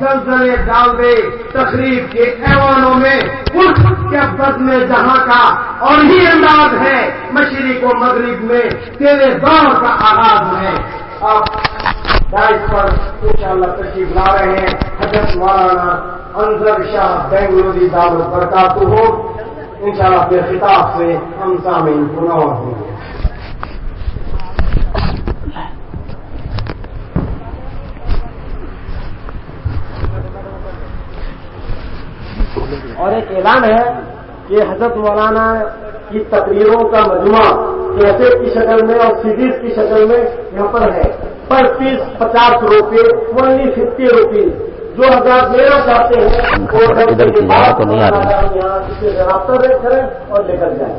زلزلے ڈال دے، تقریب کے ایوانوں میں ملک کے بد میں جہاں کا اور ہی انداز ہے، مشرق و مغرب میں تیرے دور کا آغاز ہے۔ آپ دائش پر ان شاء اللہ تشریف لا رہے ہیں۔ حضرت مولانا انضر شاہ بینگلوری دعوت برکات ہو۔ ان شاء اللہ اپنے خطاب سے ہم سامعین پناہ ہوں۔ گے اور ایک اعلان ہے کہ حضرت مولانا کی تقریروں کا مجموعہ کیسے کی شکل میں اور سیریز کی شکل میں یہاں پر ہے۔ پر پیس پچاس روپے اونلی ففٹی روپیز جو حضرات لینا چاہتے ہیں وہ یہاں رابطہ کریں اور لے کر جائیں۔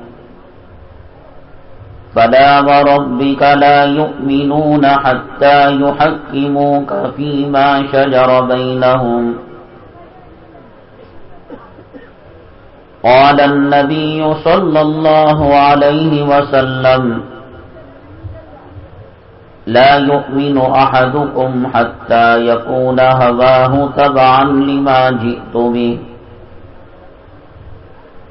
فلا وربك لا يؤمنون حتى يحكموك فيما شجر بينهم. قال النبي صلى الله عليه وسلم لا يؤمن أحدكم حتى يكون هواه تبعا لما جئت به.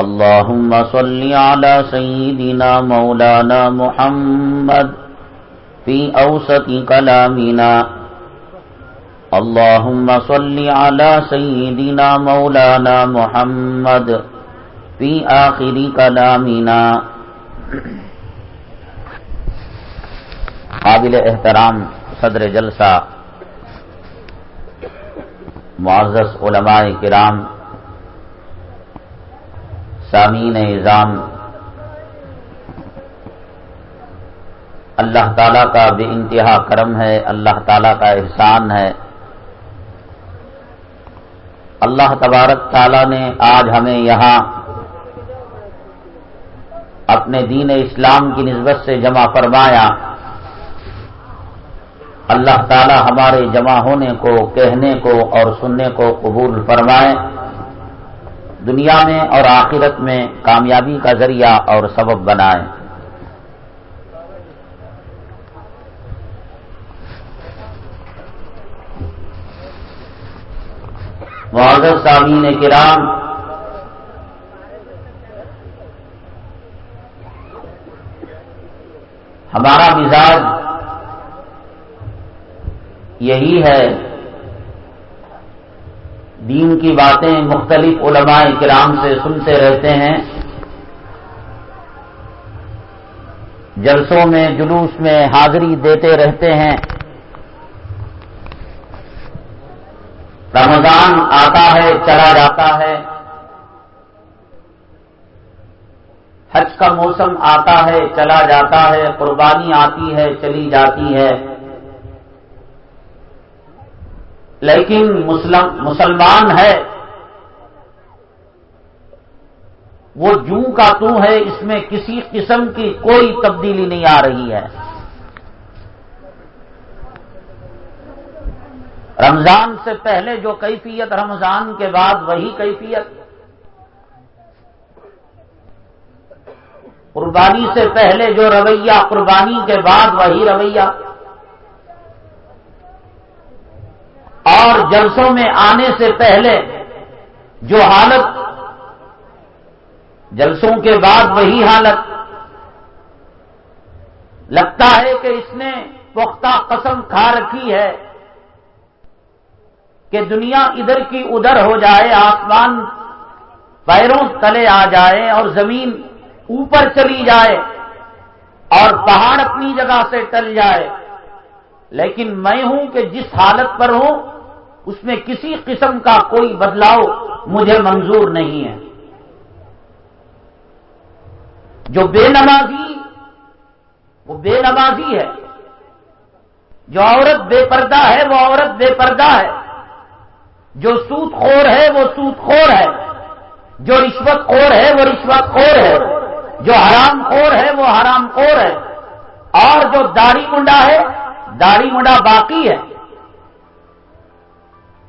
اللهم صل على سيدنا مولانا محمد في أوسط كلامنا. اللهم صل على سيدنا مولانا محمد في آخر كلامنا. قابل احترام صدر جلسہ معزز علماء کرام سامعین نظام اللہ تعالیٰ کا بے انتہا کرم ہے، اللہ تعالیٰ کا احسان ہے۔ اللہ تبارک تعالیٰ نے آج ہمیں یہاں اپنے دین اسلام کی نسبت سے جمع فرمایا۔ اللہ تعالی ہمارے جمع ہونے کو، کہنے کو اور سننے کو قبول فرمائے۔ دنیا میں اور آخرت میں کامیابی کا ذریعہ اور سبب بنائے معذر سامعین کرام، ہمارا مزاج یہی ہے دین کی باتیں مختلف علماء کرام سے سنتے رہتے ہیں۔ جلسوں میں، جلوس میں حاضری دیتے رہتے ہیں۔ رمضان آتا ہے، چلا جاتا ہے۔ حج کا موسم آتا ہے، چلا جاتا ہے۔ قربانی آتی ہے، چلی جاتی ہے۔ لیکن مسلمان ہے۔ وہ جوں کا تو ہے، اس میں کسی قسم کی کوئی تبدیلی نہیں آ رہی ہے۔ رمضان سے پہلے جو کیفیت، رمضان کے بعد وہی کیفیت۔ قربانی سے پہلے جو رویہ، قربانی کے بعد وہی رویہ۔ اور جلسوں میں آنے سے پہلے جو حالت، جلسوں کے بعد وہی حالت، لگتا ہے کہ اس نے پختہ قسم کھا رکھی ہے کہ دنیا ادھر کی ادھر ہو جائے، آسمان پیروں تلے آ جائے اور زمین اوپر چلی جائے اور پہاڑ اپنی جگہ سے ٹل جائے۔ لیکن میں ہوں کہ جس حالت پر ہوں اس میں کسی قسم کا کوئی بدلاؤ مجھے منظور نہیں ہے۔ جو بے نمازی، وہ بے نمازی ہے۔ جو عورت بے پردہ ہے، وہ عورت بے پردہ ہے۔ جو سوت خور ہے، وہ سوت خور ہے۔ جو رشوت خور ہے، وہ رشوت خور ہے۔ جو حرام خور ہے، وہ حرام خور ہے۔ اور جو داڑھی منڈا ہے، داڑھی منڈا باقی ہے۔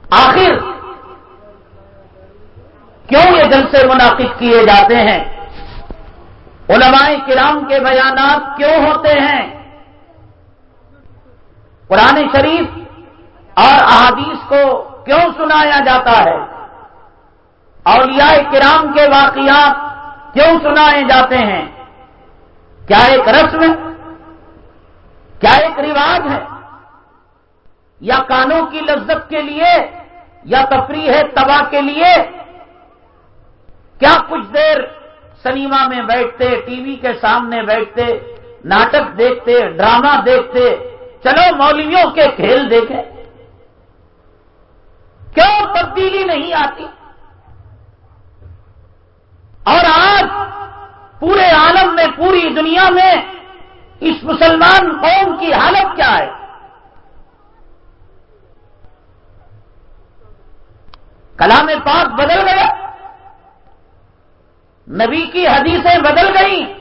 آخر کیوں یہ جلسے منعقد کیے جاتے ہیں؟ علماء کرام کے بیانات کیوں ہوتے ہیں؟ قرآن شریف اور احادیث کو کیوں سنایا جاتا ہے؟ اولیاء کرام کے واقعات کیوں سنائے جاتے ہیں؟ کیا ایک رسم کیا ایک رواج ہے؟ یا کانوں کی لذت کے لیے یا تفریح تباہ کے لیے؟ کیا کچھ دیر سنیما میں بیٹھتے، ٹی وی کے سامنے بیٹھتے، ناٹک دیکھتے، ڈرامہ دیکھتے، چلو مولویوں کے کھیل دیکھیں؟ کیوں تبدیلی نہیں آتی؟ اور آج پورے عالم میں، پوری دنیا میں اس مسلمان قوم کی حالت کیا ہے؟ کلام پاک بدل گیا۔ نبی کی حدیثیں بدل گئیں۔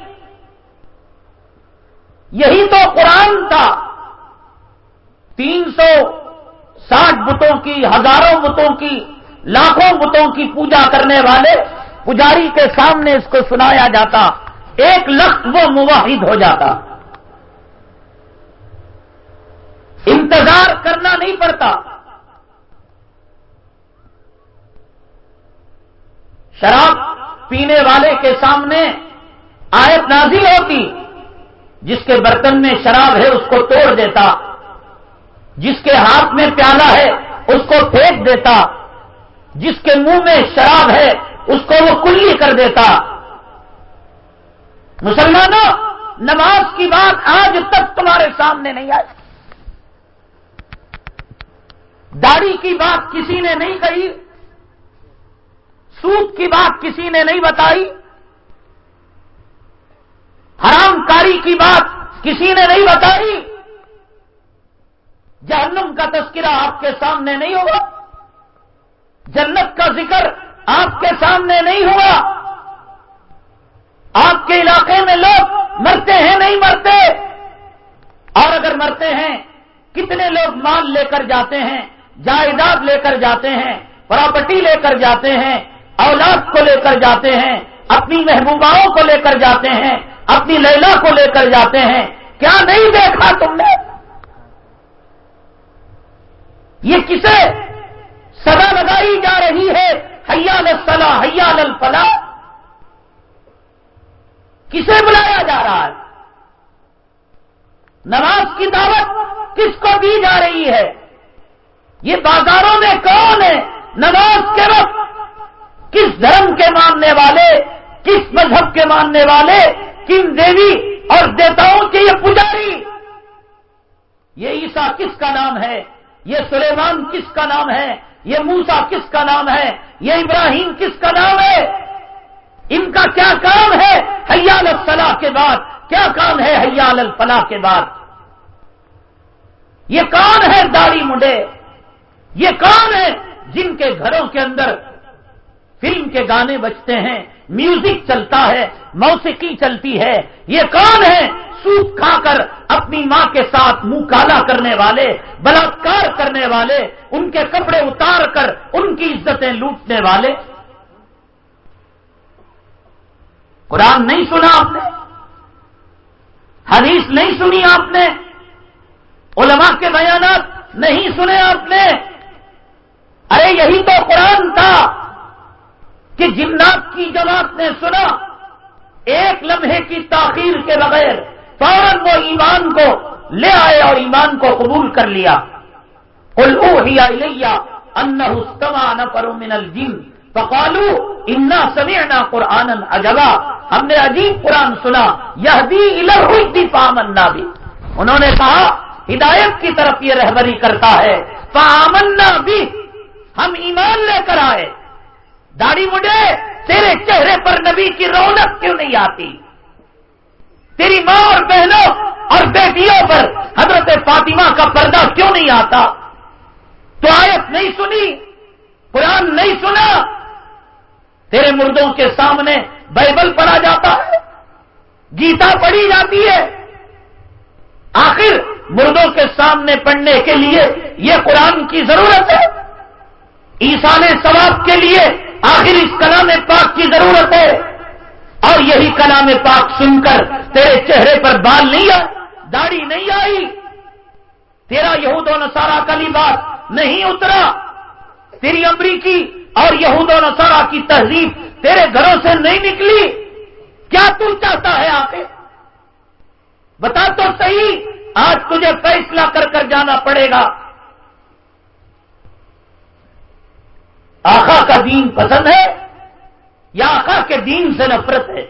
یہی تو قرآن تھا۔ تین سو ساٹھ بتوں کی، ہزاروں بتوں کی، لاکھوں بتوں کی پوجا کرنے والے پجاری کے سامنے اس کو سنایا جاتا۔ ایک لخت وہ مواحد ہو جاتا۔ انتظار کرنا نہیں پڑتا۔ شراب پینے والے کے سامنے آیت نازل ہوتی، جس کے برتن میں شراب ہے، اس کو توڑ دیتا۔ جس کے ہاتھ میں پیالہ ہے، اس کو پھینک دیتا۔ جس کے منہ میں شراب ہے، اس کو وہ کلی کر دیتا۔ مسلمانوں، نماز کی بات آج تک تمہارے سامنے نہیں آئی۔ داڑھی کی بات کسی نے نہیں کہی۔ سوت کی بات کسی نے نہیں بتائی حرام کاری کی بات کسی نے نہیں بتائی جہنم کا تذکرہ آپ کے سامنے نہیں ہوا جنت کا ذکر آپ کے سامنے نہیں ہوا آپ کے علاقے میں لوگ مرتے ہیں نہیں مرتے اور اگر مرتے ہیں کتنے لوگ مال لے کر جاتے ہیں جائیداد لے کر جاتے ہیں پراپرٹی لے کر جاتے ہیں اولاد کو لے کر جاتے ہیں، اپنی محبوباؤں کو لے کر جاتے ہیں، اپنی لیلا کو لے کر جاتے ہیں۔ کیا نہیں دیکھا تم نے؟ یہ کسے؟ سزا لگائی جا رہی ہے۔ حیال الصلاح حیال الفلاح۔ کسے بلایا جا رہا ہے؟ نماز کی دعوت کس کو دی جا رہی ہے؟ یہ بازاروں میں کون ہے؟ نماز کے وقت کس دھرم کے ماننے والے، کس مذہب کے ماننے والے، کن دیوی اور دیوتاؤں کے یہ پجاری؟ یہ عیسا کس کا نام ہے؟ یہ سلیمان کس کا نام ہے؟ یہ موسا کس کا نام ہے؟ یہ ابراہیم کس کا نام ہے؟ ان کا کیا کام ہے حیال الفلاح کے بعد؟ کیا کام ہے حیال الفلاح کے بعد؟ یہ کون ہے داڑی منڈے، یہ کون ہے جن کے گھروں کے اندر فلم کے گانے بجتے ہیں، میوزک چلتا ہے، موسیقی چلتی ہے۔ یہ کون ہے سوپ کھا کر اپنی ماں کے ساتھ منہ کالا کرنے والے بلاತ್کار کرنے والے، ان کے کپڑے اتار کر ان کی عزتیں لوٹنے والے۔ قرآن نہیں سنا آپ نے؟ حدیث نہیں سنی آپ نے؟ علماء کے بیانات نہیں سنے آپ نے؟ ارے، یہی تو قرآن تھا۔ کہ جنات کی جماعت نے سنا، ایک لمحے کی تاخیر کے بغیر فوراً وہ ایمان کو لے آئے اور ایمان کو قبول کر لیا۔ الو ہی ان پر من الجن۔ فقالو، انا سمعنا قرآن اجبا ہم نے عجیب قرآن سنا یہ بھی پامنا بھی انہوں نے کہا، ہدایت کی طرف یہ رہبری کرتا ہے۔ پامنا بھی ہم ایمان لے کر آئے۔ داڑھی مڈے، تیرے چہرے پر نبی کی رونق کیوں نہیں آتی؟ تیری ماں اور بہنوں اور بیٹیوں پر حضرت فاطمہ کا پردہ کیوں نہیں آتا؟ تو آیت نہیں سنی، قرآن نہیں سنا، تیرے مردوں کے سامنے بائبل پڑھا جاتا ہے، گیتا پڑھی جاتی ہے۔ آخر مردوں کے سامنے پڑھنے کے لیے یہ قرآن کی ضرورت ہے؟ ایسان ثواب کے لیے آخر اس کلام پاک کی ضرورت ہے۔ اور یہی کلام پاک سن کر تیرے چہرے پر بال نہیں آئے، داڑھی نہیں آئی۔ تیرا یہود و نصارہ کا لباس نہیں اترا۔ تیری امریکی اور یہود و نصارہ کی تہذیب تیرے گھروں سے نہیں نکلی۔ کیا تو چاہتا ہے آخر؟ بتا تو صحیح، آج تجھے فیصلہ کر کر جانا پڑے گا۔ آخا کا دین پسند ہے یا آخا کے دین سے نفرت ہے؟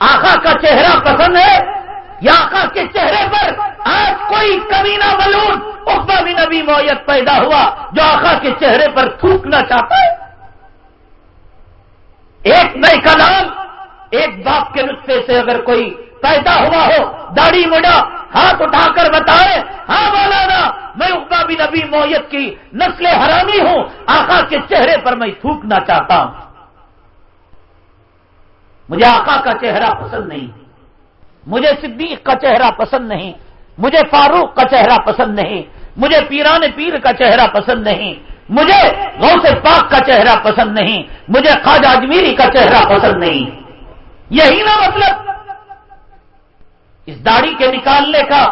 آخا کا چہرہ پسند ہے یا آخا کے چہرے پر آج کوئی کمینہ بلون اقبا بھی نبی مویت پیدا ہوا جو آخا کے چہرے پر تھوکنا چاہتا ہے ایک نئے کا نام ایک باپ کے نسخے سے اگر کوئی پیدا ہوا ہو، داڑھی مڈا ہاتھ اٹھا کر بتائے ہاں مولانا، میں اقبا بھی نبی مویت کی نسل حرامی ہوں، آقا کے چہرے پر میں تھوکنا چاہتا ہوں. مجھے آقا کا چہرہ پسند نہیں، مجھے صدیق کا چہرہ پسند نہیں، مجھے فاروق کا چہرہ پسند نہیں، مجھے پیران پیر کا چہرہ پسند نہیں، مجھے غوث پاک کا چہرہ پسند نہیں، مجھے خواجہ اجمیری کا چہرہ پسند نہیں۔ یہی نا مطلب؟ اس داڑھی کے نکالنے کا،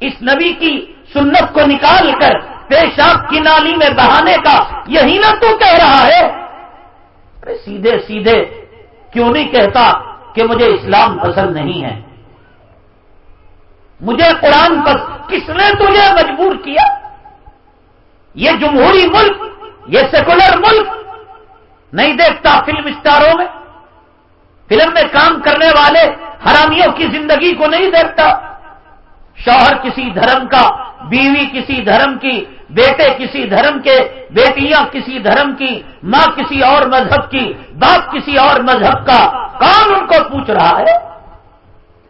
اس نبی کی سنت کو نکال کر پیشاب کی نالی میں بہانے کا یہی نہ تو کہہ رہا ہے۔ ارے سیدھے سیدھے کیوں نہیں کہتا کہ مجھے اسلام پسند نہیں ہے؟ مجھے قرآن پر کس نے تجھے مجبور کیا؟ یہ جمہوری ملک، یہ سیکولر ملک نہیں دیکھتا فلم اسٹاروں میں۔ علم میں کام کرنے والے حرامیوں کی زندگی کو نہیں دیکھتا۔ شوہر کسی دھرم کا، بیوی کسی دھرم کی، بیٹے کسی دھرم کے، بیٹیاں کسی دھرم کی، ماں کسی اور مذہب کی، باپ کسی اور مذہب کا، کون ان کو پوچھ رہا ہے؟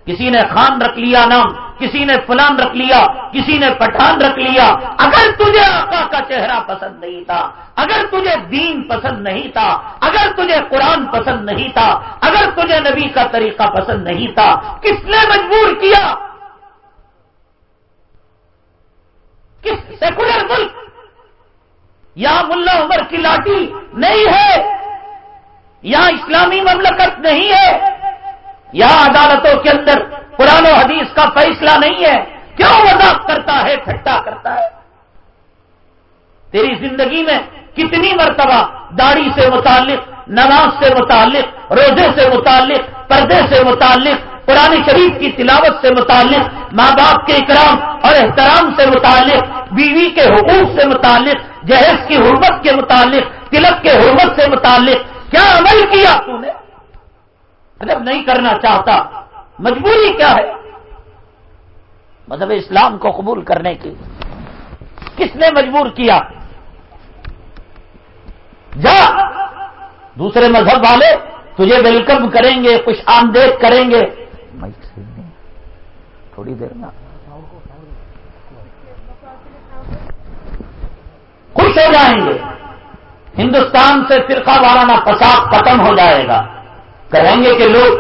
کسی نے خان رکھ لیا نام کسی نے فلان رکھ لیا، کسی نے پٹھان رکھ لیا۔ اگر تجھے آقا کا چہرہ پسند نہیں تھا، اگر تجھے دین پسند نہیں تھا، اگر تجھے قرآن پسند نہیں تھا، اگر تجھے نبی کا طریقہ پسند نہیں تھا، کس نے مجبور کیا؟ کس سیکولر ملک؟ یا ملا عمر کی لاٹھی نہیں ہے؟ یہاں اسلامی مملکت نہیں ہے؟ یہاں عدالتوں کے اندر قرآن و حدیث کا فیصلہ نہیں ہے۔ کیوں مذاق کرتا ہے ٹھٹا کرتا ہے؟ تیری زندگی میں کتنی مرتبہ داڑھی سے متعلق، نماز سے متعلق، روزے سے متعلق، پردے سے متعلق، قرآن شریف کی تلاوت سے متعلق، ماں باپ کے اکرام اور احترام سے متعلق، بیوی کے حقوق سے متعلق، جہیز کی حرمت کے متعلق، تلک کے حرمت سے متعلق، کیا عمل کیا تو نے؟ نہیں کرنا چاہتا۔ مجبوری کیا ہے؟ مذہب اسلام کو قبول کرنے کی۔ کس نے مجبور کیا؟ جا، دوسرے مذہب والے تجھے ویلکم کریں گے کچھ آمدید کریں گے۔ تھوڑی دیر میں خوش ہو جائیں گے۔ ہندوستان سے فرقہ وارانہ فساد ختم ہو جائے گا۔ کہیں گے کہ لوگ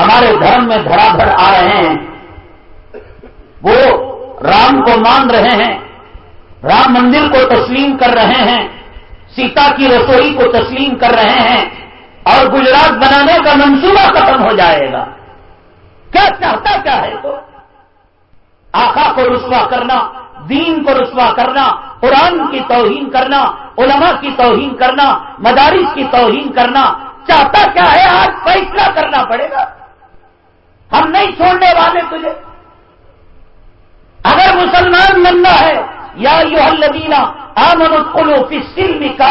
ہمارے دھرم میں دھڑا دھڑ آ رہے ہیں۔ وہ رام کو مان رہے ہیں، رام مندر کو تسلیم کر رہے ہیں، سیتا کی رسوئی کو تسلیم کر رہے ہیں اور گجرات بنانے کا منصوبہ ختم ہو جائے گا۔ کیا چاہتا کیا ہے؟ تو آقا کو رسوا کرنا، دین کو رسوا کرنا، قرآن کی توہین کرنا، علماء کی توہین کرنا، مدارس کی توہین کرنا چاہتا کیا ہے؟ آج فیصلہ کرنا پڑے گا۔ ہم نہیں چھوڑنے والے تجھے۔ اگر مسلمان بننا ہے، یا یو الدینہ آمن کلو کی سلم کا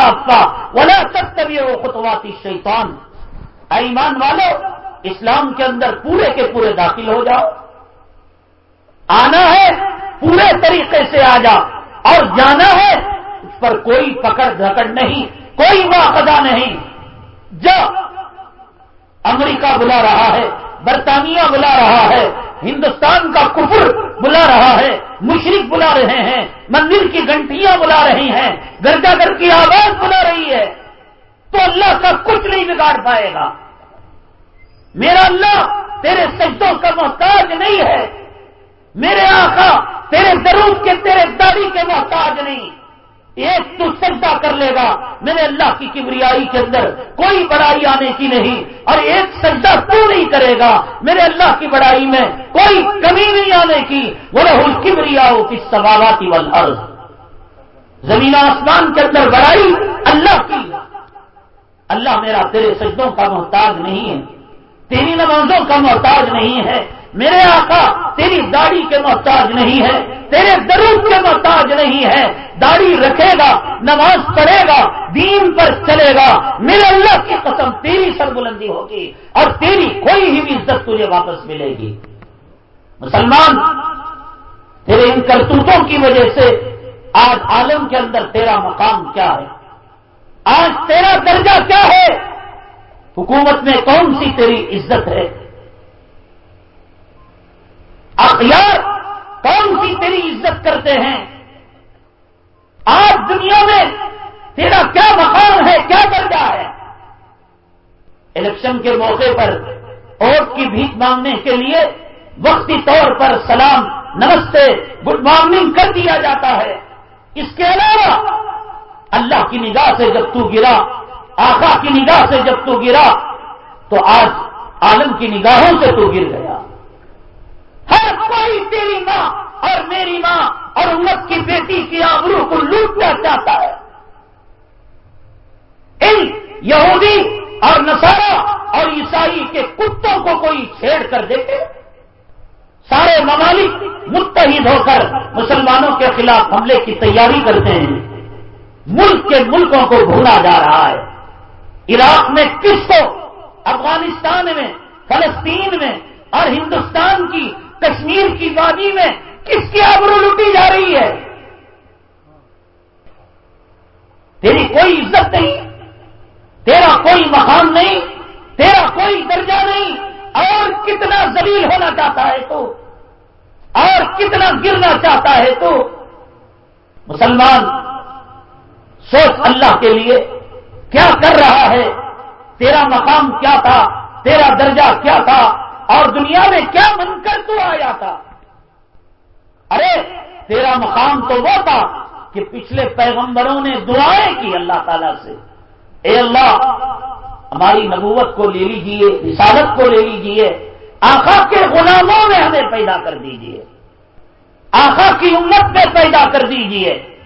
ولا ستوی وہ خطواتی شیطان ایمان والو، اسلام کے اندر پورے کے پورے داخل ہو جاؤ۔ آنا ہے، پورے طریقے سے آ جا اور جانا ہے، اس پر کوئی پکڑ دھکڑ نہیں، کوئی واقعہ نہیں۔ جو امریکہ بلا رہا ہے، برطانیہ بلا رہا ہے، ہندوستان کا کفر بلا رہا ہے مشرق بلا رہے ہیں، مندر کی گھنٹیاں بلا رہی ہیں، گرجا گھر کی آواز بلا رہی ہے۔ تو اللہ کا کچھ نہیں بگاڑ پائے گا۔ میرا اللہ تیرے سجدوں کا محتاج نہیں ہے۔ میرے آقا تیرے درود کے تیرے داڑھی کے محتاج نہیں۔ ایک تو سجدہ کر لے گا۔ میرے اللہ کی کبریائی کے اندر کوئی بڑائی آنے کی نہیں اور ایک سجدہ تو نہیں کرے گا؟ میرے اللہ کی بڑائی میں کوئی کمی نہیں آنے کی۔ وہ رہل کبریا ہو کس سوالات زمین آسمان کے اندر بڑائی اللہ کی۔ اللہ میرا تیرے سجدوں کا محتاج نہیں ہے۔ تیری نمازوں کا محتاج نہیں ہے۔ میرے آقا، تیری داڑھی کے محتاج نہیں ہے، تیرے درود کے محتاج نہیں ہے، داڑھی رکھے گا، نماز پڑھے گا، دین پر چلے گا، میرے اللہ کی قسم تیری سربلندی ہوگی اور تیری کوئی ہی بھی عزت تجھے واپس ملے گی۔ مسلمان، تیرے ان کرتوتوں کی وجہ سے آج عالم کے اندر تیرا مقام کیا ہے؟ آج تیرا درجہ کیا ہے؟ حکومت میں کون سی تیری عزت ہے؟ اخیار کون سی تیری عزت کرتے ہیں؟ آج دنیا میں تیرا کیا مقام ہے، کیا درجہ ہے؟ الیکشن کے موقع پر، ووٹ کی بھیک مانگنے کے لیے وقتی طور پر سلام، نمستے، گڈ مارننگ کر دیا جاتا ہے۔ اس کے علاوہ، اللہ کی نگاہ سے جب تو گرا، آقا کی نگاہ سے جب تو گرا، تو آج عالم کی نگاہوں سے تو گر گیا۔ ہر کوئی تیری ماں اور میری ماں اور امت کی بیٹی کی آبرو کو لوٹنا چاہتا ہے۔ ان یہودی اور نسارا اور عیسائی کے کتوں کو کوئی چھیڑ کر دیتے سارے ممالک متحد ہو کر مسلمانوں کے خلاف حملے کی تیاری کرتے ہیں۔ ملک کے ملکوں کو بھولا جا رہا ہے۔ عراق میں کس کو، افغانستان میں، فلسطین میں اور ہندوستان کی کشمیر کی وادی میں کس کی آبرو لوٹی جا رہی ہے؟ تیری کوئی عزت نہیں، تیرا کوئی مقام نہیں، تیرا کوئی درجہ نہیں۔ اور کتنا زلیل ہونا چاہتا ہے تو؟ اور کتنا گرنا چاہتا ہے تو؟ مسلمان، سوچ اللہ کے لیے، کیا کر رہا ہے؟ تیرا مقام کیا تھا؟ تیرا درجہ کیا تھا؟ اور دنیا میں کیا من کر تو آیا تھا؟ ارے، تیرا مقام تو وہ تھا کہ پچھلے پیغمبروں نے دعائیں کی اللہ تعالی سے۔ اے اللہ، ہماری نبوت کو لے لیجیے، رسالت کو لے لیجیے آخا کے غلاموں میں ہمیں پیدا کر دیجیے۔ آخا کی امت میں پیدا کر دیجیے۔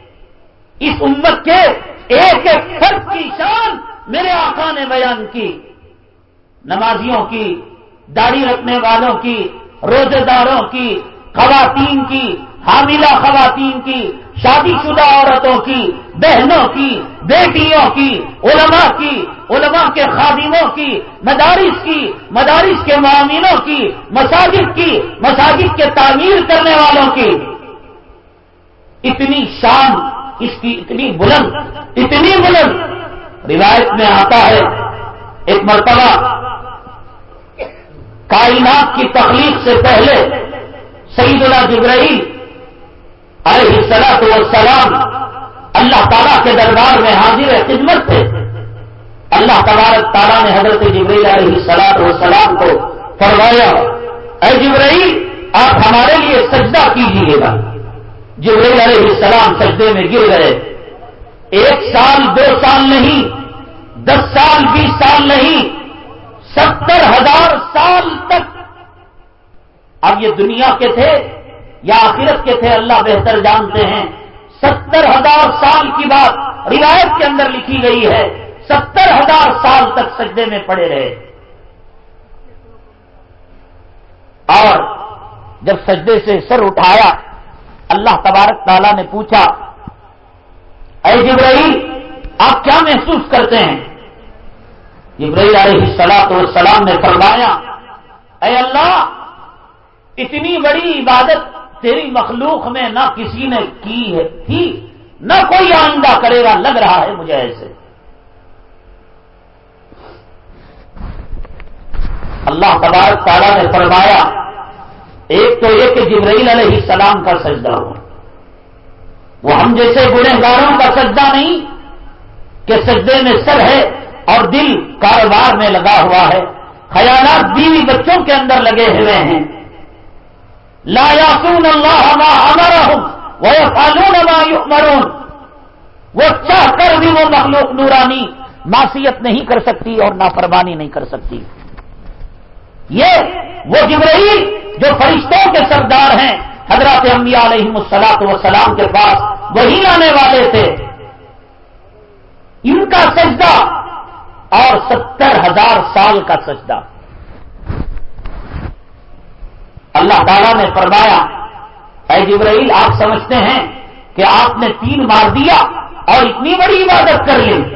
اس امت کے ایک ایک فرد کی شان میرے آقا نے بیان کی۔ نمازیوں کی داڑھی رکھنے والوں کی، روزے داروں کی، خواتین کی، حاملہ خواتین کی شادی شدہ عورتوں کی، بہنوں کی، بیٹیوں کی، علماء کی، علماء کے خادموں کی، مدارس کی، مدارس کے معامینوں کی، مساجد کی، مساجد کے تعمیر کرنے والوں کی۔ اتنی شان، اس کی اتنی بلند اتنی بلند۔ روایت میں آتا ہے، ایک مرتبہ کائنات کی تخلیق سے پہلے سیدنا جبرائیل علیہ سلاط والسلام اللہ تعالیٰ کے دربار میں حاضر خدمت تھے۔ اللہ تبارک تعالیٰ نے حضرت جبرائیل علیہ سلاط والسلام کو فرمایا، اے جبرائیل، آپ ہمارے لیے سجدہ کیجیے گا۔ جبرائیل علیہ السلام سجدے میں گر گئے۔ ایک سال، دو سال نہیں، دس سال، بیس سال نہیں ستر ہزار سال تک اب یہ دنیا کے تھے یا آخرت کے تھے اللہ بہتر جانتے ہیں۔ ستر ہزار سال کی بات روایت کے اندر لکھی گئی ہے۔ ستر ہزار سال تک سجدے میں پڑے رہے۔ اور جب سجدے سے سر اٹھایا، اللہ تبارک تعالیٰ نے پوچھا، اے جبرائیل، آپ کیا محسوس کرتے ہیں؟ جبرائیل علیہ السلام والسلام نے فرمایا، اے اللہ، اتنی بڑی عبادت تیری مخلوق میں نہ کسی نے کی ہے، تھی، نہ کوئی آئندہ کرے گا، لگ رہا ہے مجھے ایسے۔ اللہ تبارک تعالیٰ نے فرمایا، ایک تو یہ کہ جبرائیل علیہ السلام کا سجدہ ہو وہ ہم جیسے گنہ گاروں کا سجدہ نہیں، کہ سجدے میں سر ہے اور دل کاروبار میں لگا ہوا ہے۔ خیالات بیوی بچوں کے اندر لگے ہوئے ہیں۔ لا یاسون اللہ ما امرہم ویفعلون ما وہ چاہ کر بھی وہ مخلوق نورانی معصیت نہیں کر سکتی اور نافرمانی نہیں کر سکتی۔ یہ وہ جبرائیل جو فرشتوں کے سردار ہیں حضرات انبیاء علیہ السلاط وسلام کے پاس وہی آنے والے تھے ان کا سجدہ اور ستر ہزار سال کا سجدہ۔ اللہ تعالیٰ نے فرمایا، اے جبرائیل، آپ سمجھتے ہیں کہ آپ نے تین مار دیا اور اتنی بڑی عبادت کر لی۔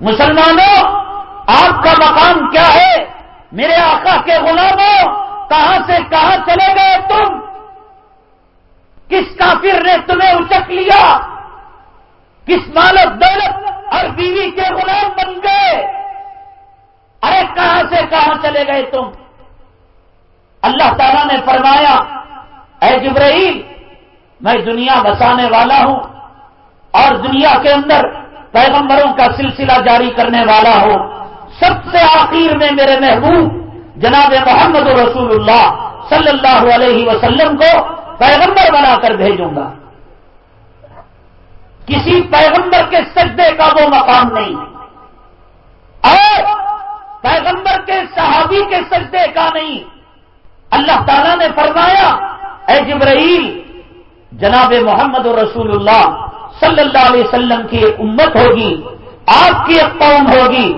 مسلمانوں، آپ کا مقام کیا ہے؟ میرے آقا کے غلاموں، کہاں سے کہاں چلے گئے تم؟ کس کافر نے تمہیں اچک لیا؟ کس مالک دولت اور بیوی کے غلام بن گئے؟ ارے کہاں سے کہاں چلے گئے تم؟ اللہ تعالیٰ نے فرمایا، اے جبرائیل، میں دنیا بسانے والا ہوں اور دنیا کے اندر پیغمبروں کا سلسلہ جاری کرنے والا ہوں۔ سب سے آخر میں میرے محبوب جناب محمد رسول اللہ صلی اللہ علیہ وسلم کو پیغمبر بنا کر بھیجوں گا۔ کسی پیغمبر کے سجدے کا وہ مقام نہیں۔ اور پیغمبر کے صحابی کے سجدے کا نہیں۔ اللہ تعالیٰ نے فرمایا، اے جبرائیل، جناب محمد رسول اللہ صلی اللہ علیہ وسلم کی ایک امت ہوگی، آپ کی ایک قوم ہوگی،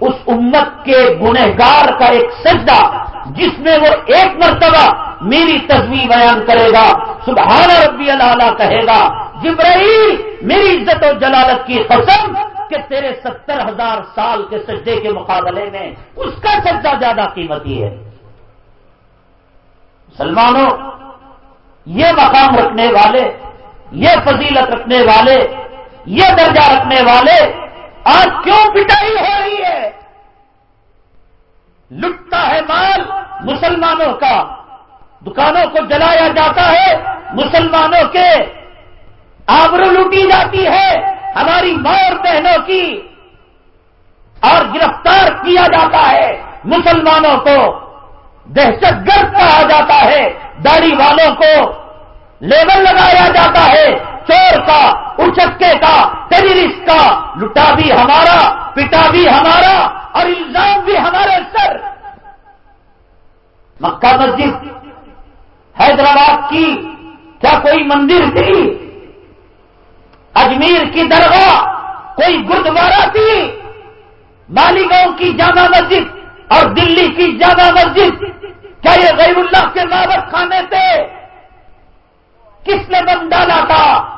اس امت کے گنہگار کا ایک سجدہ، جس میں وہ ایک مرتبہ میری تصویر بیان کرے گا، سبحان ربی اللہ کہے گا، جبرائیل، میری عزت و جلالت کی قسم کہ تیرے ستر ہزار سال کے سجدے کے مقابلے میں اس کا سجدہ زیادہ قیمتی ہے۔ مسلمانوں، یہ مقام رکھنے والے، یہ فضیلت رکھنے والے، یہ درجہ رکھنے والے آج کیوں پٹائی ہو رہی ہے؟ لٹتا ہے مال مسلمانوں کا۔ دکانوں کو جلایا جاتا ہے مسلمانوں کے۔ آبرو لوٹی جاتی ہے۔ ہماری مور بہنوں کی اور گرفتار کیا جاتا ہے مسلمانوں کو دہشت گرد کہا جاتا ہے داڑھی والوں کو لیبل لگایا جاتا ہے چور کا اچکے کا ٹیررسٹ کا لٹا بھی ہمارا پٹا بھی ہمارا اور الزام بھی ہمارے سر مکہ مسجد حیدرآباد کی کیا کوئی مندر تھی اجمیر کی درگاہ، کوئی گردوارا تھی؟ مالیگاؤں کی جامع مسجد اور دلی کی جامع مسجد، کیا یہ غیر اللہ کے مابت خانے تھے؟ کس نے بم ڈالا تھا؟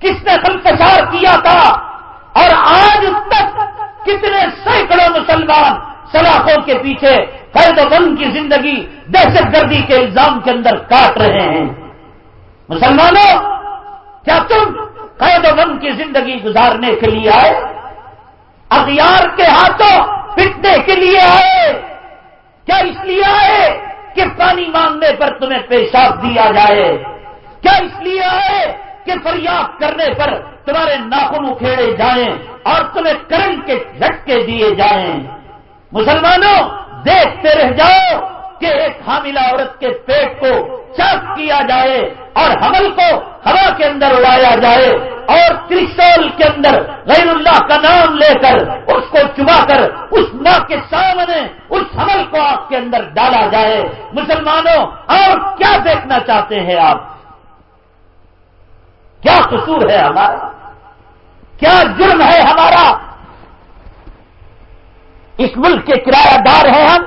کس نے خلفشار کیا تھا؟ اور آج تک کتنے سینکڑوں مسلمان سلاخوں کے پیچھے قید و بند کی زندگی دہشت گردی کے الزام کے اندر کاٹ رہے ہیں۔ مسلمانوں، کیا تم قید و بند کی زندگی گزارنے کے لیے آئے، اغیار کے ہاتھوں پٹنے کے لیے آئے۔ کیا اس لیے آئے کہ پانی مانگنے پر تمہیں پیشاب دیا جائے؟ کیا اس لیے آئے کہ فریاد کرنے پر تمہارے ناخن اکھیڑے جائیں اور تمہیں کرنٹ کے جھٹکے دیے جائیں؟ مسلمانوں، دیکھتے رہ جاؤ کہ ایک حاملہ عورت کے پیٹ کو چاک کیا جائے اور حمل کو ہوا کے اندر اڑایا جائے اور ترسول کے اندر غیر اللہ کا نام لے کر اس کو چبا کر اس ماں کے سامنے اس حمل کو آپ کے اندر ڈالا جائے۔ مسلمانوں، اور کیا دیکھنا چاہتے ہیں آپ؟ کیا قصور ہے ہمارا؟ کیا جرم ہے ہمارا؟ اس ملک کے کرایہ دار ہیں ہم۔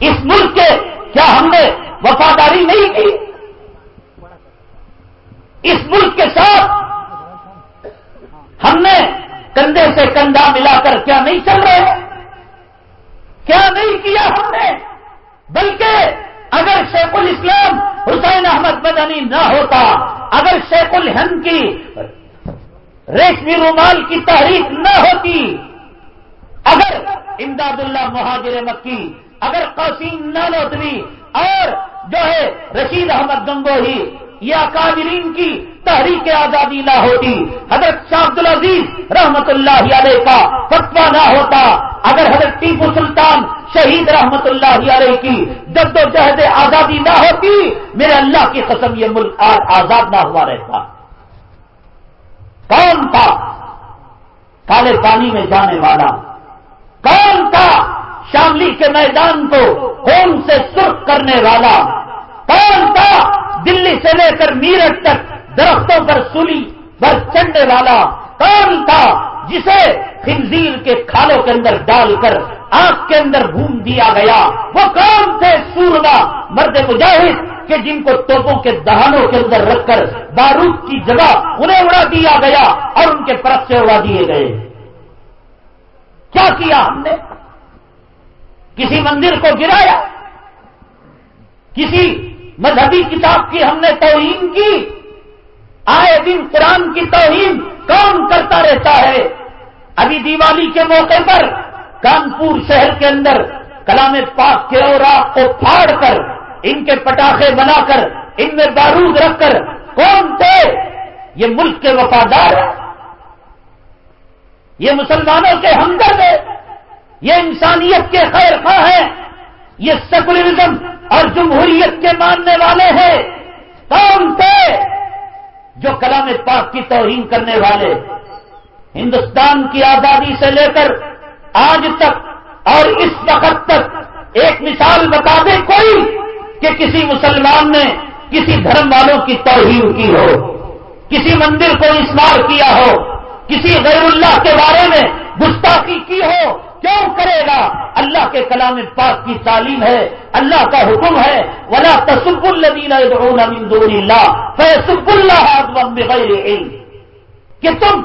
اس ملک کے کیا ہم نے وفاداری نہیں کی؟ اس ملک کے ساتھ ہم نے کندھے سے کندھا ملا کر کیا نہیں چل رہے؟ کیا نہیں کیا ہم نے؟ بلکہ اگر شیخ الاسلام حسین احمد مدنی نہ ہوتا، اگر شیخ الہند کی ریشمی رومال کی تحریک نہ ہوتی، اگر امداد اللہ مہاجر مکی اگر قاسم نانوتوی اور جو ہے رشید احمد گنگوہی یا کابرین کی تحریک آزادی نہ ہوتی، حضرت شاہ عبد العزیز رحمت اللہ علیہ کا فتوا نہ ہوتا، اگر حضرت ٹیپو سلطان شہید رحمت اللہ علیہ کی جد و جہد آزادی نہ ہوتی، میرے اللہ کی قسم یہ ملک آج آزاد نہ ہوا رہتا۔ کون تھا؟ کالے پانی میں جانے والا۔ کون تھا؟ شاملی کے میدان کو خون سے سرخ کرنے والا کون تھا دلی سے لے کر میرٹ تک درختوں پر سلی پر چڑھنے والا کون تھا جسے خنزیر کے کھالوں کے اندر ڈال کر آنکھ کے اندر گھوم دیا گیا؟ وہ کون تھے سورما مرد مجاہد کہ جن کو توپوں کے دہانوں کے اندر رکھ کر بارود کی جگہ انہیں اڑا دیا گیا اور ان کے پرت سے اڑا دیے گئے؟ کیا کیا ہم نے؟ کسی مندر کو گرایا، کسی مذہبی کتاب کی ہم نے توہین کی، آئے دن قرآن کی توہین کون کرتا رہتا ہے؟ ابھی دیوالی کے موقع پر کانپور شہر کے اندر کلام پاک کے اور کو پھاڑ کر، ان کے پٹاخے بنا کر، ان میں بارود رکھ کر، کون تھے؟ یہ ملک کے وفادار یہ مسلمانوں کے ہمدرد ہے یہ انسانیت کے خیر خواہ ہیں یہ سیکولرزم اور جمہوریت کے ماننے والے ہیں۔ کون تھے؟ جو کلام پاک کی توہین کرنے والے۔ ہندوستان کی آزادی سے لے کر آج تک اور اس وقت تک ایک مثال بتا دے کوئی کہ کسی مسلمان نے کسی دھرم والوں کی توہین کی ہو، کسی مندر کو اسمار کیا ہو، کسی غیر اللہ کے بارے میں گستاخی کی ہو۔ کیوں کرے گا؟ اللہ کے کلام پاک کی تعلیم ہے، اللہ کا حکم ہے۔ ولا تصب اللہ فیصب اللہ بغیر علم۔ کہ تم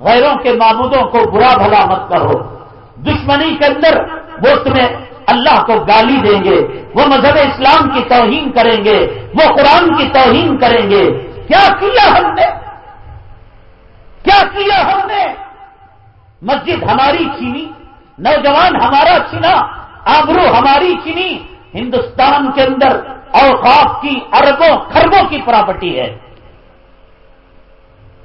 غیروں کے معمودوں کو برا بھلا مت کرو۔ دشمنی کے اندر وہ تمہیں اللہ کو گالی دیں گے۔ وہ مذہب اسلام کی توہین کریں گے۔ وہ قرآن کی توہین کریں گے۔ کیا کیا ہم نے؟ کیا کیا ہم نے؟ مسجد ہماری چینی، نوجوان ہمارا چنا، آبرو ہماری چینی، ہندوستان کے اندر اوقاف کی اربوں خربوں کی پراپرٹی ہے۔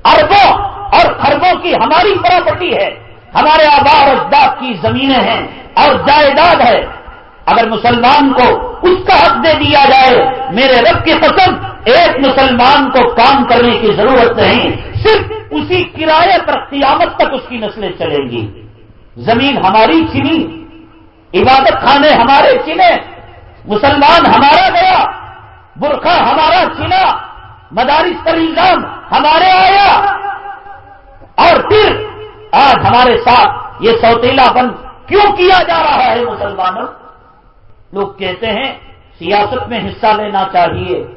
اربوں اور خربوں کی ہماری پراپرٹی ہے۔ ہمارے آبار اجداد کی زمینیں ہیں اور جائیداد ہے۔ اگر مسلمان کو اس کا حق دے دیا جائے، میرے رب کی قسم، ایک مسلمان کو کام کرنے کی ضرورت نہیں، صرف اسی کرایہ پر قیامت تک اس کی نسلیں چلیں گی۔ زمین ہماری چنی، عبادت خانے ہمارے چنے، مسلمان ہمارا گیا، برقع ہمارا چنا، مدارس پر الزام ہمارے آیا۔ اور پھر آج ہمارے ساتھ یہ سوتیلا بند کیوں کیا جا رہا ہے مسلمانوں؟ لوگ کہتے ہیں، سیاست میں حصہ لینا چاہیے۔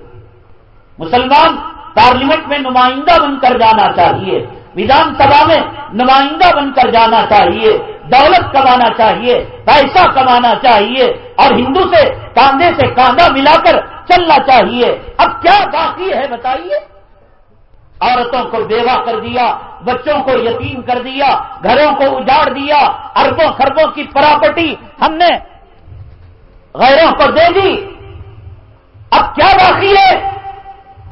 مسلمان پارلیمنٹ میں نمائندہ بن کر جانا چاہیے۔ ودھان سبھا میں نمائندہ بن کر جانا چاہیے۔ دولت کمانا چاہیے۔ پیسہ کمانا چاہیے۔ اور ہندو سے کاندھے سے کاندھا ملا کر چلنا چاہیے۔ اب کیا باقی ہے بتائیے؟ عورتوں کو بیوہ کر دیا، بچوں کو یتیم کر دیا، گھروں کو اجاڑ دیا، اربوں خربوں کی پراپرٹی ہم نے غیروں کو دے دی۔ اب کیا باقی ہے؟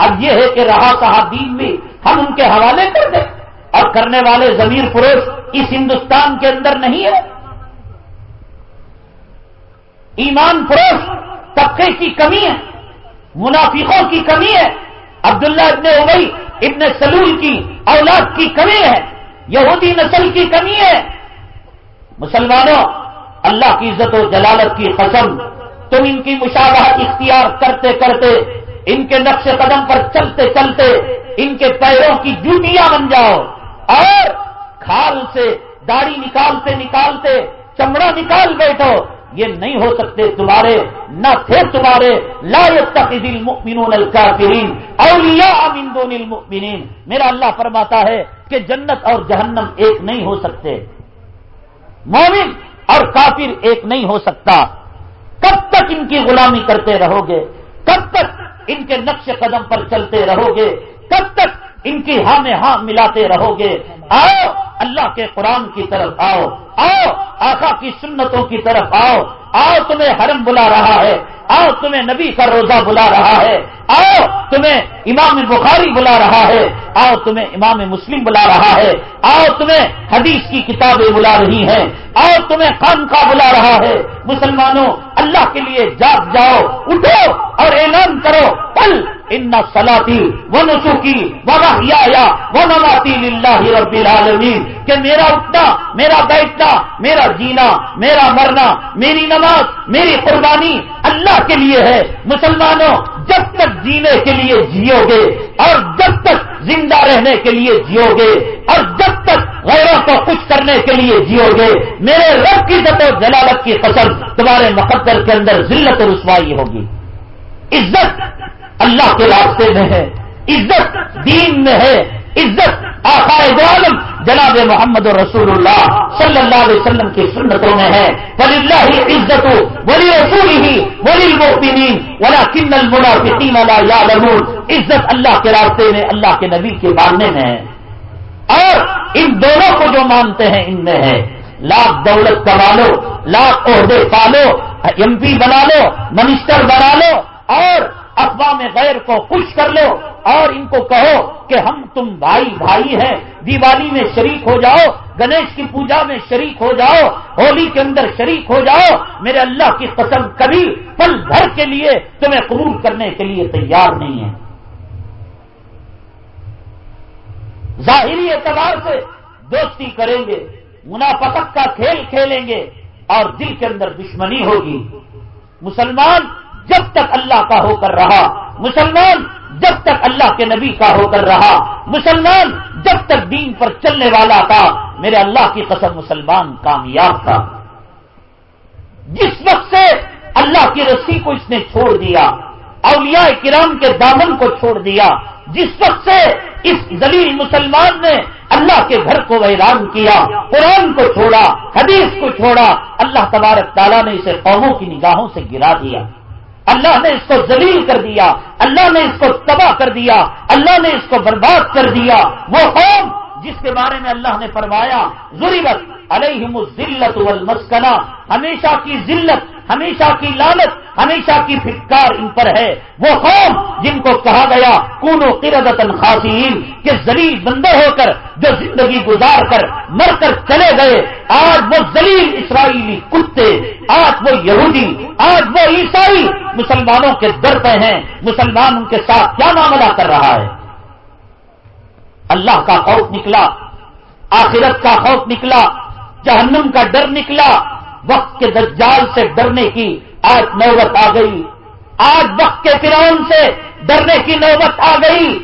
اب یہ ہے کہ رہا کہا دین بھی ہم ان کے حوالے کر دیں اور کرنے والے زمین فروش اس ہندوستان کے اندر نہیں ہے۔ ایمان فروش طبقے کی کمی ہے، منافقوں کی کمی ہے، عبداللہ ابن ابئی ابن سلول کی اولاد کی کمی ہے، یہودی نسل کی کمی ہے۔ مسلمانوں، اللہ کی عزت و جلالت کی قسم، تم ان کی مشابہت اختیار کرتے کرتے ان کے نقش قدم پر چلتے چلتے ان کے پیروں کی جوتیاں بن جاؤ اور کھال سے داڑھی نکالتے نکالتے چمڑا نکال بیٹھو۔ یہ نہیں ہو سکتے تمہارے، نہ تھے تمہارے۔ لا يتخذ المؤمنون الكافرین اولیاء من دون المؤمنین۔ میرا اللہ فرماتا ہے کہ جنت اور جہنم ایک نہیں ہو سکتے۔ مومن اور کافر ایک نہیں ہو سکتا۔ کب تک ان کی غلامی کرتے رہو گے؟ کب تک ان کے نقش قدم پر چلتے رہو گے کب تک ان کی ہاں میں ہاں ملاتے رہو گے۔ آؤ، اللہ کے قرآن کی طرف آؤ۔ آؤ، آقا کی سنتوں کی طرف آؤ۔ آؤ، تمہیں حرم بلا رہا ہے۔ آؤ، تمہیں نبی کا روزہ بلا رہا ہے۔ آؤ، تمہیں امام بخاری بلا رہا ہے۔ آؤ، تمہیں امام مسلم بلا رہا ہے۔ آؤ، تمہیں حدیث کی کتابیں بلا رہی ہیں۔ آؤ، تمہیں خان کا بلا رہا ہے۔ مسلمانوں، اللہ کے لیے جاگ جاؤ، اٹھو اور اعلان کرو۔ پل ان سلاتی وہ نسوکی وہ یا وہ نواتی رب العالمین کہ میرا اٹھنا، میرا بیٹھنا، میرا جینا، میرا مرنا، میری نماز، میری قربانی اللہ کے لیے ہے۔ مسلمانوں، جب تک جینے کے لیے جیو گے اور جب تک زندہ رہنے کے لیے جیو گے اور جب تک غیروں کو کچھ کرنے کے لیے جیو گے، میرے رب کی و جلالت کی قسم تمہارے مقدر کے اندر ذلت و رسوائی ہوگی۔ عزت اللہ کے راستے میں ہے، عزت دین میں ہے، عزت آقائد عالم جناب محمد رسول اللہ صلی اللہ علیہ وسلم کی سنتوں میں ہے۔ ولی اللہ عزت ولی رسول ہی ولی المؤمنین ولا کن المنافقین لا یعلمون عزت اللہ کے راستے میں، اللہ کے نبی کے ماننے میں ہے۔ اور ان دونوں کو جو مانتے ہیں، ان میں ہے۔ لاکھ دولت کما لو، لاکھ عہدے پالو ایم پی بنا لو، منسٹر بنا لو، اور افواہ میں غیر کو خوش کر لو اور ان کو کہو کہ ہم تم بھائی بھائی ہیں۔ دیوالی میں شریک ہو جاؤ، گنیش کی پوجا میں شریک ہو جاؤ، ہولی کے اندر شریک ہو جاؤ۔ میرے اللہ کی قسم، کبھی پل بھر کے لیے تمہیں قبول کرنے کے لیے تیار نہیں ہے ظاہری اعتبار سے دوستی کریں گے، منافقت کا کھیل کھیلیں گے اور دل کے اندر دشمنی ہوگی۔ مسلمان جب تک اللہ کا ہو کر رہا، مسلمان جب تک اللہ کے نبی کا ہو کر رہا، مسلمان جب تک دین پر چلنے والا تھا، میرے اللہ کی قسم مسلمان کامیاب تھا۔ جس وقت سے اللہ کی رسی کو اس نے چھوڑ دیا، اولیاء کرام کے دامن کو چھوڑ دیا، جس وقت سے اس دلیل مسلمان نے اللہ کے گھر کو ویران کیا، قرآن کو چھوڑا، حدیث کو چھوڑا، اللہ تبارک تعالیٰ نے اسے قوموں کی نگاہوں سے گرا دیا۔ اللہ نے اس کو ذلیل کر دیا، اللہ نے اس کو تباہ کر دیا، اللہ نے اس کو برباد کر دیا، وہ قوم جس کے بارے میں اللہ نے فرمایا ضرورت علیہم الزلت والمسکنہ، ہمیشہ کی ذلت، ہمیشہ کی لالت، ہمیشہ کی فٹکار ان پر ہے۔ وہ قوم جن کو کہا گیا کون و قردتن خاصین کے زلیل بندے ہو کر جو زندگی گزار کر مر کر چلے گئے۔ آج وہ زلیل اسرائیلی کتے، آج وہ یہودی، آج وہ عیسائی مسلمانوں کے در پہ ہیں۔ مسلمان ان کے ساتھ کیا معاملہ کر رہا ہے؟ اللہ کا خوف نکلا، آخرت کا خوف نکلا، جہنم کا ڈر نکلا، وقت کے دجال سے ڈرنے کی آج نوبت آ گئی۔ آج وقت کے فرعون سے ڈرنے کی نوبت آ گئی۔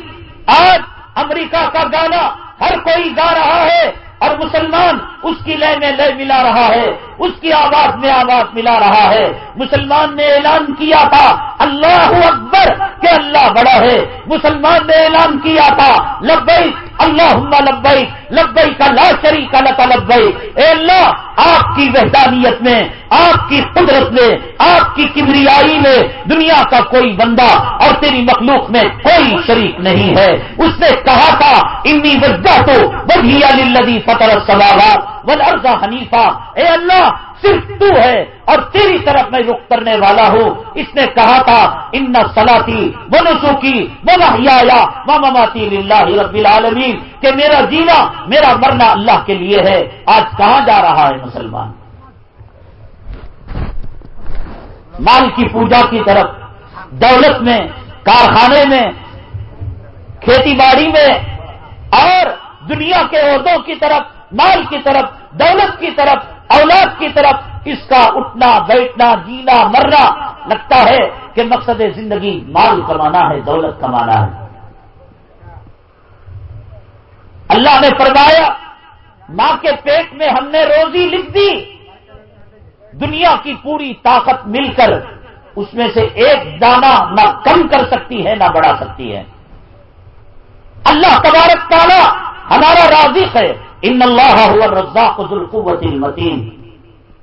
آج امریکہ کا گانا ہر کوئی گا رہا ہے۔ اور مسلمان اس کی لیے میں لیے ملا رہا ہے، اس کی آواز میں آواز ملا رہا ہے۔ مسلمان نے اعلان کیا تھا، اللہ اکبر، کہ اللہ بڑا ہے۔ مسلمان نے اعلان کیا تھا لبئی اللہ لبئی لبئی کا لا شریک کا لبئی اے اللہ، آپ کی وحدانیت میں، آپ کی قدرت میں، آپ کی کمریائی میں دنیا کا کوئی بندہ اور تیری مخلوق میں کوئی شریک نہیں ہے۔ اس نے کہا تھا، انی وجہ تو بدھیا لدی فتح سوالات ولرزا حنیفہ اے اللہ صرف تو ہے اور تیری طرف میں رخ کرنے والا ہوں۔ اس نے کہا تھا، ان سلاتی وہ نسو کی وہ محیا وہ مماتی اللہ رب العالمین کہ میرا جینا، میرا مرنا اللہ کے لیے ہے۔ آج کہاں جا رہا ہے مسلمان؟ مال کی پوجا کی طرف، دولت میں، کارخانے میں، کھیتی باڑی میں، اور دنیا کے عہدوں کی طرف، مال کی طرف، دولت کی طرف اولاد کی طرف اس کا اٹھنا، بیٹھنا، جینا، مرنا لگتا ہے کہ مقصد زندگی مال کمانا ہے، دولت کمانا ہے۔ اللہ نے فرمایا، ماں کے پیٹ میں ہم نے روزی لکھ دی۔ دنیا کی پوری طاقت مل کر اس میں سے ایک دانہ نہ کم کر سکتی ہے، نہ بڑھا سکتی ہے۔ اللہ تبارک تعالیٰ ہمارا رازق ہے۔ ان اللہ رزاق القوت المتین۔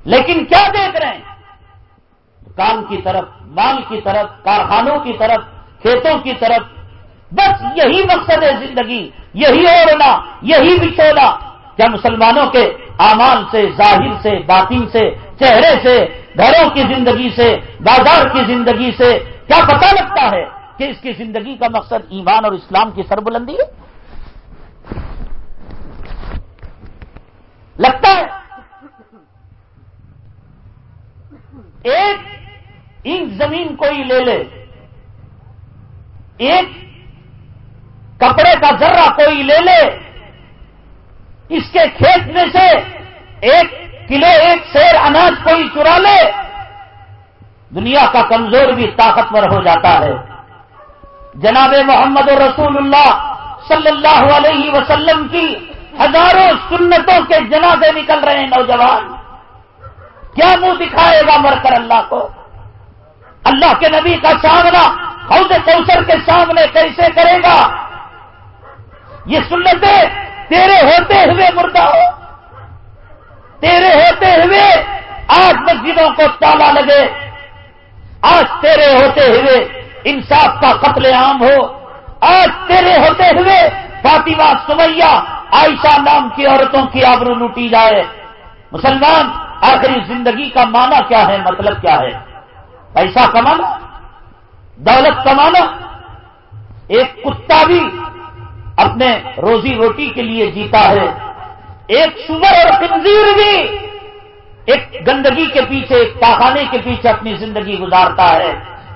لیکن کیا دیکھ رہے ہیں؟ کام کی طرف، مال کی طرف، کارخانوں کی طرف، کھیتوں کی طرف۔ بس یہی مقصد ہے زندگی، یہی اوڑنا یہی بچونا کیا مسلمانوں کے اعمال سے، ظاہر سے، باطن سے، چہرے سے، گھروں کی زندگی سے، بازار کی زندگی سے، کیا پتہ لگتا ہے کہ اس کی زندگی کا مقصد ایمان اور اسلام کی سربلندی ہے؟ لگتا ہے۔ ایک انچ زمین کوئی لے لے۔ ایک کپڑے کا ذرہ کوئی لے لے۔ اس کے کھیت میں سے ایک کلو ایک شیر اناج کوئی چرا لے۔ دنیا کا کمزور بھی طاقتور ہو جاتا ہے۔ جناب محمد رسول اللہ صلی اللہ علیہ وسلم کی ہزاروں سنتوں کے جنازے نکل رہے ہیں نوجوان۔ کیا منہ دکھائے گا مر کر اللہ کو؟ اللہ کے نبی کا سامنا، حوض کوثر کے سامنے کیسے کرے گا؟ یہ سنتیں تیرے ہوتے ہوئے مردہ ہو۔ تیرے ہوتے ہوئے آج مسجدوں کو تالا لگے۔ آج تیرے ہوتے ہوئے انصاف کا قتل عام ہو۔ آج تیرے ہوتے ہوئے فاطمہ سمیا عائشہ نام کی عورتوں کی آبرو لوٹی جائے۔ مسلمان، آخری زندگی کا معنی کیا ہے؟ مطلب کیا ہے؟ پیسہ کمانا، دولت کمانا، ایک کتا بھی اپنے روزی روٹی کے لیے جیتا ہے۔ ایک سور اور خنزیر بھی ایک گندگی کے پیچھے، ایک پاخانے کے پیچھے اپنی زندگی گزارتا ہے۔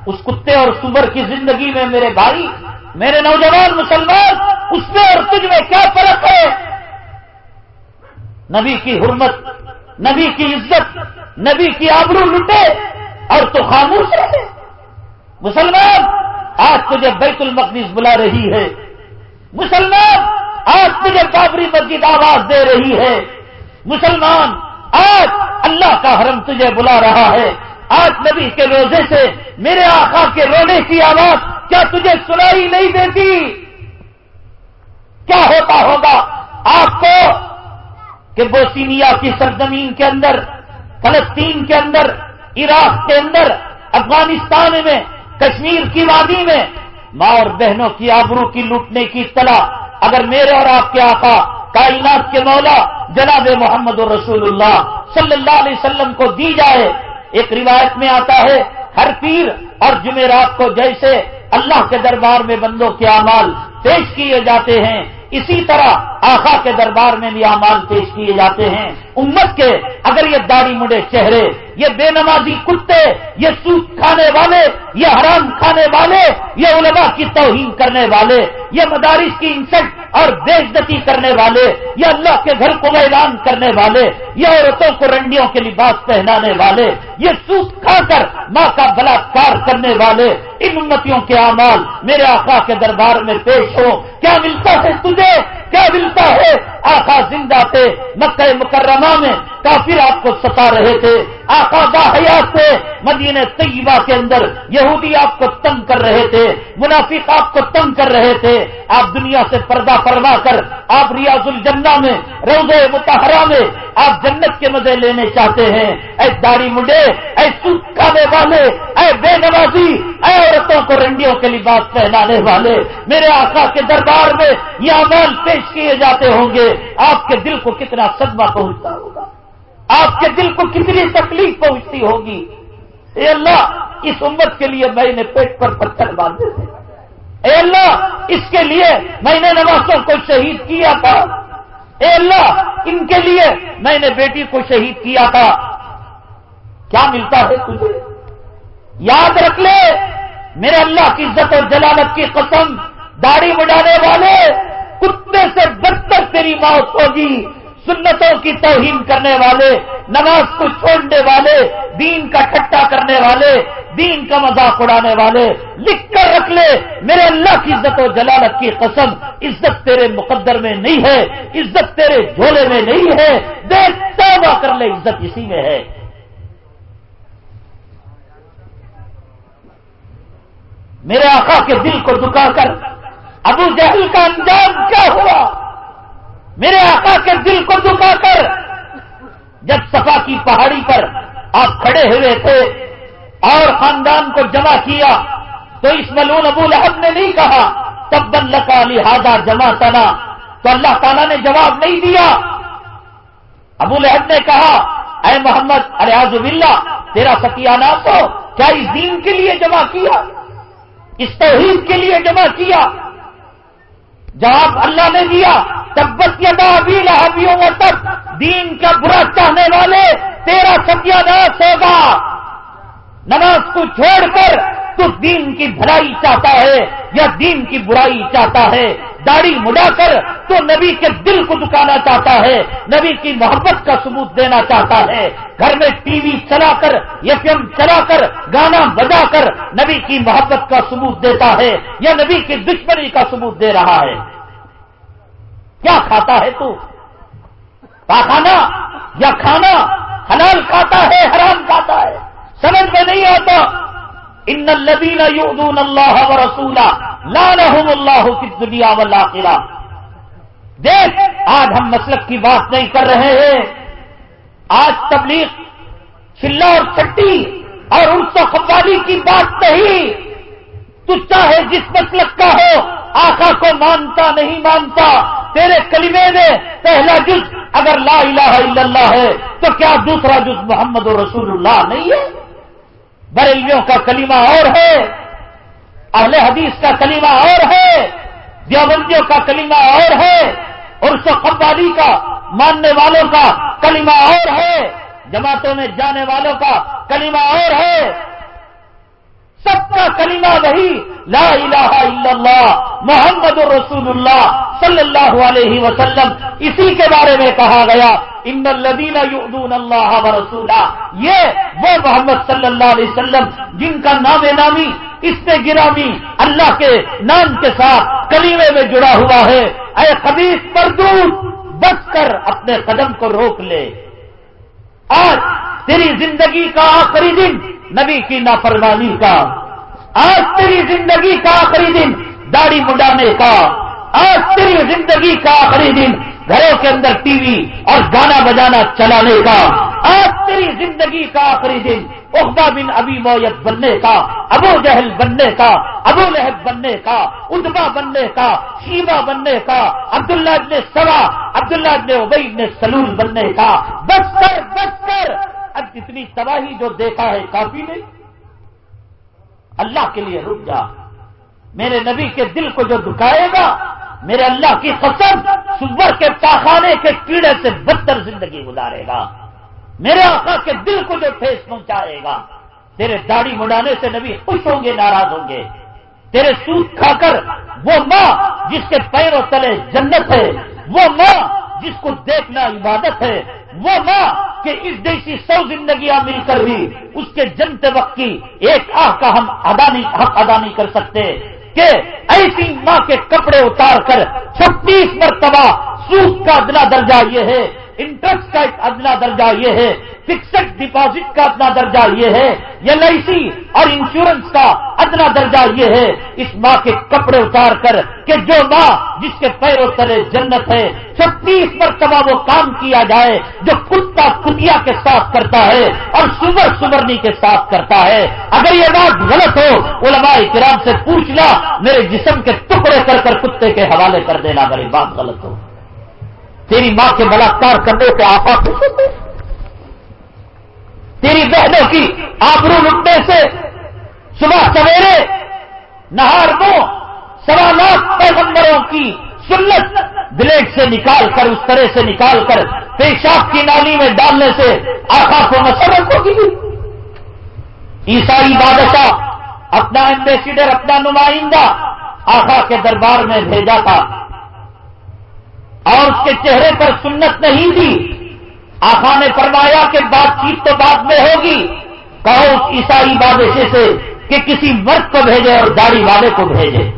اس کتے اور سور کی زندگی میں میرے بھائی میرے نوجوان مسلمان، اس میں اور تجھ میں کیا فرق ہے؟ نبی کی حرمت، نبی کی عزت، نبی کی آبرو لٹے اور تو خاموش رہے۔ مسلمان، آج تجھے بیت المقدس بلا رہی ہے۔ مسلمان، آج تجھے بابری مسجد آواز دے رہی ہے۔ مسلمان، آج اللہ کا حرم تجھے بلا رہا ہے۔ آج نبی کے روزے سے میرے آقا کے رونے کی آواز کیا تجھے سنائی نہیں دیتی؟ کیا ہوتا ہوگا؟ آپ کو کہ بوسینیا کی سرزمین کے اندر، فلسطین کے اندر، عراق کے اندر، افغانستان میں، کشمیر کی وادی میں ماں اور بہنوں کی آبرو کی لوٹنے کی اطلاع اگر میرے اور آپ کے آقا کائنات کے مولا جناب محمد رسول اللہ صلی اللہ علیہ وسلم کو دی جائے، ایک روایت میں آتا ہے، ہر پیر اور جمعرات کو جیسے اللہ کے دربار میں بندوں کے اعمال پیش کیے جاتے ہیں اسی طرح آخا کے دربار میں بھی اعمال پیش کیے جاتے ہیں امت کے اگر یہ داڑھی مڑے چہرے، یہ بے نمازی کتے، یہ سوت کھانے والے، یہ حرام کھانے والے، یہ علماء کی توہین کرنے والے، یہ مدارس کی انسٹ اور بےزتی کرنے والے، یہ اللہ کے گھر کو ویران کرنے والے، یہ عورتوں کو رنڈیوں کے لباس پہنانے والے، یہ سوت کھا کر ماں کا بلاکار کرنے والے، ان امتیوں کے اعمال میرے آقا کے دربار میں پیش ہو کیا ملتا ہے تجھے؟ کیا ملتا ہے؟ آقا زندہ تھے مکہ مکرمہ میں کافر آپ کو ستا رہے تھے آقا حیات تھے مدینہ طیبہ کے اندر یہودی آپ کو تنگ کر رہے تھے، منافق آپ کو تنگ کر رہے تھے۔ آپ دنیا سے پردہ پروا کر آپ ریاض الجنہ میں روزے متحرہ میں آپ جنت کے مزے لینے چاہتے ہیں۔ اے داڑھی مڈے اے سوکھ کھانے والے، اے بے نوازی، اے عورتوں کو رنڈیوں کے لباس پہنانے والے۔ میرے آقا کے دربار میں یہ عمال پیش کیے جاتے ہوں گے۔ آپ کے دل کو کتنا صدمہ پہنچتا آپ کے دل کو کتنی تکلیف پہنچتی ہوگی؟ اے اللہ، اس امت کے لیے میں نے پیٹ پر پتھر باندھے تھے۔ اے اللہ، اس کے لیے میں نے نوازوں کو شہید کیا تھا۔ اے اللہ، ان کے لیے میں نے بیٹی کو شہید کیا تھا۔ کیا ملتا ہے تجھے؟ یاد رکھ لے، میرے اللہ کی عزت اور جلالت کی قسم، داڑھی بڑھانے والے، کتے سے بدتر تیری موت ہوگی۔ سنتوں کی توہین کرنے والے، نماز کو چھوڑنے والے، دین کا ٹھٹا کرنے والے، دین کا مذاق اڑانے والے، لکھ کر رکھ لے۔ میرے اللہ کی عزت و جلالت کی قسم، عزت تیرے مقدر میں نہیں ہے، عزت تیرے جھولے میں نہیں ہے۔ دیکھ، توبہ کر لے، عزت اسی میں ہے۔ میرے آقا کے دل کو دکا کر، ابو جہل کا انجام کیا ہوا؟ میرے آقا کے دل کو دکا کر، جب صفا کی پہاڑی پر آپ کھڑے ہوئے تھے اور خاندان کو جمع کیا، تو اس ملون ابو لہب نے نہیں کہا، تب بن لکا لہٰذا جمع تنا، تو اللہ تعالیٰ نے جواب نہیں دیا۔ ابو لہب نے کہا، اے محمد ارے باللہ، تیرا ستیہ ناس کیا اس دین کے لیے جمع کیا؟ اس توحید کے لیے جمع کیا؟ جواب اللہ نے دیا، تبت یدا ابھی لہبیوں میں تب، دین کا برا چاہنے والے تیرا ستیہ ناس ہوگا۔ نماز کو چھوڑ کر، تو دین کی بھلائی چاہتا ہے یا دین کی برائی چاہتا ہے؟ داڑھی مڈا کر تو نبی کے دل کو دکانا چاہتا ہے، نبی کی محبت کا ثبوت دینا چاہتا ہے۔ گھر میں ٹی وی چلا کر، ایف ایم چلا کر، گانا بجا کر نبی کی محبت کا ثبوت دیتا ہے یا نبی کی دشمنی کا ثبوت دے رہا ہے۔ کیا کھاتا ہے تو؟ پاخانا یا کھانا حلال کھاتا ہے، حرام کھاتا ہے؟ سمجھ میں نہیں آتا۔ ان الذين يؤذون الله ورسوله لعنهم الله في الدنيا والاخره دیکھ، آج ہم مسلک کی بات نہیں کر رہے ہیں۔ آج تبلیغ، چلا اور چٹی اور ان قوالی کی بات نہیں۔ تو چاہے جس مسلک کا ہو، آقا کو مانتا نہیں مانتا، تیرے کلمے میں پہلا جز اگر لا الہ الا اللہ ہے، تو کیا دوسرا جز محمد رسول اللہ نہیں ہے؟ بریلیوں کا کلمہ اور ہے، اہل حدیث کا کلمہ اور ہے، دیوبندیوں کا کلمہ اور ہے اور قبالی کا، ماننے والوں کا کلمہ اور ہے، جماعتوں میں جانے والوں کا کلمہ اور ہے۔ سب کا کلمہ وہی، لا الہ الا اللہ، محمد رسول اللہ صلی اللہ علیہ وسلم، اسی کے بارے میں کہا گیا۔ ان الدین یؤذون اللہ و رسولہ یہ وہ محمد صلی اللہ علیہ وسلم جن کا نام نامی، اس سے گرامی اللہ کے نام کے ساتھ کلیمے میں جڑا ہوا ہے۔ اے خبیص پردوت بس کر اپنے قدم کو روک لے۔ آج تیری زندگی کا آخری دن نبی کی نافرمانی کا۔ آج تیری زندگی کا آخری دن داڑھی مڈانے کا۔ آج تیری زندگی کا آخری دن گھروں کے اندر ٹی وی اور گانا بجانا چلانے کا، آج تیری زندگی کا آخری دن احبا بن ابی مویت بننے کا، ابو جہل بننے کا، ابو لہب بننے کا ادبا بننے کا شیبا بننے کا، عبداللہ ابن سوا عبداللہ ابن ابئی ابن سلول بننے کا۔ بس کر بس کر۔ اب اتنی تباہی جو دیکھا ہے کافی نہیں۔ اللہ کے لیے رک جا۔ میرے نبی کے دل کو جو دکھائے گا میرے اللہ کی قسم، سور کے پاخانے کے کیڑے سے بدتر زندگی گزارے گا۔ میرے آقا کے دل کو جو ٹھیس پہنچائے گا۔ تیرے داڑھی مڈانے سے نبی خوش ہوں گے، ناراض ہوں گے۔ تیرے سوت کھا کر وہ ماں جس کے پیروں تلے جنت ہے، وہ ماں جس کو دیکھنا عبادت ہے، وہ ماں کہ اس جیسی سو زندگیاں مل کر بھی اس کے جنت وقت کی ایک آہ کا ہم ادا نہیں حق ادا نہیں کر سکتے۔ کہ ایسی ماں کے کپڑے اتار کر چھتیس مرتبہ سوکھ کا ادنا درجہ یہ ہے۔ انٹرسٹ کا ایک ادنا درجہ یہ ہے فکسڈ ڈپازٹ کا ادنا درجہ یہ ہے ایل آئی سی اور انشورنس کا ادنا درجہ یہ ہے۔ اس ماں کے کپڑے اتار کر کہ جو ماں جس کے پیروں تلے جنت ہے، چھتیس مرتبہ وہ کام کیا جائے جو کتا کتیا کے ساتھ کرتا ہے اور سور سورنی کے ساتھ کرتا ہے۔ اگر یہ بات غلط ہو، علماء کرام سے پوچھنا، میرے جسم کے ٹکڑے کر کر کتے کے حوالے کر دینا اگر یہ بات غلط ہو۔ تیری ماں کے بلاکار کرنے سے آپ تیری بہنوں کی آبرو لٹنے سے صبح سویرے نہار دو سوا لاکھ پیغمبروں کی سنت بلیڈ سے نکال کر، اس طرح سے نکال کر پیشاب کی نالی میں ڈالنے سے آخا کو مسرت ہوگی عیسائی بادشاہ اپنا ایمبیسیڈر اپنا نمائندہ آخا کے دربار میں بھیجا تھا۔ اور اس کے چہرے پر سنت نہیں تھی آخا نے فرمایا کہ بات چیت تو بعد میں ہوگی۔ کہو اس عیسائی بادشے سے کہ کسی مرد کو بھیجے اور داڑھی والے کو بھیجے۔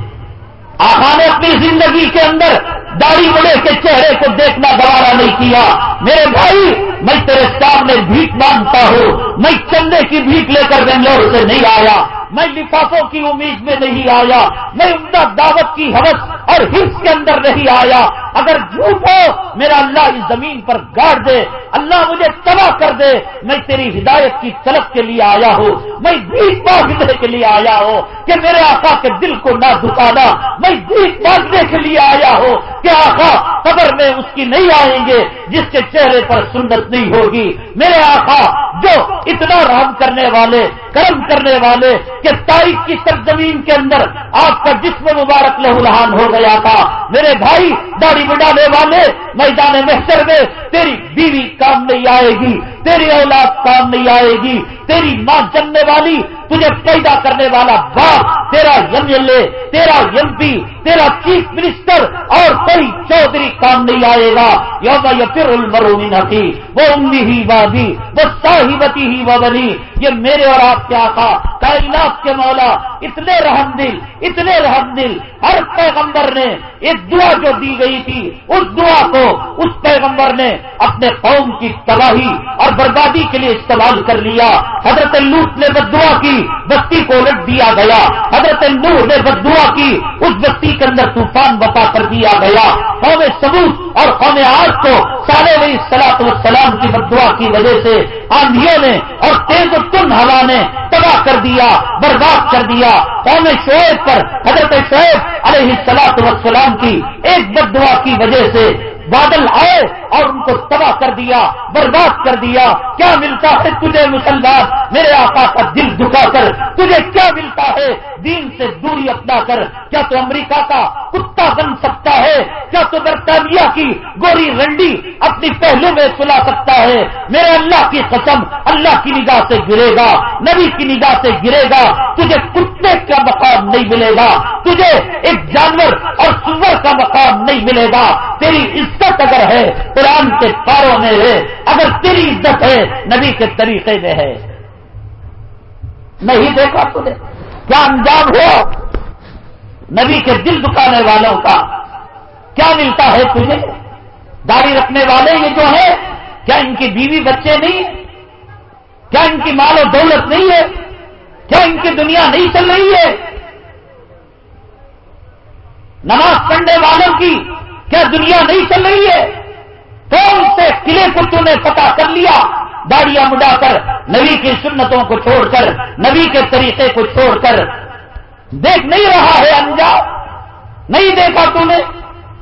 آخا نے اپنی زندگی کے اندر داڑھی بڑے کے چہرے کو دیکھنا گوارا نہیں کیا۔ میرے بھائی، میں تیرے سامنے بھیک مانگتا ہوں۔ میں چندے کی بھیک لے کر بنگلور سے نہیں آیا۔ میں لفافوں کی امید میں نہیں آیا، میں عمدہ دعوت کی حوث اور حص کے اندر نہیں آیا۔ اگر جھوٹ ہو، میرا اللہ اس زمین پر گاڑ دے، اللہ مجھے تباہ کر دے، میں تیری ہدایت کی طلب کے لیے آیا ہوں، میں بھیک مانگنے کے لیے آیا ہوں کہ میرے آقا کے دل کو نہ دکانا میں بھیک مانگنے کے لیے آیا ہوں کہ آقا، قبر میں اس کی نہیں آئیں گے، جس کے چہرے پر سنت نہیں ہوگی۔ میرے آقا، جو اتنا رحم کرنے والے، کرم کرنے والے کہ تاریخ کی سرزمین کے اندر آپ کا جسم مبارک لہولہان ہو گیا تھا۔ میرے بھائی، داڑھی بڑھانے والے، میدان محسر میں تیری بیوی کام نہیں آئے گی، تیری اولاد کام نہیں آئے گی، تیری ماں جمنے والی، تجھے پیدا کرنے والا باپ، تیرا ایم ایل اے، تیرا ایم پی، تیرا چیف منسٹر اور کوئی چودھری کام نہیں آئے گا۔ یوم یا پھر المرونی نہ تھی وہ امی ہی بابی وہ صاحبتی ہی وہ بنی یہ میرے اور آپ کے آقا کائنات کے مولا اتنے رحم دل، اتنے رحم دل۔ ہر پیغمبر نے ایک دعا جو دی گئی تھی، اس دعا کو اس پیغمبر نے اپنے قوم کی تباہی اور بربادی کے لیے استعمال کر لیا۔ حضرت لوٹ نے بد دعا کی، بستی کو الٹ دیا گیا۔ حضرت نور نے بد دعا کی، اس بستی کے اندر طوفان بتا کر دیا گیا۔ قوم سبوت اور قوم آج کو سارے علیہ سلاط السلام کی بد دعا کی وجہ سے آندھیوں نے اور تیز و تن ہوا نے تباہ کر دیا، برباد کر دیا۔ قوم شعیب پر حضرت شعیب علیہ سلاط وسلام کی ایک بد دعا کی وجہ سے بادل آئے اور ان کو تباہ کر دیا، برباد کر دیا۔ کیا ملتا ہے تجھے مسلمان؟ میرے آقا کا دل دکھا کر۔ تجھے کیا ملتا ہے؟ دین سے دوری اپنا کر۔ کیا تو امریکہ کا کتا بن سکتا ہے؟ کیا تو برطانیہ کی گوری رنڈی اپنی پہلو میں سلا سکتا ہے؟ میرے اللہ کی قسم، اللہ کی نگاہ سے گرے گا، نبی کی نگاہ سے گرے گا۔ تجھے کتے کا مقام نہیں ملے گا، تجھے ایک جانور اور سور کا مقام نہیں ملے گا۔ تیری عزت اگر ہے، قرآن کے پاروں میں ہے، اگر تیری عزت ہے، نبی کے طریقے میں ہے۔ نہیں دیکھا تجھے کیا انجام ہو نبی کے دل دکانے والوں کا کیا ملتا ہے تجھے؟ داڑھی رکھنے والے یہ جو ہے کیا ان کی بیوی بچے نہیں کیا ان کی مال و دولت نہیں ہے؟ کیا ان کی دنیا نہیں چل رہی ہے؟ نماز پڑھنے والوں کی کیا دنیا نہیں چل رہی ہے؟ کون سے قلعے کو تم نے پتا کر لیا؟ داڑیاں مڈا کر، نبی کی سنتوں کو چھوڑ کر، نبی کے طریقے کو چھوڑ کر۔ دیکھ نہیں رہا ہے انجام نہیں دیکھا تم نے۔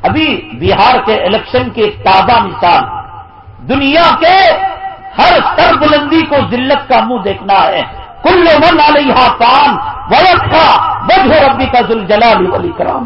ابھی بہار کے الیکشن کی ایک تازہ مثال۔ دنیا کے ہر سر بلندی کو ذلت کا منہ دیکھنا ہے۔ کل من علیہ پان ورق کا بج ربی کا دل جلال علی کرام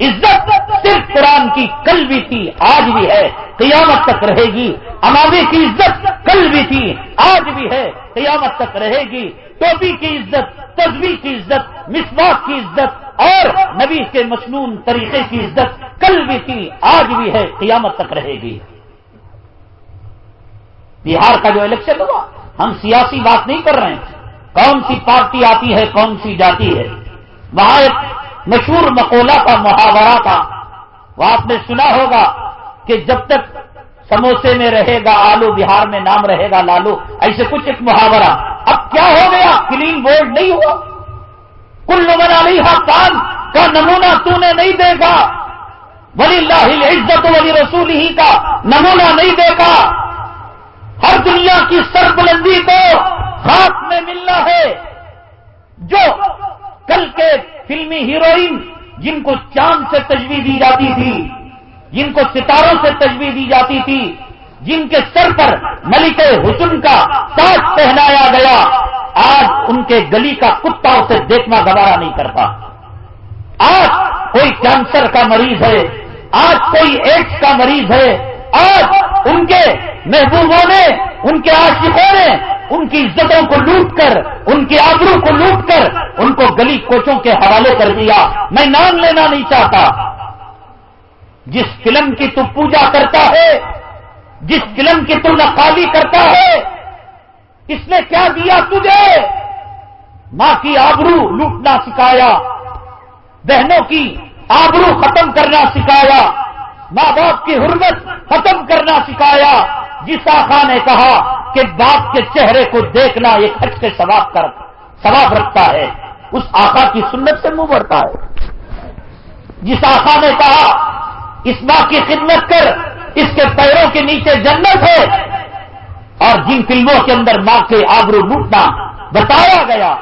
عزت صرف قرآن کی کل بھی تھی، آج بھی ہے، قیامت تک رہے گی۔ امامی کی عزت کل بھی تھی، آج بھی ہے، قیامت تک رہے گی۔ ٹوپی کی عزت تصویر کی عزت، مسواک کی عزت، اور نبی کے مصنون طریقے کی عزت کل بھی تھی، آج بھی ہے، قیامت تک رہے گی۔ بہار کا جو الیکشن ہوا، ہم سیاسی بات نہیں کر رہے ہیں۔ کون سی پارٹی آتی ہے، کون سی جاتی ہے۔ وہاں ایک مشہور مقولہ کا، محاورہ تھا وہ آپ نے سنا ہوگا کہ جب تک سموسے میں رہے گا، آلو بہار میں نام رہے گا، لالو، ایسے کچھ ایک محاورہ۔ اب کیا ہو گیا؟ کلین بورڈ نہیں ہوا۔ کل من علیہ کام کا نمونہ تو نے نہیں دیکھا ولی اللہ عزت ولی رسول ہی کا نمونہ نہیں دیکھا ہر دنیا کی سر بلندی کو ہاتھ میں ملنا ہے۔ جو کل کے فلمی ہیروئن جن کو چاند سے تجویز دی جاتی تھی، جن کو ستاروں سے تجویز دی جاتی تھی، جن کے سر پر ملک حسن کا تاج پہنایا گیا، آج ان کے گلی کا کتا اسے دیکھنا گوارا نہیں کرتا۔ آج کوئی کینسر کا مریض ہے، آج کوئی ایڈس کا مریض ہے، آج ان کے محبوبوں نے، ان کے عاشقوں نے ان کی عزتوں کو لوٹ کر، ان کی آبروں کو لوٹ کر، ان کو گلی کوچوں کے حوالے کر دیا۔ میں نام لینا نہیں چاہتا۔ جس فلم کی تو پوجا کرتا ہے، جس فلم کی تو نقالی کرتا ہے، اس نے کیا دیا تجھے؟ ماں کی آبرو لوٹنا سکھایا۔ بہنوں کی آبرو ختم کرنا سکھایا۔ ماں باپ کی حرمت ختم کرنا سکھایا۔ جس آخا نے کہا کہ باپ کے چہرے کو دیکھنا ایک ہٹ کے ثواب کر ثواب رکھتا ہے، اس آخا کی سنت سے منہ بڑھتا ہے۔ جس آخا نے کہا، اس ماں کی خدمت کر، اس کے پیروں کے نیچے جنت ہے۔ اور جن فلموں کے اندر ماں کے آبرو لوٹنا بتایا گیا،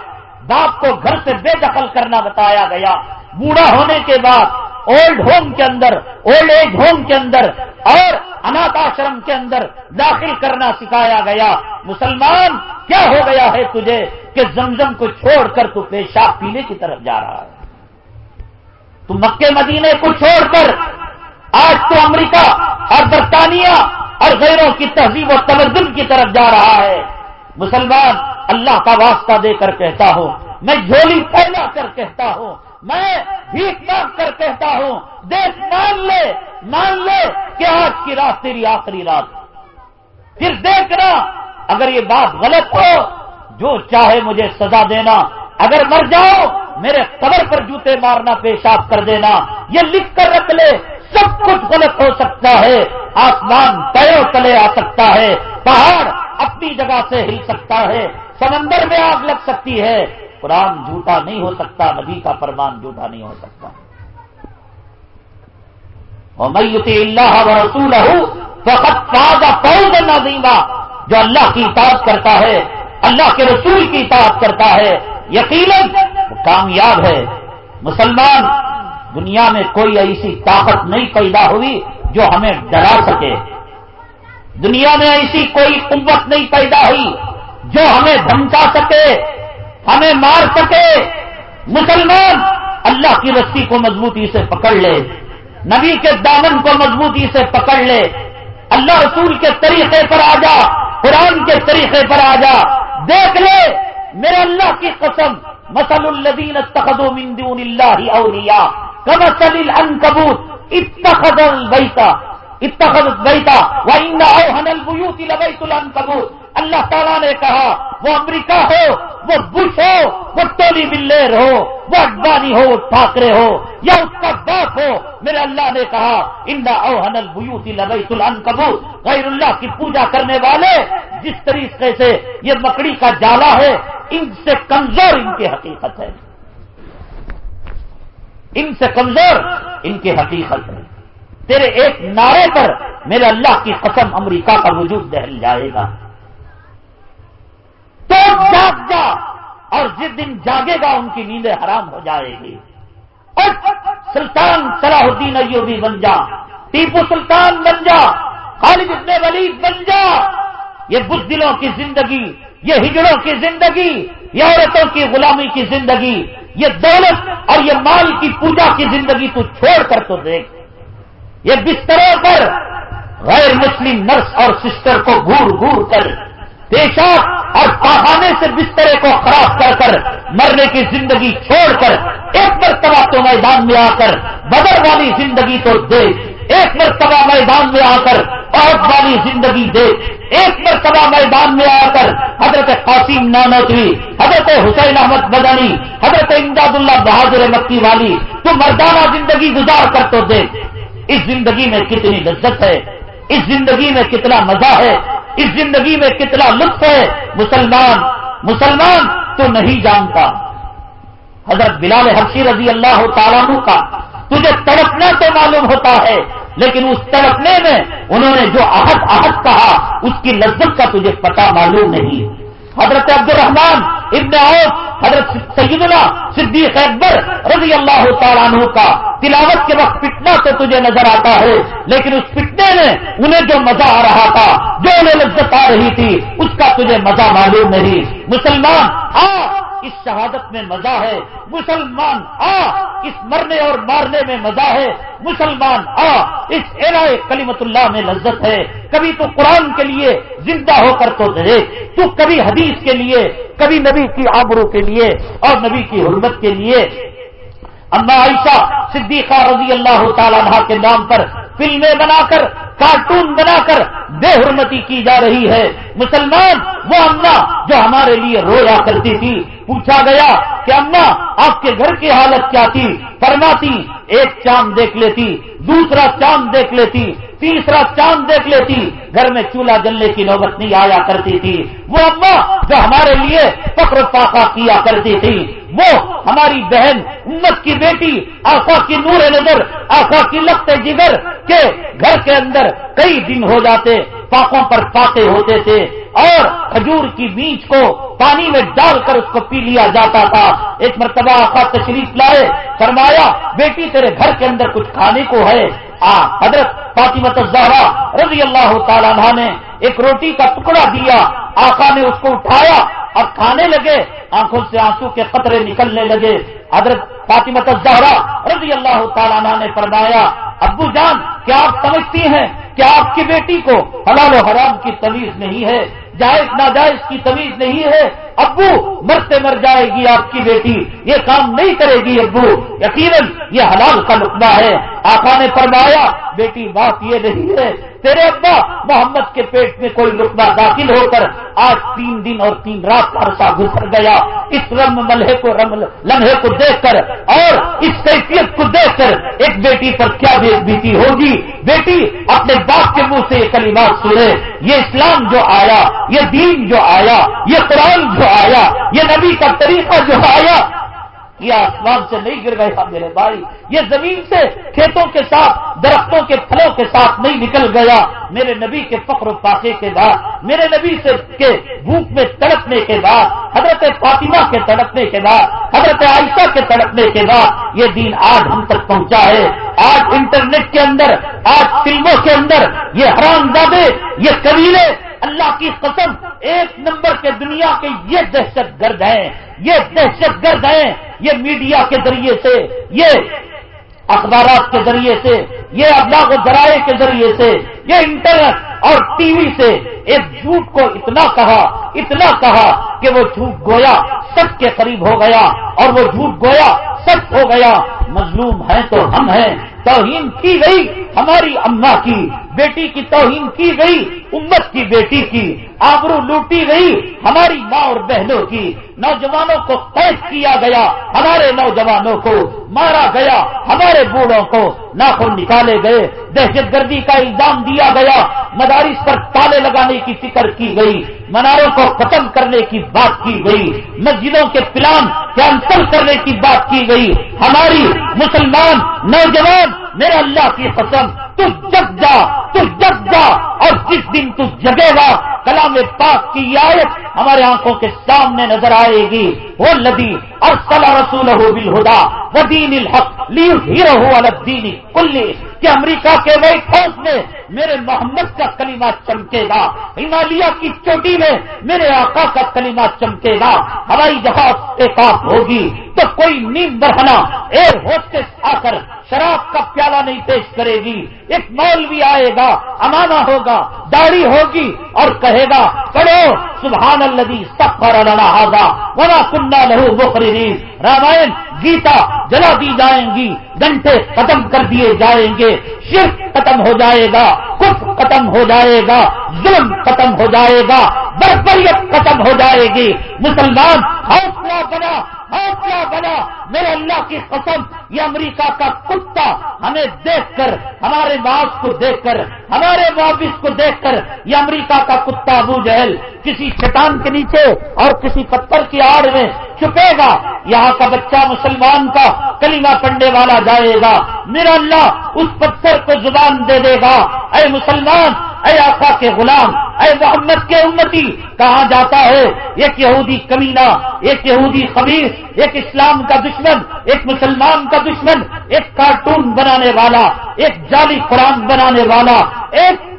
باپ کو گھر سے بے دخل کرنا بتایا گیا۔ بوڑھا ہونے کے بعد اولڈ ہوم کے اندر اولڈ ایج ہوم کے اندر اور انات آشرم کے اندر داخل کرنا سکھایا گیا۔ مسلمان، کیا ہو گیا ہے تجھے کہ زمزم کو چھوڑ کر تو پیشاب پینے کی طرف جا رہا ہے؟ تو مکے مدینے کو چھوڑ کر آج تو امریکہ اور برطانیہ اور غیروں کی تہذیب و تمدن کی طرف جا رہا ہے۔ مسلمان، اللہ کا واسطہ دے کر کہتا ہوں، میں جھولی پھیلا کر کہتا ہوں میں بھیک مانگ کر کہتا ہوں، دیکھ، مان لے مان لے کہ آج کی رات تیری آخری رات۔ پھر دیکھنا اگر یہ بات غلط ہو، جو چاہے مجھے سزا دینا۔ اگر مر جاؤ، میرے قبر پر جوتے مارنا پیشاب کر دینا۔ یہ لکھ کر رکھ لے، سب کچھ غلط ہو سکتا ہے۔ آسمان پیروں تلے آ سکتا ہے۔ پہاڑ اپنی جگہ سے ہل سکتا ہے۔ سمندر میں آگ لگ سکتی ہے۔ قرآن جھوٹا نہیں ہو سکتا، نبی کا فرمان جھوٹا نہیں ہو سکتا۔ اور میتی اللہ و رسول فقط نظیمہ جو اللہ کی اطاعت کرتا ہے، اللہ کے رسول کی اطاعت کرتا ہے، یقیناً کامیاب ہے۔ مسلمان، دنیا میں کوئی ایسی طاقت نہیں پیدا ہوئی جو ہمیں ڈرا سکے۔ دنیا میں ایسی کوئی قوت نہیں پیدا ہوئی جو ہمیں دھمکا سکے۔ ہمیں مار سکے۔ مسلمان، اللہ کی رسی کو مضبوطی سے پکڑ لے۔ نبی کے دامن کو مضبوطی سے پکڑ لے۔ اللہ رسول کے طریقے پر آ جا، قرآن کے طریقے پر آ جا۔ دیکھ لے، میرے اللہ کی قسم مسل الدین تخدو دون اللہ اولیا كمثل العنكبوت اتخذ البيت اتخذ البيت وان اوهن البيوت لبيت العنكبوت اللہ تعالیٰ نے کہا، وہ امریکہ ہو، وہ بش ہو، وہ ٹولی بلیر ہو، وہ اڈوانی ہو، وہ ٹھاکرے ہو، یا اس کا باپ ہو۔ میرے اللہ نے کہا اندا اوہن البیوتی لبیت العنکبوت غیر اللہ کی پوجا کرنے والے، جس طریقے سے یہ مکڑی کا جالا ہے، ان سے کمزور ان کی حقیقت ہے۔ ان سے کمزور ان کی حقیقت ہے۔ تیرے ایک نعرے پر میرے اللہ کی قسم امریکہ کا وجود دہل جائے گا۔ جاگ جا اور جس دن جاگے گا ان کی نیندیں حرام ہو جائے گی۔ اور سلطان صلاح الدین ایوبی بن جا، ٹیپو سلطان بن جا، خالد ابن ولید بن جا۔ یہ بزدلوں کی زندگی، یہ ہجڑوں کی زندگی، یہ عورتوں کی غلامی کی زندگی، یہ دولت اور یہ مال کی پوجا کی زندگی تو چھوڑ کر تو دیکھ۔ یہ بستروں پر غیر مسلم نرس اور سسٹر کو گور گور کر پیشاب اور پہانے سے بسترے کو خراب کر کر مرنے کی زندگی چھوڑ کر ایک مرتبہ تو میدان میں آ کر، بدر والی زندگی تو دے، ایک مرتبہ میدان میں آ کر، عہد والی زندگی دے۔ ایک مرتبہ میدان میں آ کر، حضرت قاسم نانوتری حضرت حسین احمد بدنی، حضرت امداد اللہ بہادر مکی والی، تو مردانہ زندگی گزار کر تو دے۔ اس زندگی میں کتنی لذت ہے، اس زندگی میں کتنا مزہ ہے۔ اس زندگی میں کتنا لطف ہے؟ مسلمان مسلمان تو نہیں جانتا۔ حضرت بلال حفصی رضی اللہ تعالیٰ کا تجھے تڑپنا تو معلوم ہوتا ہے، لیکن اس تڑپنے میں انہوں نے جو آہت آہت کہا، اس کی لذت کا تجھے پتا معلوم نہیں۔ ہے حضرت عبد الرحمان ابن عوف، حضرت سیدنا صدیق اکبر رضی اللہ تعالیٰ عنہ کا تلاوت کے وقت پٹنا تو تجھے نظر آتا ہے، لیکن اس پٹنے میں انہیں جو مزہ آ رہا تھا، جو انہیں لذت آ رہی تھی، اس کا تجھے مزہ معلوم نہیں۔ مسلمان ہاں اس شہادت میں مزہ ہے۔ مسلمان، آ، اس مرنے اور مارنے میں مزہ ہے۔ مسلمان، آ، اس ایرائے کلیمت اللہ میں لذت ہے۔ کبھی تو قرآن کے لیے زندہ ہو کر تو دے تو کبھی حدیث کے لیے، کبھی نبی کی آبرو کے لیے اور نبی کی حرمت کے لیے۔ اما عائشہ صدیقہ رضی اللہ تعالیٰ کے نام پر فلمیں بنا کر کارٹون بنا کر بے حرمتی کی جا رہی ہے۔ مسلمان، وہ اما جو ہمارے لیے رویا کرتی تھی۔ پوچھا گیا کہ اما، آپ کے گھر کی حالت کیا تھی؟ فرماتی، ایک چاند دیکھ لیتی، دوسرا چاند دیکھ لیتی، تیسرا چاند دیکھ لیتی۔ گھر میں چولہا جلنے کی نوبت نہیں آیا کرتی تھی۔ وہ اما جو ہمارے لیے فخر پاکا کیا کرتی تھی۔ وہ ہماری بہن، امت کی بیٹی آخا کی نور نظر آخا کی لخت جگر کے گھر کے اندر کئی دن ہو جاتے، پاکوں پر پاتے ہوتے تھے اور کھجور کی بیج کو پانی میں ڈال کر اس کو پی لیا جاتا تھا۔ ایک مرتبہ آقا تشریف لائے، فرمایا، بیٹی تیرے گھر کے اندر کچھ کھانے کو ہے۔ آ، حضرت فاطمت الزہرا رضی اللہ تعالیٰ نے ایک روٹی کا ٹکڑا دیا، آقا نے اس کو اٹھایا اور کھانے لگے، آنکھوں سے آنسو کے قطرے نکلنے لگے۔ حضرت فاطمت الزہرا رضی اللہ تعالیٰ نے فرمایا، ابو جان، کیا آپ سمجھتی ہیں کہ آپ کی بیٹی کو حلال و حرام کی تمیز نہیں ہے؟ جائز، ناجائز کی تمیز نہیں ہے؟ ابو مرتے مر جائے گی آپ کی بیٹی، یہ کام نہیں کرے گی ابو۔ یقیناً یہ حلال کا نقبہ ہے۔ آقا نے فرمایا، بیٹی، بات یہ نہیں ہے۔ تیرے ابا محمد کے پیٹ میں کوئی رقبہ داخل ہو کر آج تین دن اور تین رات کا عرصہ گزر گیا۔ اس رم ملحے کو رم لمحے کو دیکھ کر اور اس کیفیت کو دیکھ کر ایک بیٹی پر کیا بیتی ہوگی؟ بیٹی، اپنے باپ کے منہ سے یہ کلمات سنے یہ اسلام جو آیا، یہ دین جو آیا، یہ قرآن جو آیا، یہ نبی کا طریقہ جو آیا، یہ آسمان سے نہیں گر گیا ہاں میرے بھائی، یہ زمین سے کھیتوں کے ساتھ، درختوں کے پھلوں کے ساتھ نہیں نکل گیا۔ میرے نبی کے فخر و پاکے کے بعد، میرے نبی سے کے بھوک میں تڑپنے کے بعد، حضرت فاطمہ کے تڑپنے کے بعد، حضرت عائشہ کے تڑپنے کے بعد، یہ دین آج ہم تک پہنچا ہے۔ آج انٹرنیٹ کے اندر، آج فلموں کے اندر، یہ حرام دادے یہ قبیلے اللہ کی قسم، ایک نمبر کے دنیا کے یہ دہشت گرد ہیں، یہ دہشت گرد ہیں، یہ میڈیا کے ذریعے سے، یہ اخبارات کے ذریعے سے، یہ ابلاغ و ذرائع کے ذریعے سے، یہ انٹرنیٹ اور ٹی وی سے ایک جھوٹ کو اتنا کہا اتنا کہا کہ وہ جھوٹ گویا سچ کے قریب ہو گیا اور وہ جھوٹ گویا سچ ہو گیا۔ مظلوم ہے تو ہم ہیں۔ توہین کی گئی ہماری اما کی۔ بیٹی کی توہین کی گئی، امت کی بیٹی کی۔ آبرو لوٹی گئی ہماری ماں اور بہنوں کی۔ نوجوانوں کو قید کیا گیا ہمارے نوجوانوں کو، مارا گیا ہمارے بوڑھوں کو۔ ناخن نکالے گئے، دہشت گردی کا الزام دیا گیا، مدارس پر تالے لگانے کی فکر کی گئی، مناروں کو ختم کرنے کی بات کی گئی، مسجدوں کے پلان کینسل کرنے کی بات کی گئی، ہماری مسلمان نوجوان میرے اللہ کی قسم تو جگ جا تو جگ جا، اور جس دن تو جگے گا، کلام پاک کی آیت ہمارے آنکھوں کے سامنے نظر آئے گی۔ وہ لدی اور سلا رسول بالہدا، وہ دین الحق لی ہیرو الدینی کلی۔ کہ امریکہ کے وائٹ ہاؤس میں میرے محمد کا کلمہ چمکے گا ہمالیہ کی چوٹی میں میرے آقا کا کلمہ چمکے گا ہوائی جہاز ایک ہوگی تو کوئی نیم برہنا ایئر ہوسٹس آ کر شراب کا پیالہ نہیں پیش کرے گی۔ ایک مول بھی آئے گا امانا ہوگا، داڑھی ہوگی اور کہے گا، پڑھو سبحان الدی سفر ہوگا ونا کنڈا لہو بخری رامائن، گیتا جلا دی جائیں گی، گھنٹے ختم کر دیے جائیں گے۔ شرک ختم ہو جائے گا کف ختم ہو جائے گا، ظلم ختم ہو جائے گا، بربریت ختم ہو جائے گی۔ مسلمان حوصلہ بنا حوصلہ بنا؟ میرے اللہ کی قسم، یہ امریکہ کا کتا ہمیں دیکھ کر، ہمارے باس کو دیکھ کر، ہمارے واپس کو دیکھ کر، یہ امریکہ کا کتا ابو جہل کسی چٹان کے نیچے اور کسی پتھر کی آڑ میں چھپے گا۔ یہاں کا بچہ مسلمان کا کلمہ پڑھنے والا جائے گا۔ میرا اللہ اس پتھر کو زبان دے دے گا۔ اے مسلمان اے آقا کے غلام، اے محمد کے امتی، کہاں جاتا ہے؟ ایک یہودی کمینہ، ایک یہودی خبیر ایک اسلام کا دشمن، ایک مسلمان کا دشمن، ایک کارٹون بنانے والا، ایک جعلی قرآن بنانے والا، ایک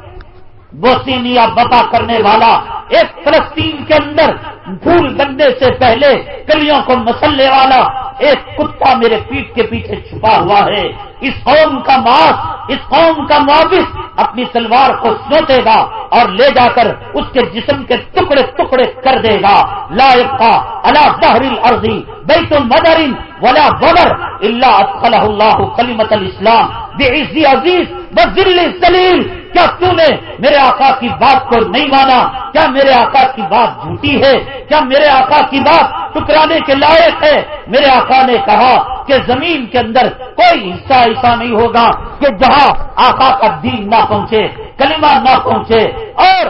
بوسینیا بتا کرنے والا ایک فلسطین کے اندر پھول بننے سے پہلے کلیوں کو مسلنے والا ایک کتا میرے پیٹ کے پیچھے چھپا ہوا ہے۔ اس قوم کا ماس، اس قوم کا معاوض اپنی تلوار کو سوتے گا اور لے جا کر اس کے جسم کے ٹکڑے ٹکڑے کر دے گا۔ لا کا اللہ بحری عرضی بیت المدرین ولا بدر اللہ اطخلہ اللہ کلیمت الاسلام۔ بے عزی عزیز بزل سلیل کیا تو نے میرے آقا کی بات کو نہیں مانا؟ کیا میرے آقا کی بات جھوٹی ہے، کیا میرے آقا کی بات ٹکرانے کے لائق ہے؟ میرے آقا نے کہا کہ زمین کے اندر کوئی حصہ ایسا نہیں ہوگا کہ جہاں آقا کا دین نہ پہنچے، کلمہ نہ پہنچے اور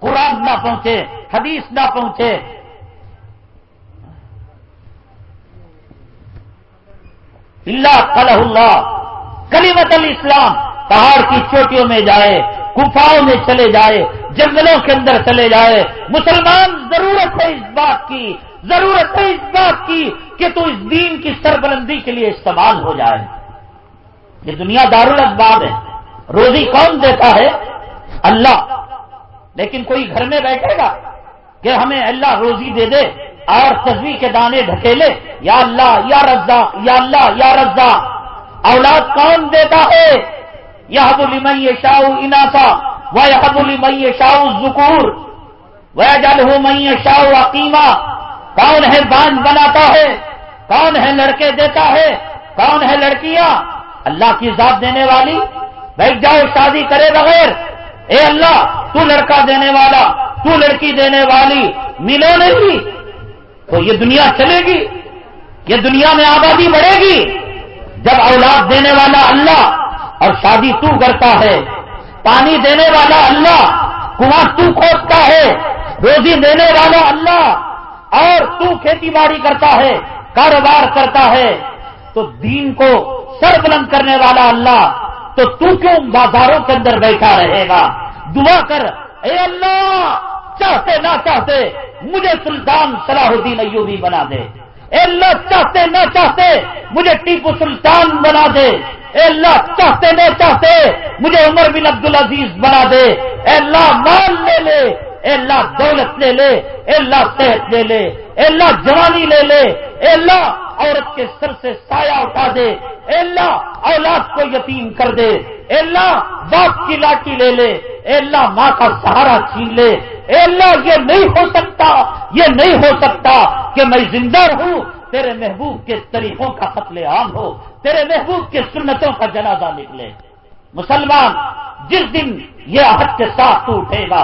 قرآن نہ پہنچے، حدیث نہ پہنچے۔ اللہ کل اللہ کلیمت الاسلام پہاڑ کی چوٹیوں میں جائے۔ گفاؤں میں چلے جائے، جنگلوں کے اندر چلے جائے۔ مسلمان، ضرورت ہے اس بات کی، ضرورت ہے اس بات کی کہ تو اس دین کی سربلندی کے لیے استعمال ہو جائے۔ یہ دنیا دارالاسباب ہے۔ روزی کون دیتا ہے؟ اللہ۔ لیکن کوئی گھر میں بیٹھے گا کہ ہمیں اللہ روزی دے دے اور تصویر کے دانے ڈھکیلے یا اللہ، یا رزا یا اللہ، یا رزا اولاد کون دیتا ہے؟ یہ حبلی مئی شاہ اناسا وہ حبلی مئی شاہ ذکور وہ جل شاہ کون ہے باندھ بناتا ہے؟ کون ہے لڑکے دیتا ہے؟ کون ہے لڑکیاں؟ اللہ کی ذات دینے والی؟ بیٹھ جاؤ شادی کرے بغیر۔ اے اللہ، تو لڑکا دینے والا، تو لڑکی دینے والی ملو نہیں۔ تو یہ دنیا چلے گی، یہ دنیا میں آبادی بڑھے گی۔ جب اولاد دینے والا اللہ اور شادی تو کرتا ہے۔ پانی دینے والا اللہ کنواں تو کھودتا ہے۔ روزی دینے والا اللہ اور تو کھیتی باڑی کرتا ہے، کاروبار کرتا ہے۔ تو دین کو سر بلند کرنے والا اللہ تو تو کیوں بازاروں کے اندر بیٹھا رہے گا؟ دعا کر، اے اللہ، چاہتے نہ چاہتے مجھے سلطان صلاح الدین ایوبی بنا دے۔ اے اللہ، چاہتے نہ چاہتے مجھے ٹیپو سلطان بنا دے۔ اے اللہ چاہتے نہ چاہتے مجھے عمر بن عبد العزیز بنا دے اے اللہ مال لے لے اے اللہ دولت لے لے اے اللہ صحت لے لے اے اللہ جوانی لے لے اے اللہ عورت کے سر سے سایہ اٹھا دے اے اللہ اولاد کو یتیم کر دے اے اللہ باپ کی لاٹھی لے لے اے اللہ ماں کا سہارا چھین لے اے اللہ یہ نہیں ہو سکتا یہ نہیں ہو سکتا کہ میں زندہ رہوں تیرے محبوب کے طریقوں کا قتل عام ہو تیرے محبوب کے سنتوں کا جنازہ نکلے۔ مسلمان، جس دن یہ عہد کے ساتھ تو اٹھے گا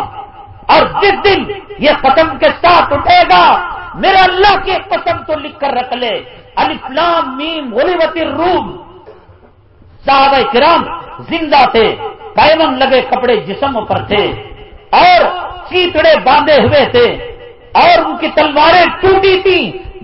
اور جس دن یہ قسم کے ساتھ اٹھے گا میرا اللہ کی قسم تو لکھ کر رکھ لے۔ الفلام میم غلیبتی روم صحابہ کرام زندہ تھے پیمن لگے کپڑے جسم پر تھے اور چیتڑے باندھے ہوئے تھے اور ان کی تلواریں ٹوٹی تھی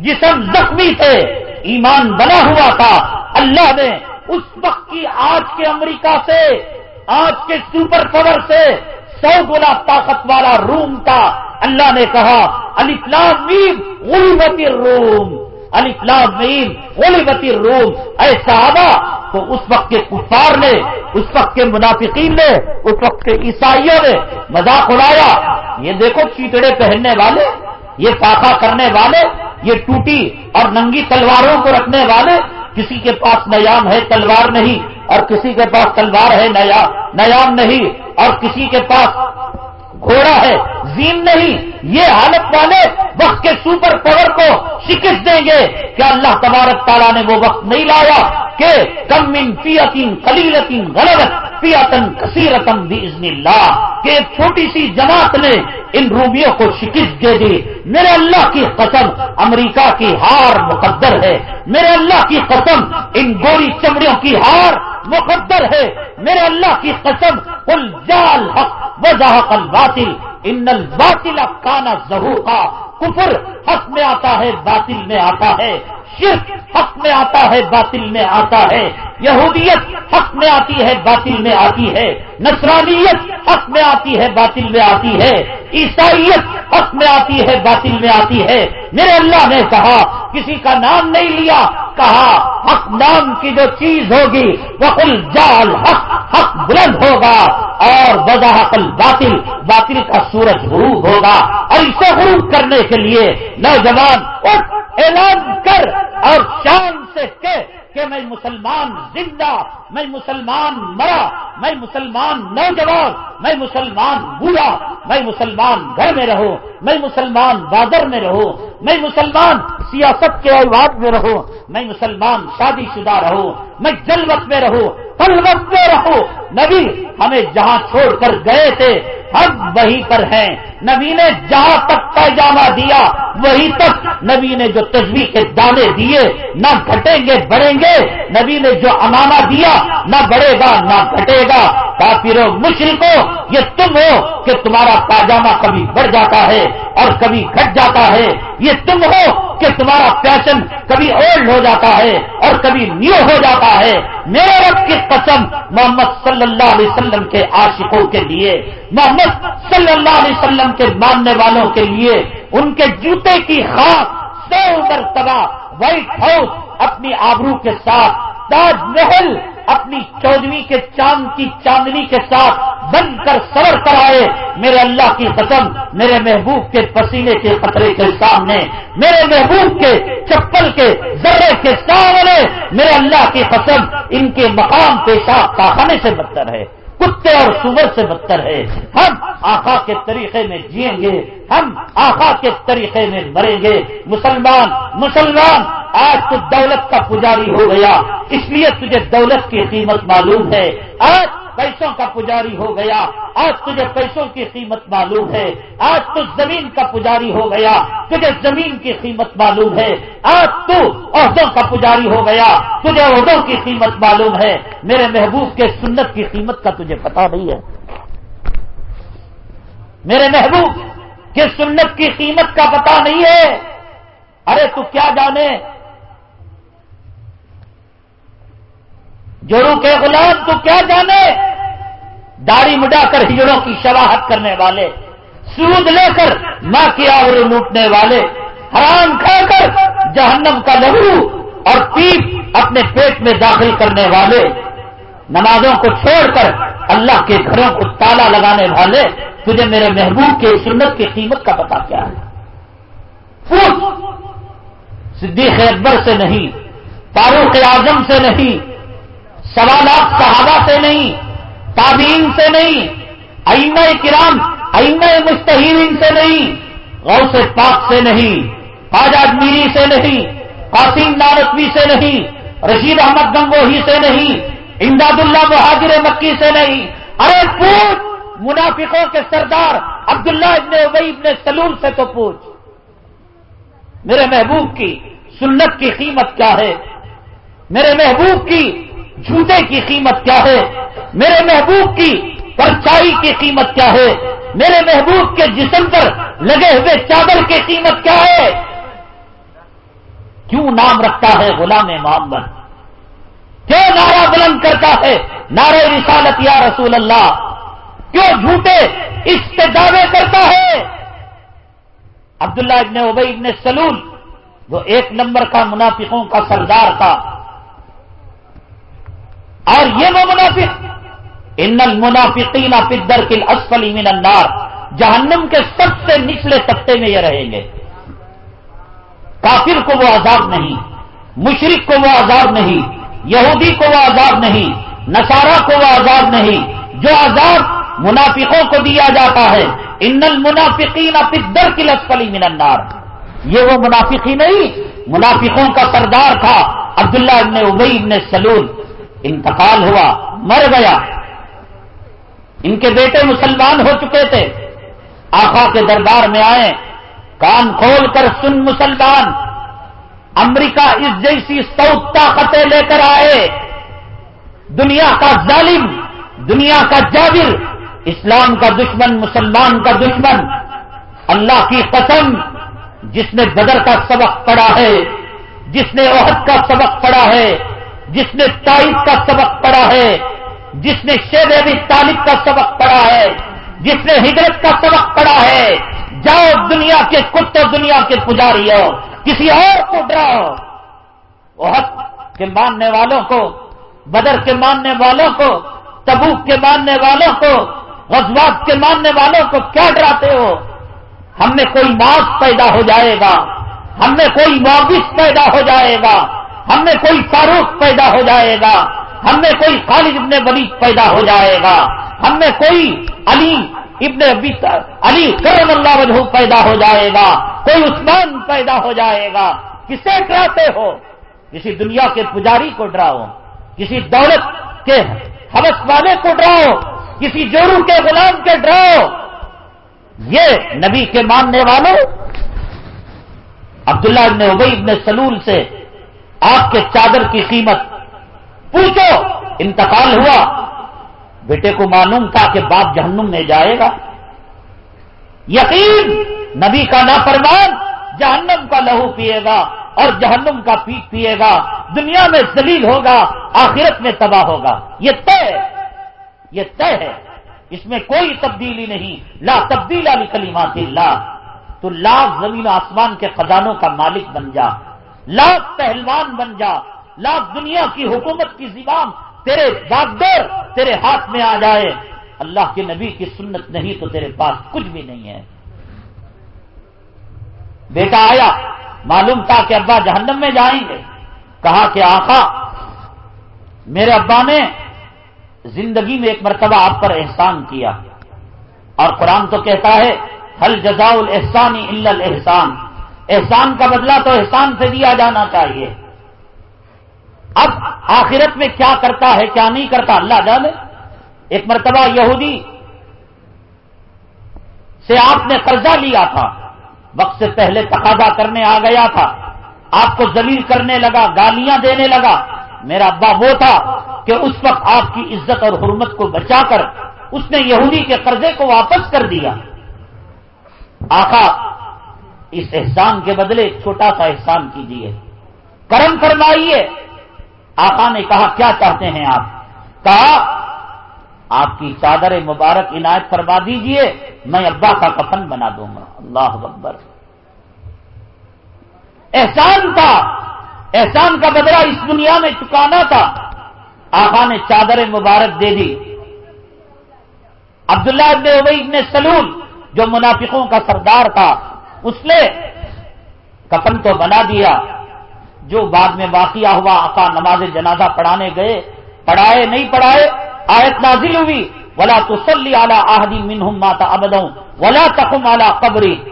جسم زخمی تھے۔ ایمان بنا ہوا تھا۔ اللہ نے اس وقت کی آج کے امریکہ سے، آج کے سپر پاور سے سو گنا طاقت والا روم تھا۔ اللہ نے کہا علی فلام میم، غلبت روم علی فلام میم، غلبت روم ایسا آبا تو اس وقت کے کفار نے، اس وقت کے منافقین نے، اس وقت کے عیسائیوں نے مذاق اڑایا۔ یہ دیکھو چیتڑے پہننے والے، یہ فاقا کرنے والے یہ ٹوٹی اور ننگی تلواروں کو رکھنے والے، کسی کے پاس نیام ہے تلوار نہیں، اور کسی کے پاس تلوار ہے نیام نہیں، اور کسی کے پاس گھوڑا ہے زین نہیں، یہ حالت والے وقت کے سپر پاور کو شکست دیں گے کیا اللہ تبارک تعالیٰ نے وہ وقت نہیں لایا کہ کم ان پیتین کلیلتین غلط پیتن کثیرتن بھی اللہ کہ ایک چھوٹی سی جماعت نے ان رومیوں کو شکست دے دی۔ میرے اللہ کی قسم، امریکہ کی ہار مقدر ہے۔ میرے اللہ کی قسم، ان گوری چمڑیوں کی ہار مقدر ہے۔ میرے اللہ کی قسم کل جال حق وضاح الباطل۔ ان الباطل کانا ظہور کا کفر حق میں آتا ہے، باطل میں آتا ہے۔ شرک حق میں آتا ہے، باطل میں آتا ہے۔ یہودیت حق میں آتی ہے، باطل میں آتی ہے۔ نصرانیت حق میں آتی ہے، باطل میں آتی ہے۔ عیسائیت حق میں آتی ہے، باطل میں آتی ہے۔ میرے اللہ نے کہا، کسی کا نام نہیں لیا، کہا، حق نام کی جو چیز ہوگی وہ کل جال حق حق بلند ہوگا اور وضاحت باطل باطل کا سورج غروب ہوگا۔ اور اسے غروب کرنے کے لیے نوجوان اعلان کر اور شان سے کہ کہ میں مسلمان زندہ، میں مسلمان مرا، میں مسلمان نوجوان، میں مسلمان بوڑھا، میں مسلمان گھر میں رہو میں مسلمان بادر میں رہو میں مسلمان سیاست کے اواد میں رہو میں مسلمان شادی شدہ رہو میں جلوت میں رہو پلوت میں رہو نبی ہمیں جہاں چھوڑ کر گئے تھے ہم وہیں پر ہیں۔ نبی نے جہاں تک پیجامہ دیا، وہی تک نبی نے جو تجویز کے دانے دیے، نہ گھٹیں گے، بڑھیں گے۔ نبی نے جو امانہ دیا، نہ بڑھے گا، نہ گھٹے گا۔ کافروں مشرقوں یہ تم ہو کہ تمہارا پاجامہ کبھی بڑھ جاتا ہے اور کبھی گھٹ جاتا ہے۔ یہ تم ہو کہ تمہارا پیشن کبھی اولڈ ہو جاتا ہے اور کبھی نیو ہو جاتا ہے۔ میرے رب کی قسم، محمد صلی اللہ علیہ وسلم کے عاشقوں کے لیے، محمد صلی اللہ علیہ وسلم کے ماننے والوں کے لیے، ان کے جوتے کی خاص سو مرتبہ وائٹ ہاؤس اپنی آبرو کے ساتھ تاج محل اپنی چودویں کے چاند کی چاندنی کے ساتھ بن کر سور کرائے میرے اللہ کی قسم، میرے محبوب کے پسینے کے خطرے کے سامنے، میرے محبوب کے چپل کے ذرے کے سامنے، میرے اللہ کی قسم، ان کے مقام پیشاب کاخانے سے بدتر ہے۔ کتے اور سور سے بدتر ہے۔ ہم آخا کے طریقے میں جیئیں گے، ہم آخا کے طریقے میں مریں گے۔ مسلمان مسلمان، آج تو دولت کا پجاری ہو گیا۔ اس لیے تجھے دولت کی قیمت معلوم ہے۔ آج پیسوں کا پجاری ہو گیا۔ آج تجھے پیسوں کی قیمت معلوم ہے۔ آج تو زمین کا پجاری ہو گیا۔ تجھے زمین کی قیمت معلوم ہے۔ آج تو عہدوں کا پجاری ہو گیا۔ تجھے عہدوں کی قیمت معلوم ہے۔ میرے محبوب کے سنت کی قیمت کا تجھے پتا نہیں ہے۔ میرے محبوب کے سنت کی قیمت کا پتا نہیں ہے۔ ارے تو کیا جانے؟ جورو کے غلام تو کیا جانے؟ داڑھی مڈا کر ہجڑوں کی شواہت کرنے والے، سود لے کر ماں کی آور لوٹنے والے، حرام کھا کر جہنم کا لہو اور پیپ اپنے پیٹ میں داخل کرنے والے، نمازوں کو چھوڑ کر اللہ کے گھروں کو تالا لگانے والے، تجھے میرے محبوب کے سنت کی قیمت کا پتا کیا ہے؟ صدیق اکبر سے نہیں، فاروق اعظم سے نہیں، سوالات صحابہ سے نہیں تابعین سے نہیں، ائمہ کرام، ائمہ مستحین سے نہیں، غوث پاک سے نہیں، خواجہ میری سے نہیں، قاسم نارتوی سے نہیں، رشید احمد گنگوہی سے نہیں امداد اللہ بہادر مکی سے نہیں۔ ارے پوچھ، منافقوں کے سردار عبداللہ ابن ابئی ابن سلول سے تو پوچھ۔ میرے محبوب کی سنت کی قیمت کیا ہے؟ میرے محبوب کی جھوٹے کی قیمت کیا ہے؟ میرے محبوب کی پرچائی کی قیمت کیا ہے؟ میرے محبوب کے جسم پر لگے ہوئے چادر کی قیمت کیا ہے؟ کیوں نام رکھتا ہے غلام محمد؟ کیوں نعرہ بلند کرتا ہے نعرہ رسالت یا رسول اللہ؟ کیوں جھوٹے اس سے دعوے کرتا ہے؟ عبداللہ ابن ابئی ابن سلول، جو ایک نمبر کا منافقوں کا سردار تھا اور یہ وہ منافق ان المنافقین پدر کل اسفلی من النار جہنم کے سب سے نچلے طبقے میں یہ رہیں گے کافر کو وہ عذاب نہیں مشرق کو وہ عذاب نہیں، یہودی کو وہ عذاب نہیں، نصارہ کو وہ عذاب نہیں۔ جو عذاب منافقوں کو دیا جاتا ہے، ان المنافقین پدر کی لسفلی من النار۔ یہ وہ منافقی نہیں، منافقوں کا سردار تھا عبداللہ ابن ابئی ابن سلول۔ انتقال ہوا، مر گیا۔ ان کے بیٹے مسلمان ہو چکے تھے۔ آخا کے دربار میں آئے، کان کھول کر سن مسلمان۔ امریکہ اس جیسی سعود طاقتیں لے کر آئے۔ دنیا کا ظالم، دنیا کا جاگر اسلام کا دشمن، مسلمان کا دشمن۔ اللہ کی قسم، جس نے بدر کا سبق پڑھا ہے، جس نے عہد کا سبق پڑھا ہے جس نے تائف کا سبق پڑھا ہے، جس نے شیر ابھی طالب کا سبق پڑھا ہے، جس نے ہجرت کا سبق پڑھا ہے، جاؤ دنیا کے کتے دنیا کے پجاری ہو کسی اور کو ڈراؤ۔ عہد کے ماننے والوں کو، بدر کے ماننے والوں کو، تبوک کے ماننے والوں کو، غزوات کے ماننے والوں کو کیا ڈراتے ہو؟ ہم میں کوئی ماس پیدا ہو جائے گا، ہم میں کوئی معاوث پیدا ہو جائے گا۔ ہم میں کوئی فاروق پیدا ہو جائے گا۔ ہم میں کوئی خالد ابن ولید پیدا ہو جائے گا۔ ہم میں کوئی علی ابن علی کرم اللہ وجہ پیدا ہو جائے گا۔ کوئی عثمان پیدا ہو جائے گا۔ کسے ڈراتے ہو؟ کسی دنیا کے پجاری کو ڈراؤ۔ کسی دولت کے حوث والے کو ڈراؤ۔ کسی جورو کے غلام کے ڈراؤ۔ یہ نبی کے ماننے والوں عبداللہ ابن ابئی ابن سلول سے آپ کے چادر کی قیمت۔ پوچھو، انتقال ہوا۔ بیٹے کو معلوم تھا کہ باپ جہنم میں جائے گا۔ یقین، نبی کا نافرمان جہنم کا لہو پیے گا اور جہنم کا پیٹ پیے گا۔ دنیا میں ذلیل ہوگا، آخرت میں تباہ ہوگا۔ یہ طے یہ طے ہے۔ اس میں کوئی تبدیلی نہیں۔ لا تبدیل علی کلیمات اللہ۔ تو لاکھ زمین آسمان کے خزانوں کا مالک بن جا۔ لاکھ پہلوان بن جا، لاکھ دنیا کی حکومت کی زبان تیرے باغدور تیرے ہاتھ میں آ جائے۔ اللہ کے نبی کی سنت نہیں تو تیرے پاس کچھ بھی نہیں ہے۔ بیٹا آیا، معلوم تھا کہ ابا جہنم میں جائیں گے۔ کہا کہ آقا، میرے ابا نے زندگی میں ایک مرتبہ آپ پر احسان کیا۔ اور قرآن تو کہتا ہے حل جزا الحسانی الحسان احسان کا بدلہ تو احسان سے دیا جانا چاہیے۔ اب آخرت میں کیا کرتا ہے، کیا نہیں کرتا، اللہ جانے۔ ایک مرتبہ یہودی سے آپ نے قرضہ لیا تھا۔ وقت سے پہلے تقاضا کرنے آ گیا تھا۔ آپ کو زلیل کرنے لگا، گالیاں دینے لگا۔ میرا ابا وہ تھا کہ اس وقت آپ کی عزت اور حرمت کو بچا کر اس نے یہودی کے قرضے کو واپس کر دیا۔ آقا اس احسان کے بدلے چھوٹا سا احسان کیجیے کرم فرمائیے۔ آقا نے کہا، کیا چاہتے ہیں آپ؟ کہا، آپ کی چادر مبارک عنایت فرما دیجیے، میں ابا کا کفن بنا دوں گا۔ اللہ اکبر۔ احسان تھا۔ احسان کا بدلہ اس دنیا میں چکانا تھا۔ آقا نے چادر مبارک دے دی۔ عبداللہ ابن ابئی ابن سلول، جو منافقوں کا سردار تھا اس نے کفن تو بنا دیا، جو بعد میں واقعہ ہوا آقا نماز جنازہ پڑھانے گئے، پڑھائے، نہیں پڑھائے، آیت نازل ہوئی۔ ولا تسلی اعلیٰ آہدی منہم ماتا ابدوں ولا تخم اعلیٰ قبری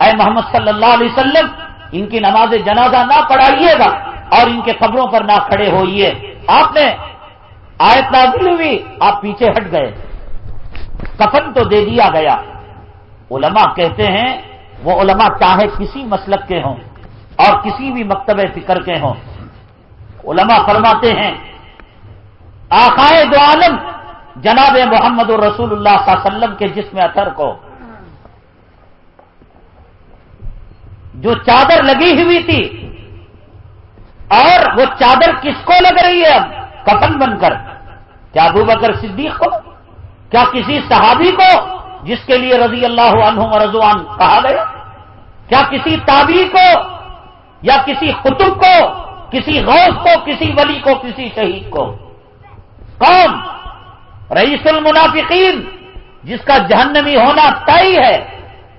اے محمد صلی اللہ علیہ وسلم، ان کی نماز جنازہ نہ پڑھائیے گا اور ان کے قبروں پر نہ کھڑے ہوئیے۔ آپ نے آیت نازل ہوئی، آپ پیچھے ہٹ گئے۔ کفن تو دے دیا گیا۔ علماء کہتے ہیں وہ علماء چاہے کسی مسلک کے ہوں اور کسی بھی مکتب فکر کے ہوں۔ علماء فرماتے ہیں آخائے دو عالم جناب محمد الرسول اللہ صلی اللہ علیہ وسلم کے جسم اثر کو، جو چادر لگی ہوئی تھی اور وہ چادر کس کو لگ رہی ہے؟ اب کفن بن کر۔ کیا ابو بکر صدیق کو؟ کیا کسی صحابی کو؟ جس کے لیے رضی اللہ عنہ رضوان کہا گیا؟ کیا کسی تابی کو، یا کسی قطب کو، کسی غوث کو، کسی ولی کو، کسی شہید کو۔ کون رئیس المنافقین، جس کا جہنمی ہونا طے ہے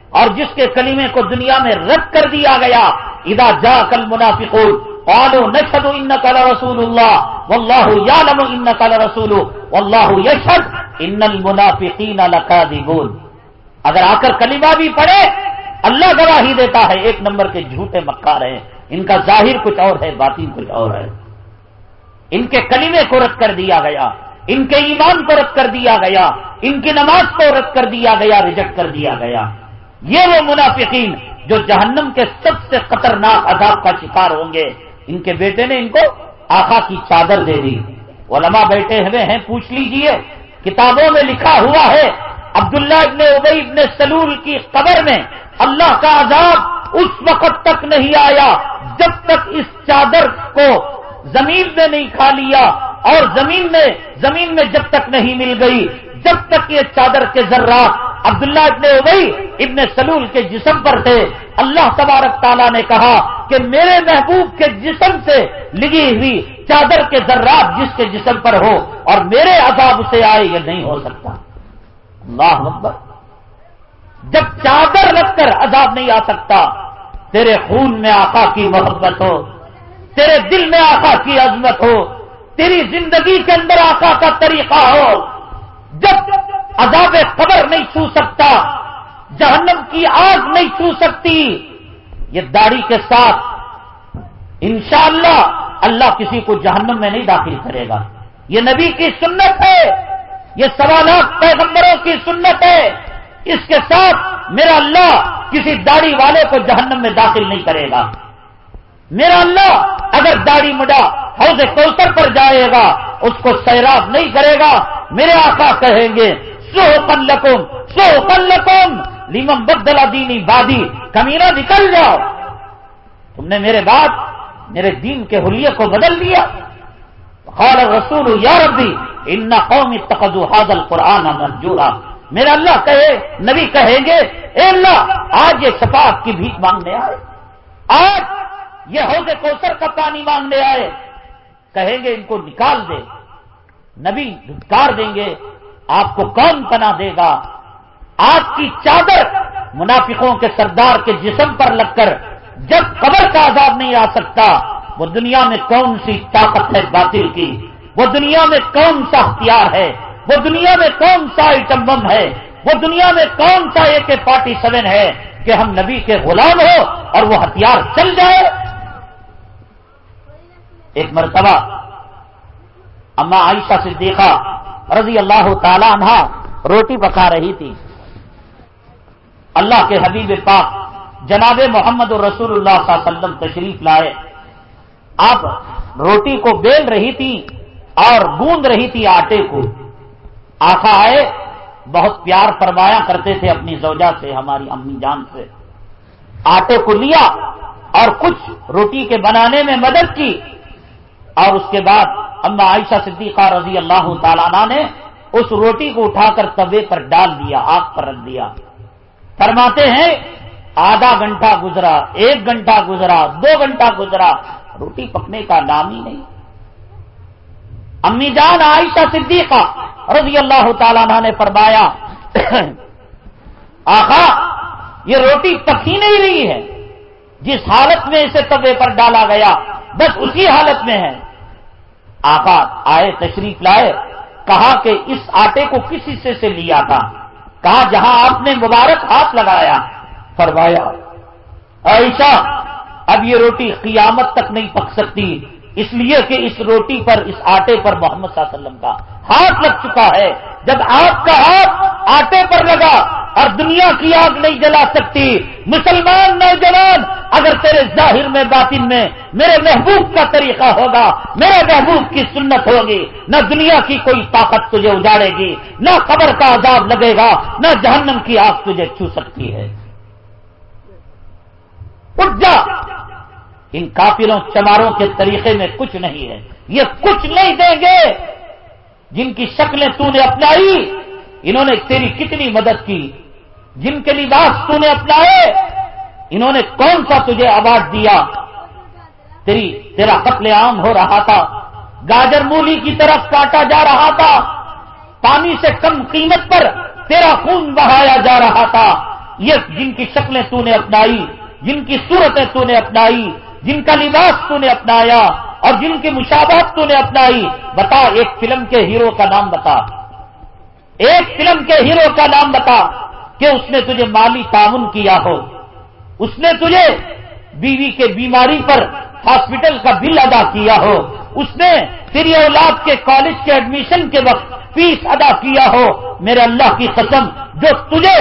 اور جس کے کلیمے کو دنیا میں رد کر دیا گیا ادا جا کل منافقول قالوا نشهد انك لرسول الله والله يعلم انك لرسول والله يشهد ان المنافقين لكاذبون اگر آ کر کلمہ بھی پڑھے اللہ گواہی دیتا ہے ایک نمبر کے جھوٹے مکار ہیں۔ ان کا ظاہر کچھ اور ہے، باطن کچھ اور ہے۔ ان کے کلمے کو رد کر دیا گیا۔ ان کے ایمان کو رد کر دیا گیا۔ ان کی نماز کو رد کر دیا گیا، ریجیکٹ کر دیا گیا۔ یہ وہ منافقین جو جہنم کے سب سے خطرناک عذاب کا شکار ہوں گے۔ ان کے بیٹے نے ان کو آخا کی چادر دے دی۔ علماء بیٹھے ہوئے ہیں، پوچھ لیجیے، کتابوں میں لکھا ہوا ہے عبداللہ ابن ابئی ابن سلول کی قبر میں اللہ کا عذاب اس وقت تک نہیں آیا جب تک اس چادر کو زمین میں نہیں کھا لیا اور زمین میں زمین میں جب تک نہیں مل گئی، جب تک یہ چادر کے ذرات عبداللہ ابن ابئی ابن سلول کے جسم پر تھے، اللہ تبارک تعالیٰ نے کہا کہ میرے محبوب کے جسم سے لگی ہوئی چادر کے ذرات جس کے جسم پر ہو اور میرے عذاب سے آئے یہ نہیں ہو سکتا۔ اللہ اکبر. جب چادر رکھ کر عذاب نہیں آ سکتا، تیرے خون میں آقا کی محبت ہو، تیرے دل میں آقا کی عظمت ہو، تیری زندگی کے اندر آقا کا طریقہ ہو۔ جب عذاب قبر نہیں چھو سکتا، جہنم کی آگ نہیں چھو سکتی، یہ داڑھی کے ساتھ انشاءاللہ اللہ کسی کو جہنم میں نہیں داخل کرے گا۔ یہ نبی کی سنت ہے۔ یہ سوالات پیغمبروں کی سنت ہے۔ اس کے ساتھ میرا اللہ کسی داڑھی والے کو جہنم میں داخل نہیں کرے گا۔ میرا اللہ اگر داڑھی مڈا حوض کوثر پر جائے گا، اس کو سیراب نہیں کرے گا۔ میرے آقا کہیں گے سو پلکم سو پلکم لیمم بدلا دینی بادی کمینا نکل جاؤ۔ تم نے میرے بعد میرے دین کے حلیے کو بدل دیا۔ خال رسول یا ربی ان قومی تقدو حاضل قرآن منجورا میرا اللہ کہے، نبی کہیں گے، اے اللہ، آج یہ شفاعت کی بھیک مانگنے آئے۔ آج یہ حوض کوثر کا پانی مانگنے آئے۔ کہیں گے، ان کو نکال دے۔ نبی دھتکار دیں گے۔ آپ کو کون پنا دے گا؟ آپ کی چادر منافقوں کے سردار کے جسم پر لگ کر جب قبر کا عذاب نہیں آ سکتا وہ دنیا میں کون سی طاقت ہے باطل کی؟ وہ دنیا میں کون سا اختیار ہے؟ وہ دنیا میں کون سا آئٹم بم ہے؟ وہ دنیا میں کون سا اے کے فورٹی سیون ہے کہ ہم نبی کے غلام ہو اور وہ ہتھیار چل جائے؟ ایک مرتبہ اما عائشہ سے دیکھا رضی اللہ تعالی عنہ روٹی پکا رہی تھی۔ اللہ کے حبیب پاک جناب محمد رسول اللہ صلی اللہ علیہ وسلم تشریف لائے۔ آپ روٹی کو بیل رہی تھی اور گوند رہی تھی آٹے کو۔ آخا آئے، بہت پیار فرمایا کرتے تھے اپنی زوجہ سے، ہماری امی جان سے۔ آٹے کو لیا اور کچھ روٹی کے بنانے میں مدد کی۔ اور اس کے بعد اما عائشہ صدیقہ رضی اللہ تعالیٰ نے اس روٹی کو اٹھا کر توے پر ڈال دیا، آگ پر رکھ دیا۔ فرماتے ہیں، آدھا گھنٹہ گزرا، ایک گھنٹہ گزرا، دو گھنٹہ گزرا روٹی پکنے کا نام ہی نہیں۔ امی جان عائشہ صدیقہ رضی اللہ تعالیٰ نے فرمایا، آخا، یہ روٹی پکی نہیں رہی ہے۔ جس حالت میں اسے طبے پر ڈالا گیا، بس اسی حالت میں ہے۔ آقا آئے تشریف لائے، کہا کہ اس آٹے کو کس حصے سے لیا تھا۔ کہا، جہاں آپ نے مبارک ہاتھ لگایا۔ فرمایا، عائشہ اب یہ روٹی قیامت تک نہیں پک سکتی۔ اس لیے کہ اس روٹی پر، اس آٹے پر محمد صلی اللہ علیہ وسلم کا ہاتھ لگ چکا ہے۔ جب آپ کا ہاتھ آٹے پر لگا اور دنیا کی آگ نہیں جلا سکتی، مسلمان نوجوان، اگر تیرے ظاہر میں، باطن میں میرے محبوب کا طریقہ ہوگا، میرے محبوب کی سنت ہوگی، نہ دنیا کی کوئی طاقت تجھے اجاڑے گی، نہ قبر کا عذاب لگے گا، نہ جہنم کی آگ تجھے چھو سکتی ہے۔ اٹھ جا۔ ان کافروں چماروں کے طریقے میں کچھ نہیں ہے۔ یہ کچھ نہیں دیں گے۔ جن کی شکلیں تو نے اپنائی، انہوں نے تیری کتنی مدد کی؟ جن کے لباس تو نے اپنائے، انہوں نے کون سا تجھے آواز دیا؟ تیری، تیرا قتل عام ہو رہا تھا۔ گاجر مولی کی طرف کاٹا جا رہا تھا۔ پانی سے کم قیمت پر تیرا خون بہایا جا رہا تھا۔ یہ جن کی شکلیں تو نے اپنائی، جن کی صورتیں تو نے اپنائی جن کا لباس تو نے اپنایا اور جن کی مشابہت تو نے اپنائی، بتا، ایک فلم کے ہیرو کا نام بتا۔ ایک فلم کے ہیرو کا نام بتا کہ اس نے تجھے مالی تعاون کیا ہو۔ اس نے تجھے بیوی کے بیماری پر ہاسپٹل کا بل ادا کیا ہو۔ اس نے تیری اولاد کے کالج کے ایڈمیشن کے وقت فیس ادا کیا ہو۔ میرے اللہ کی قسم، جو تجھے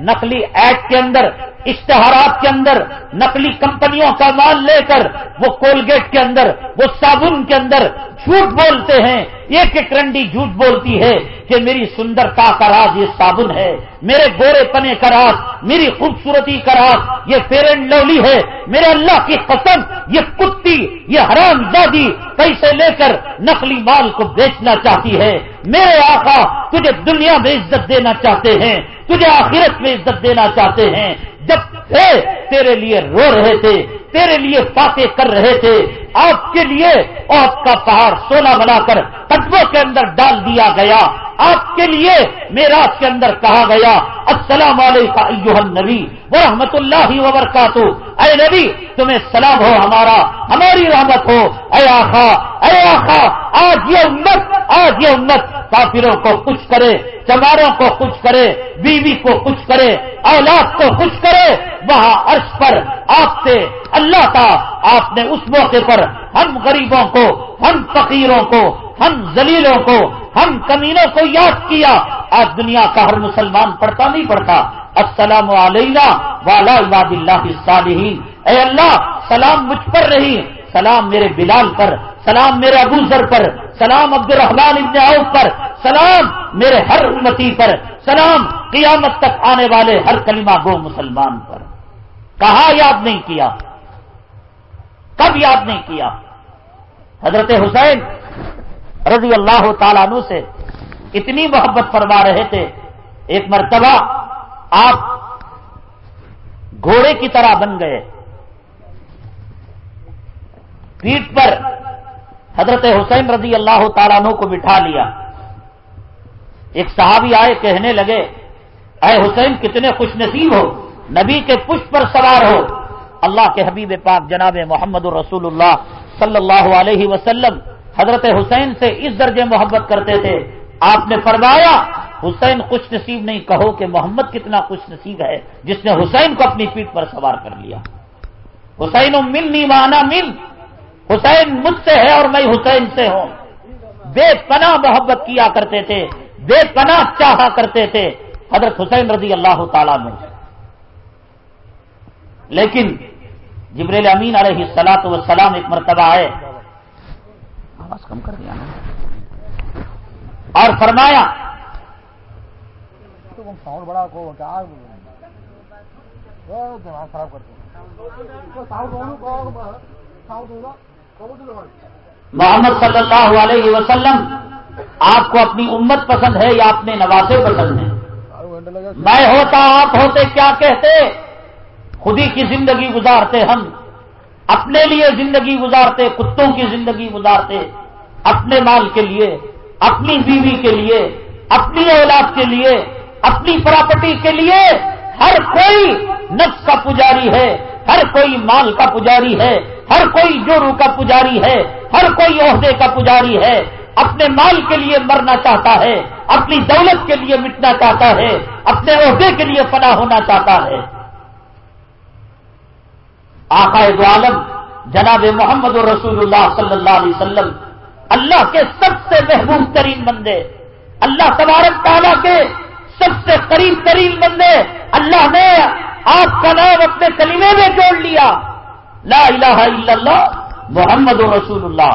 نقلی ایڈ کے اندر، اشتہارات کے اندر، نقلی کمپنیوں کا مال لے کر، وہ کولگیٹ کے اندر، وہ صابن کے اندر جھوٹ بولتے ہیں۔ ایک ایک رنڈی جھوٹ بولتی ہے کہ میری سندرتا کا راز یہ صابن ہے، میرے گورے پنے کا راز، میری خوبصورتی کا راز، یہ فیئر اینڈ لولی ہے۔ میرے اللہ کی قسم، یہ کتی، یہ حرام زادی، پیسے لے کر نقلی مال کو بیچنا چاہتی ہے۔ میرے آقا تجھے دنیا میں عزت دینا چاہتے ہیں، تجھے آخرت میں عزت دینا چاہتے ہیں جب تھے، تیرے لیے رو رہے تھے، تیرے لیے فاتح کر رہے تھے، آپ کے لیے آپ کا پہاڑ سونا بنا کر قدموں کے اندر ڈال دیا گیا۔ آپ کے لیے میرا کے اندر کہا گیا، السلام علیکم نبی وہ رحمت اللہ وبرکاتہ۔ اے نبی، تمہیں سلام ہو ہمارا، ہماری رحمت ہو۔ اے آخا اے آخا آج یہ امت، آج یہ امت کافروں کو کچھ کرے چماروں کو کچھ کرے، بیوی کو کچھ کرے، اولاد کو کچھ کرے، وہاں عرش پر آپ سے اللہ کا آپ نے اس موقع پر ہم غریبوں کو، ہم فقیروں کو، ہم زلیلوں کو، ہم کمینوں کو یاد کیا۔ آج دنیا کا ہر مسلمان پڑھتا نہیں پڑھتا۔ السلام علیہ والا عباد اللہ صالحین اے اللہ، سلام مجھ پر رہی۔ سلام میرے بلال پر، سلام میرے ابو ذر پر، سلام عبد الرحمان ابن عوف پر، سلام میرے ہر امتی پر، سلام قیامت تک آنے والے ہر کلمہ گو مسلمان پر۔ کہاں یاد نہیں کیا؟ کب یاد نہیں کیا؟ حضرت حسین رضی اللہ تعالیٰ عنہ سے اتنی محبت فرما رہے تھے، ایک مرتبہ آپ گھوڑے کی طرح بن گئے۔ پیٹ پر حضرت حسین رضی اللہ تعالیٰ عنہ کو بٹھا لیا۔ ایک صحابی آئے، کہنے لگے، اے حسین، کتنے خوش نصیب ہو، نبی کے پشپ پر سوار ہو۔ اللہ کے حبیب پاک جناب محمد الرسول اللہ صلی اللہ علیہ وسلم حضرت حسین سے اس درجے محبت کرتے تھے۔ آپ نے فرمایا، حسین خوش نصیب نہیں، کہو کہ محمد کتنا خوش نصیب ہے، جس نے حسین کو اپنی پیٹ پر سوار کر لیا۔ حسین و من نہیں مانا من حسین مجھ سے ہے اور میں حسین سے ہوں۔ بے پناہ محبت کیا کرتے تھے بے پناہ چاہا کرتے تھے۔ حضرت حسین رضی اللہ تعالیٰ میں لیکن جبریل امین علیہ سلاط و سلام ایک مرتبہ آئے۔ آواز کم کر دیا نا۔ اور فرمایا بڑا خراب کرتے محمد صلی اللہ علیہ وسلم، آپ کو اپنی امت پسند ہے یا اپنے نوازے پسند ہیں؟ میں ہوتا، آپ ہوتے، کیا کہتے؟ خودی کی زندگی گزارتے ہم۔ اپنے لیے زندگی گزارتے، کتوں کی زندگی گزارتے؟ اپنے مال کے لیے، اپنی بیوی کے لیے، اپنی اولاد کے لیے، اپنی پراپرٹی کے لیے ہر کوئی نفس کا پجاری ہے، ہر کوئی مال کا پجاری ہے۔ ہر کوئی جورو کا پجاری ہے، ہر کوئی عہدے کا پجاری ہے۔ اپنے مال کے لیے مرنا چاہتا ہے، اپنی دولت کے لیے مٹنا چاہتا ہے، اپنے عہدے کے لیے فنا ہونا چاہتا ہے۔ آقا دو عالم جناب محمد رسول اللہ صلی اللہ علیہ وسلم اللہ کے سب سے محبوب ترین بندے، اللہ تبارک تعالیٰ کے سب سے قریب ترین بندے، اللہ نے آپ کا نام اپنے کلیمے میں جوڑ لیا۔ لا الہ الا اللہ محمد رسول اللہ۔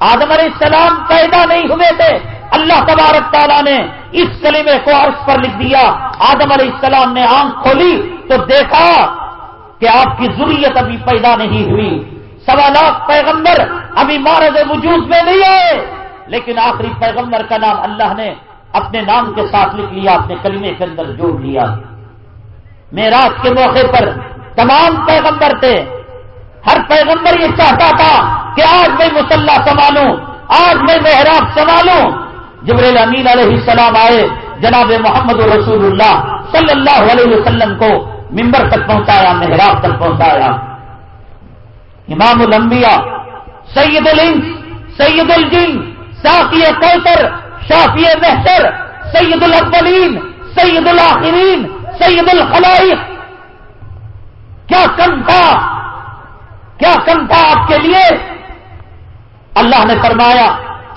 آدم علیہ السلام پیدا نہیں ہوئے تھے۔ اللہ تبارک تعالیٰ نے اس کلیمے کو عرض پر لکھ دیا۔ آدم علیہ السلام نے آنکھ کھولی تو دیکھا کہ آپ کی ضروریت ابھی پیدا نہیں ہوئی۔ سوالات پیغمبر ابھی مارد وجود میں نہیں آئے لیکن آخری پیغمبر کا نام اللہ نے اپنے نام کے ساتھ لکھ لیا، اپنے کلمے کے اندر جوڑ لیا۔ میراج کے موقع پر تمام پیغمبر تھے۔ ہر پیغمبر یہ چاہتا تھا کہ آج میں مسلح سنبھالوں، آج میں محراب سنبھالوں۔ جبریل امین علیہ السلام آئے، جناب محمد رسول اللہ صلی اللہ علیہ وسلم کو ممبر تک پہنچایا، محراب تک پہنچایا۔ امام الانبیاء، سید الانس، سید الجن، ساقی کوثر، شافی محسر سید الاولین، سید الاخرین، سید الخلائق۔ کیا کم تھا؟ کیا کم تھا آپ کے لیے؟ اللہ نے فرمایا،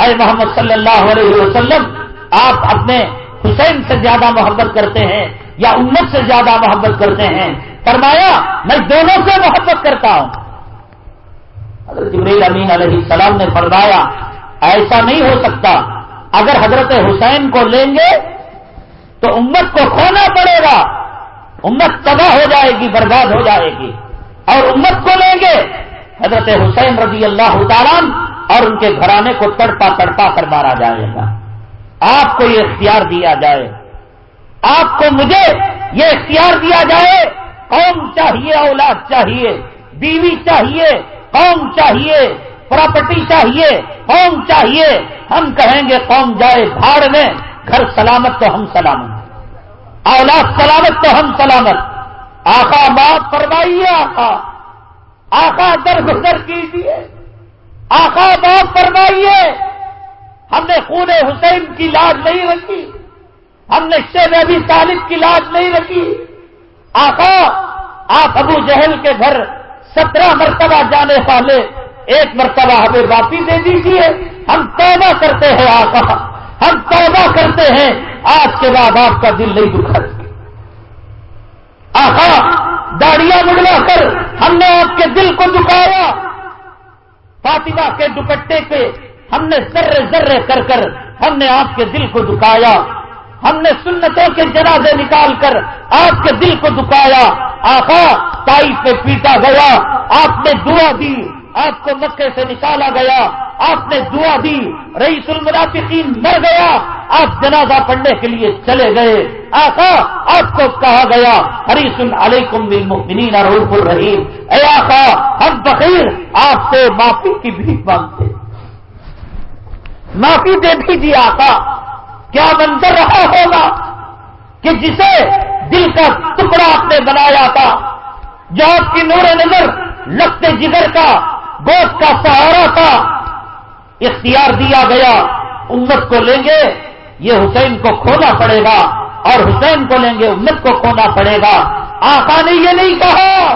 اے محمد صلی اللہ علیہ وسلم، آپ اپنے حسین سے زیادہ محبت کرتے ہیں یا امت سے زیادہ محبت کرتے ہیں؟ فرمایا، میں دونوں سے محبت کرتا ہوں۔ حضرت جبریل امین علیہ السلام نے فرمایا، ایسا نہیں ہو سکتا، اگر حضرت حسین کو لیں گے تو امت کو کھونا پڑے گا، امت تباہ ہو جائے گی، برباد ہو جائے گی۔ اور امت کو لیں گے۔ حضرت حسین رضی اللہ تعالیٰ اور ان کے گھرانے کو تڑپا تڑپا کر مارا جائے گا۔ آپ کو یہ اختیار دیا جائے۔ آپ کو مجھے یہ اختیار دیا جائے۔ قوم چاہیے، اولاد چاہیے، بیوی چاہیے، قوم چاہیے، پراپرٹی چاہیے، قوم چاہیے۔ ہم کہیں گے قوم جائے بھاڑ میں، گھر سلامت تو ہم سلامت۔ اولاد سلامت تو ہم سلامت۔ آقا بات فرمائیے آقا. آقا در گزر کیجیے آقا بات فرمائیے. ہم نے خون حسین کی لاج نہیں رکھی. ہم نے شیب ابھی طالب کی لاج نہیں رکھی. آقا، آپ ابو جہل کے گھر سترہ مرتبہ جانے والے ایک مرتبہ ہمیں واپی دے دیجیے ہم توبہ کرتے ہیں آقا. ہم توبہ کرتے ہیں. آج کے بعد آپ کا دل نہیں دکھا آخا داڑیاں مڑوا کر، ہم نے آپ کے دل کو دکھایا فاطمہ کے دوپٹے پہ ہم نے ذرے ذرے کر کر ہم نے آپ کے دل کو دکھایا ہم نے سنتوں کے جنازے نکال کر آپ کے دل کو دکھایا آخا تائی پہ پیٹا گیا، آپ نے دعا دی۔ آپ کو مکے سے نکالا گیا، آپ نے دعا دی، رئیس المنافقین مر گیا، آپ جنازہ پڑھنے کے لیے چلے گئے۔ آقا، آپ کو کہا گیا حریص علیکم بالمؤمنین روح الرحیم۔ اے آقا، ہم بخیر آپ سے معافی کی بھی مانگتے معافی دے دیجیے آقا۔ کیا منظر رہا ہوگا کہ جسے دل کا ٹکڑا آپ نے بنایا تھا، جو آپ کی نور نظر لگتے جگر کا گوشت کا سہارا تھا۔ اختیار دیا گیا۔ امت کو لیں گے۔ یہ حسین کو کھونا پڑے گا اور حسین کو لیں گے۔ امت کو کھونا پڑے گا۔ آقا نے یہ نہیں کہا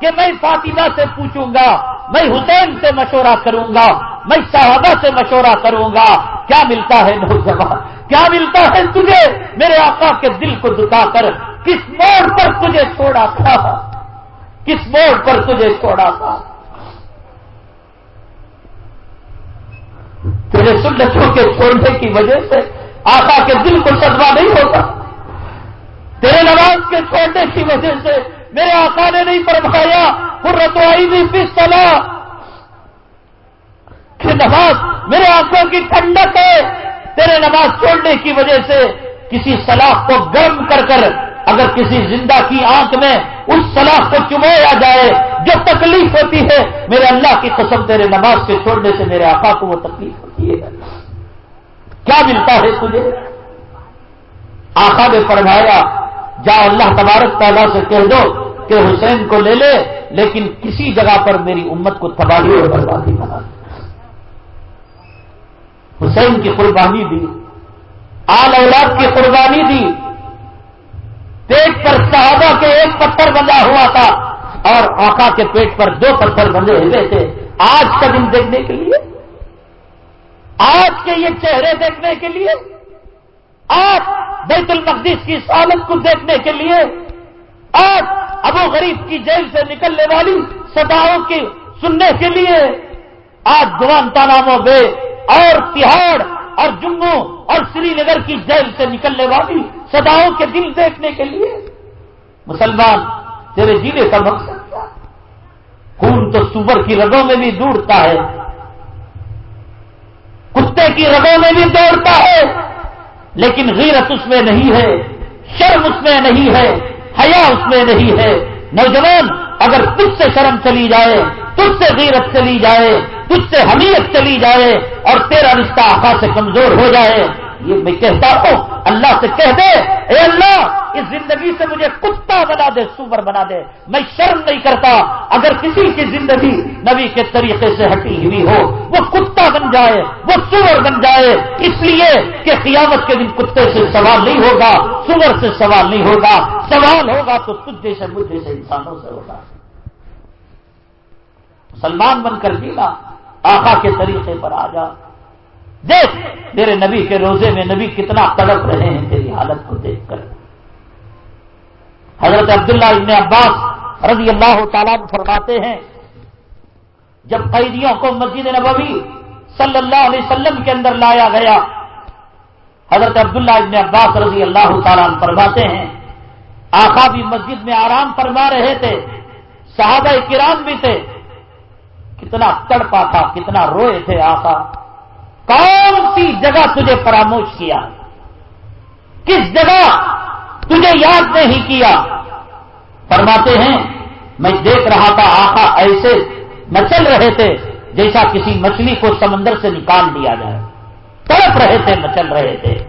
کہ میں فاطمہ سے پوچھوں گا، میں حسین سے مشورہ کروں گا، میں صحابہ سے مشورہ کروں گا۔ کیا ملتا ہے نوجوان؟ کیا ملتا ہے تجھے؟ میرے آقا کے دل کو دکھا کر کس موڑ پر تجھے چھوڑا تھا؟ کس موڑ پر تجھے چھوڑا تھا؟ تیرے سنتوں کے چھوڑنے کی وجہ سے آقا کے دل کو صدمہ نہیں ہوتا۔ تیرے نماز کے چھوڑنے کی وجہ سے میرے آقا نے نہیں فرمایا رتوائی بھی پس چلا کہ نماز میرے آنکھوں کی ٹھنڈک ہے۔ تیرے نماز چھوڑنے کی وجہ سے کسی سلاخ کو گرم کر کر اگر کسی زندہ کی آنکھ میں اس سلاخ کو چمویا جائے جو تکلیف ہوتی ہے، میرے اللہ کی قسم تیرے نماز سے چھوڑنے سے میرے آقا کو وہ تکلیف ہوتی ہے۔ کیا ملتا ہے تجھے؟ آقا نے فرمایا جا اللہ تبارک تعالیٰ سے کہہ دو کہ حسین کو لے لے، لیکن کسی جگہ پر میری امت کو تباہی اور بربادی بنا حسین کی قربانی دی، آل اولاد کی قربانی دی۔ پیٹ پر صحابہ کے ایک پتھر بندھا ہوا تھا۔ اور آقا کے پیٹ پر دو پتھر بندھے ہوئے تھے۔ آج کا دن دیکھنے کے لیے، آج کے یہ چہرے دیکھنے کے لیے، آج بیت المقدس کی سالت کو دیکھنے کے لیے، آج ابو غریب کی جیل سے نکلنے والی سداؤں کی سننے کے لیے، آج گوان تالاموں بے اور تہاڑ اور جموں اور سری نگر کی جیل سے نکلنے والی سداؤں کے دل دیکھنے کے لیے۔ مسلمان تیرے جینے کا مقصد کیا؟ خون تو سور کی رگوں میں بھی دوڑتا ہے۔ کتے کی رگوں میں بھی دوڑتا ہے۔ لیکن غیرت اس میں نہیں ہے۔ شرم اس میں نہیں ہے۔ حیا اس میں نہیں ہے۔ نوجوان، اگر تجھ سے شرم چلی جائے، تجھ سے غیرت چلی جائے، تجھ سے حمیت چلی جائے اور تیرا رشتہ آقا سے کمزور ہو جائے یہ میں کہتا ہوں، اللہ سے کہہ دے، اے اللہ، اس زندگی سے مجھے کتا بنا دے، سور بنا دے۔ میں شرم نہیں کرتا۔ اگر کسی کی زندگی نبی کے طریقے سے ہٹی ہوئی ہو، وہ کتا بن جائے، وہ سور بن جائے۔ اس لیے کہ قیامت کے دن کتے سے سوال نہیں ہوگا، سور سے سوال نہیں ہوگا۔ سوال ہوگا تو تجھ جیسے مجھ جیسے انسانوں سے ہوگا۔ مسلمان بن کر جینا، آقا کے طریقے پر آ جا۔ دیکھ میرے نبی کے روزے میں نبی کتنا تڑپ رہے ہیں تیری حالت کو دیکھ کر۔ حضرت عبداللہ ابن عباس رضی اللہ تعالیٰ فرماتے ہیں، جب قیدیوں کو مسجد نبوی صلی اللہ علیہ وسلم کے اندر لایا گیا، حضرت عبداللہ ابن عباس رضی اللہ تعالیٰ فرماتے ہیں، آقا بھی مسجد میں آرام فرما رہے تھے، صحابہ کرام بھی تھے۔ کتنا تڑپا تھا، کتنا روئے تھے آقا۔ کون سی جگہ تجھے فراموش کیا؟ کس جگہ تجھے یاد نہیں کیا؟ فرماتے ہیں، میں دیکھ رہا تھا آقا ایسے مچل رہے تھے جیسا کسی مچھلی کو سمندر سے نکال دیا جائے۔ تڑپ رہے تھے مچل رہے تھے۔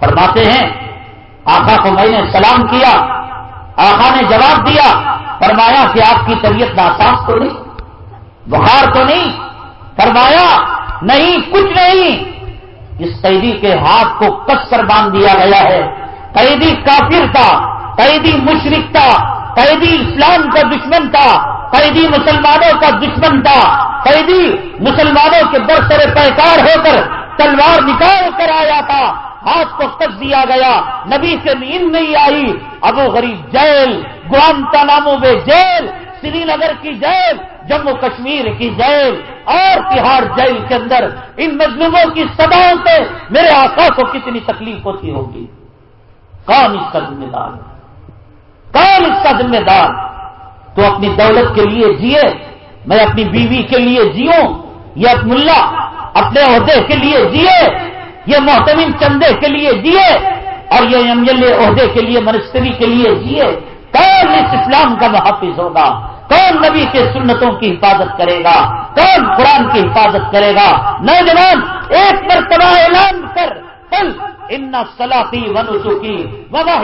فرماتے ہیں، آقا کو میں نے سلام کیا۔ آقا نے جواب دیا، فرمایا کہ آپ کی طبیعت ناساس تو نہیں، بخار تو نہیں۔ فرمایا نہیں، کچھ نہیں۔ اس قیدی کے ہاتھ کو کس کر باندھ دیا گیا ہے۔ قیدی کافر تھا، قیدی مشرق تھا، قیدی اسلام کا دشمن تھا، قیدی مسلمانوں کا دشمن تھا۔ قیدی مسلمانوں کے برسر پیکار ہو کر تلوار نکال کر آیا تھا۔ ہاتھ کو کس دیا گیا۔ نبی سے نیند نہیں آئی۔ ابو غریب جیل، گوانتا ناموں میں جیل، سری نگر کی جیل۔ جموں کشمیر کی جیل اور تہاڑ جیل کے اندر ان مظلوموں کی سداؤں سے میرے آقا کو کتنی تکلیف ہوتی ہوگی؟ کون اس کا ذمہ دار کون اس کا ذمہ دار؟ تو اپنی دولت کے لیے جیے، میں اپنی بیوی کے لیے جیوں یہ ملا اپنے عہدے کے لیے جیے یہ محتمین چندے کے لیے جیے، اور یہ ایم ایل اے عہدے کے لیے منسٹری کے لیے جیے۔ کون اس اسلام کا محافظ ہوگا؟ کون نبی کے سنتوں کی حفاظت کرے گا؟ کون قرآن کی حفاظت کرے گا؟ نوجوان، ایک مرتبہ اعلان کر کل ان سلاقی ونسو کی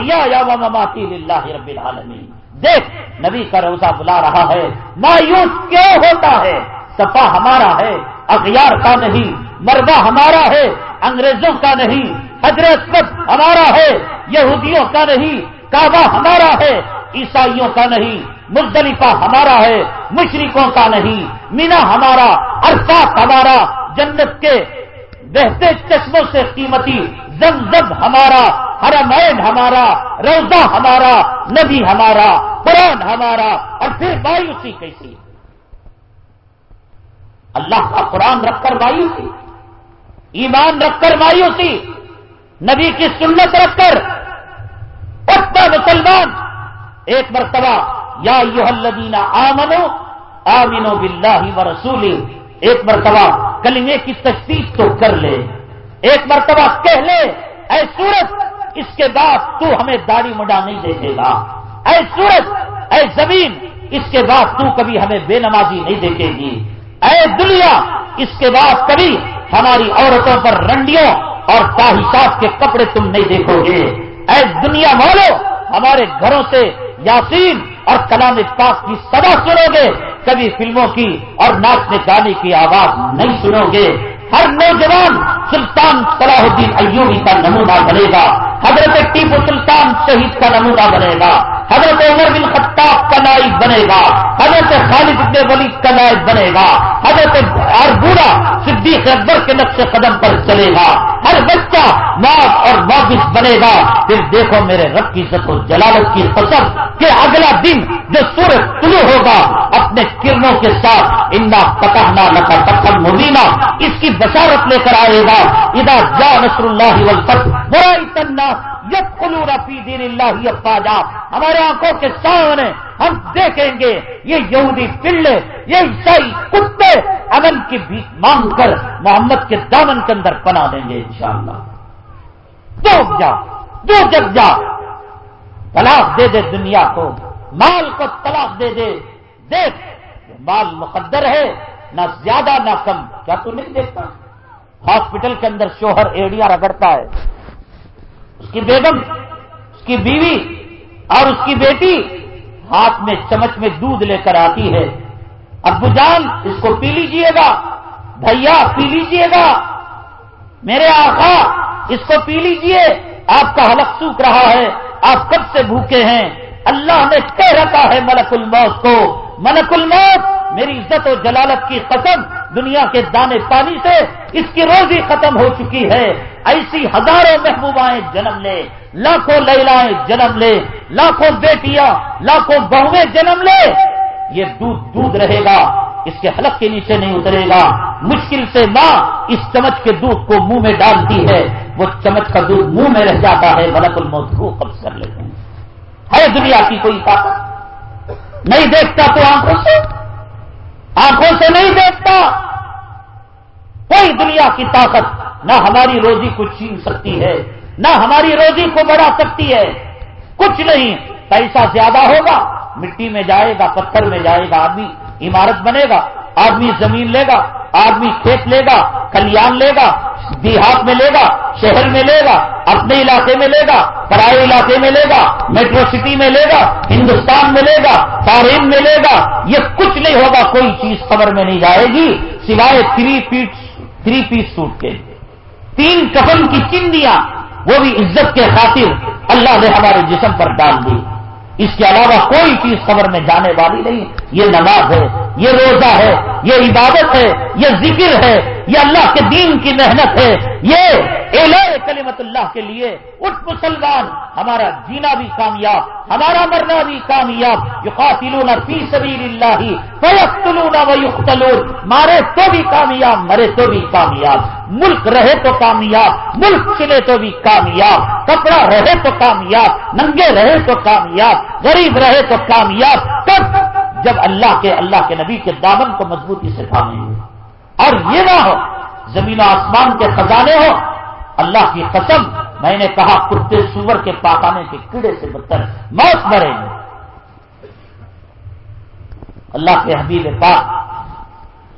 یا اللہ رب العالمین دیکھ، نبی کا روزہ بلا رہا ہے، مایوس کیوں ہوتا ہے؟ سفا ہمارا ہے، اغیار کا نہیں مربع ہمارا ہے، انگریزوں کا نہیں، حضرت ہمارا ہے، یہودیوں کا نہیں، کعبہ ہمارا ہے، عیسائیوں کا نہیں مزدلفہ ہمارا ہے مشرقوں کا نہیں، مینا ہمارا ارفات ہمارا، جنت کے بہتے چشموں سے قیمتی، زمزم ہمارا، حرمین ہمارا، روزہ ہمارا، نبی ہمارا، قرآن ہمارا، اور پھر مایوسی کیسی اللہ کا قرآن رکھ کر مایوسی ایمان رکھ کر مایوسی نبی کی سنت رکھ کر۔ اٹھتا مسلمان۔ ایک مرتبہ یا یو الدین آمنو آمینو بلّہ و رسول ایک مرتبہ کلمے کی تشدید تو کر لے، ایک مرتبہ کہہ لے، اے سورت اس کے بعد تو ہمیں داڑھی مڈا نہیں دیکھے گا۔ اے سورت اے زمین، اس کے بعد تو کبھی ہمیں بے نمازی نہیں دیکھے گی۔ اے دنیا، اس کے بعد کبھی ہماری عورتوں پر رنڈیوں اور تاحشات کے کپڑے تم نہیں دیکھو گے۔ اے دنیا والو، ہمارے گھروں سے یاسین اور کلام پاک کی صدا سنو گے، کبھی فلموں کی اور ناچنے گانے کی آواز نہیں سنو گے۔ ہر نوجوان سلطان صلاح الدین ایوبی کا نمونہ بنے گا۔ حضرت ٹیپو سلطان شہید کا نمونہ بنے گا۔ حضرت عمر بن خطاب کا نائب بنے گا، حضرت خالد ابن ولید کا نائب بنے گا، حضرت اور بوڑھا صدیق اکبر کے نقش قدم پر چلے گا۔ ہر بچہ ماں اور واپس بنے گا۔ پھر دیکھو میرے رب کی عزت و جلالت کی قسم کہ اگلا دن جو سورج طلوع ہوگا، اپنے کرنوں کے ساتھ انا پتہ نہ پتھر مبینہ اس کی بشارت لے کر آئے گا۔ ادا جا نصر اللہ ولفت برا اتنا یب کلو رفی دین اللہ افواجا ہمارے آنکھوں کے سامنے ہم دیکھیں گے، یہ یہودی پلے، یہ عیسائی کتے امن کی بھی مانگ کر محمد کے دامن کے اندر پنا دیں گے انشاءاللہ۔ شاء اللہ جا جو جگ جا۔ طلاق دے دے دنیا کو، مال کو طلاق دے دے۔ دیکھ، مال مقدر ہے، نہ زیادہ نہ کم۔ کیا تو نہیں دیکھتا؟ ہاسپٹل کے اندر شوہر ایڑیاں رگڑتا ہے۔ اس کی بیگم، اس کی بیوی اور اس کی بیٹی ہاتھ میں چمچ میں دودھ لے کر آتی ہے۔ ابو جان، اس کو پی لیجیے گا۔ بھیا، پی لیجیے گا۔ میرے آقا، اس کو پی لیجیے۔ آپ کا حلق سوکھ رہا ہے۔ آپ کب سے بھوکے ہیں؟ اللہ نے کہہ رکھا ہے ملک الموت کو۔ ملک الموت، میری عزت و جلالت کی قسم دنیا کے دانے پانی سے اس کی روزی ختم ہو چکی ہے۔ ایسی ہزاروں محبوبائیں جنم لے، لاکھوں لیلائیں جنم لے، لاکھوں بیٹیاں، لاکھوں بہویں جنم لے۔ یہ دودھ دودھ رہے گا، اس کے حلق کے نیچے نہیں اترے گا۔ مشکل سے ماں اس چمچ کے دودھ کو منہ میں ڈالتی ہے، وہ چمچ کا دودھ منہ میں رہ جاتا ہے۔ ملک الموت کو قبض کر لیتے ہیں۔ ہے دنیا کی کوئی طاقت؟ نہیں دیکھتا تو آنکھوں سے؟ آنکھوں سے نہیں دیکھتا۔ کوئی دنیا کی طاقت نہ ہماری روزی کو چھین سکتی ہے، نہ ہماری روزی کو بڑھا سکتی ہے۔ کچھ نہیں، پیسہ زیادہ ہوگا، مٹی میں جائے گا، پتھر میں جائے گا، آدمی، عمارت بنے گا، آدمی زمین لے گا۔ آدمی کھیت لے گا، کلیان لے گا، دیہات میں لے گا، شہر میں لے گا، اپنے علاقے میں لے گا، پرائے علاقے میں لے گا، میٹرو سٹی میں لے گا، ہندوستان میں لے گا، فارین میں لے گا، یہ کچھ نہیں ہوگا، کوئی چیز خبر میں نہیں جائے گی، سوائے three piece three piece suit کے۔ تین کفن کی چندیاں وہ بھی عزت کے خاطر اللہ نے ہمارے جسم پر ڈال دی۔ اس کے علاوہ کوئی چیز خبر میں جانے والی نہیں. یہ نماز ہے، یہ روزہ ہے، یہ عبادت ہے، یہ ذکر ہے یہ اللہ کے دین کی محنت ہے۔ یہ اعلان کلمت اللہ کے لیے۔ اٹھ مسلمان، ہمارا جینا بھی کامیاب، ہمارا مرنا بھی کامیاب۔ یو قاتلون فی سبیل اللہ فیقتلون و یقتلون مارے تو بھی کامیاب، مرے تو بھی کامیاب۔ ملک رہے تو کامیاب، ملک چلے تو بھی کامیاب۔ کپڑا رہے تو کامیاب، ننگے رہے تو کامیاب۔ غریب رہے تو کامیاب۔ کب جب اللہ کے اللہ کے نبی کے دامن کو مضبوطی سے تھامیں گے۔ اور یہ نہ ہو، زمین و آسمان کے خزانے ہو اللہ کی قسم، میں نے کہا، کتے سور کے پاکانے کے کیڑے سے بدتر موت مریں گے اللہ کے حبیب پاک،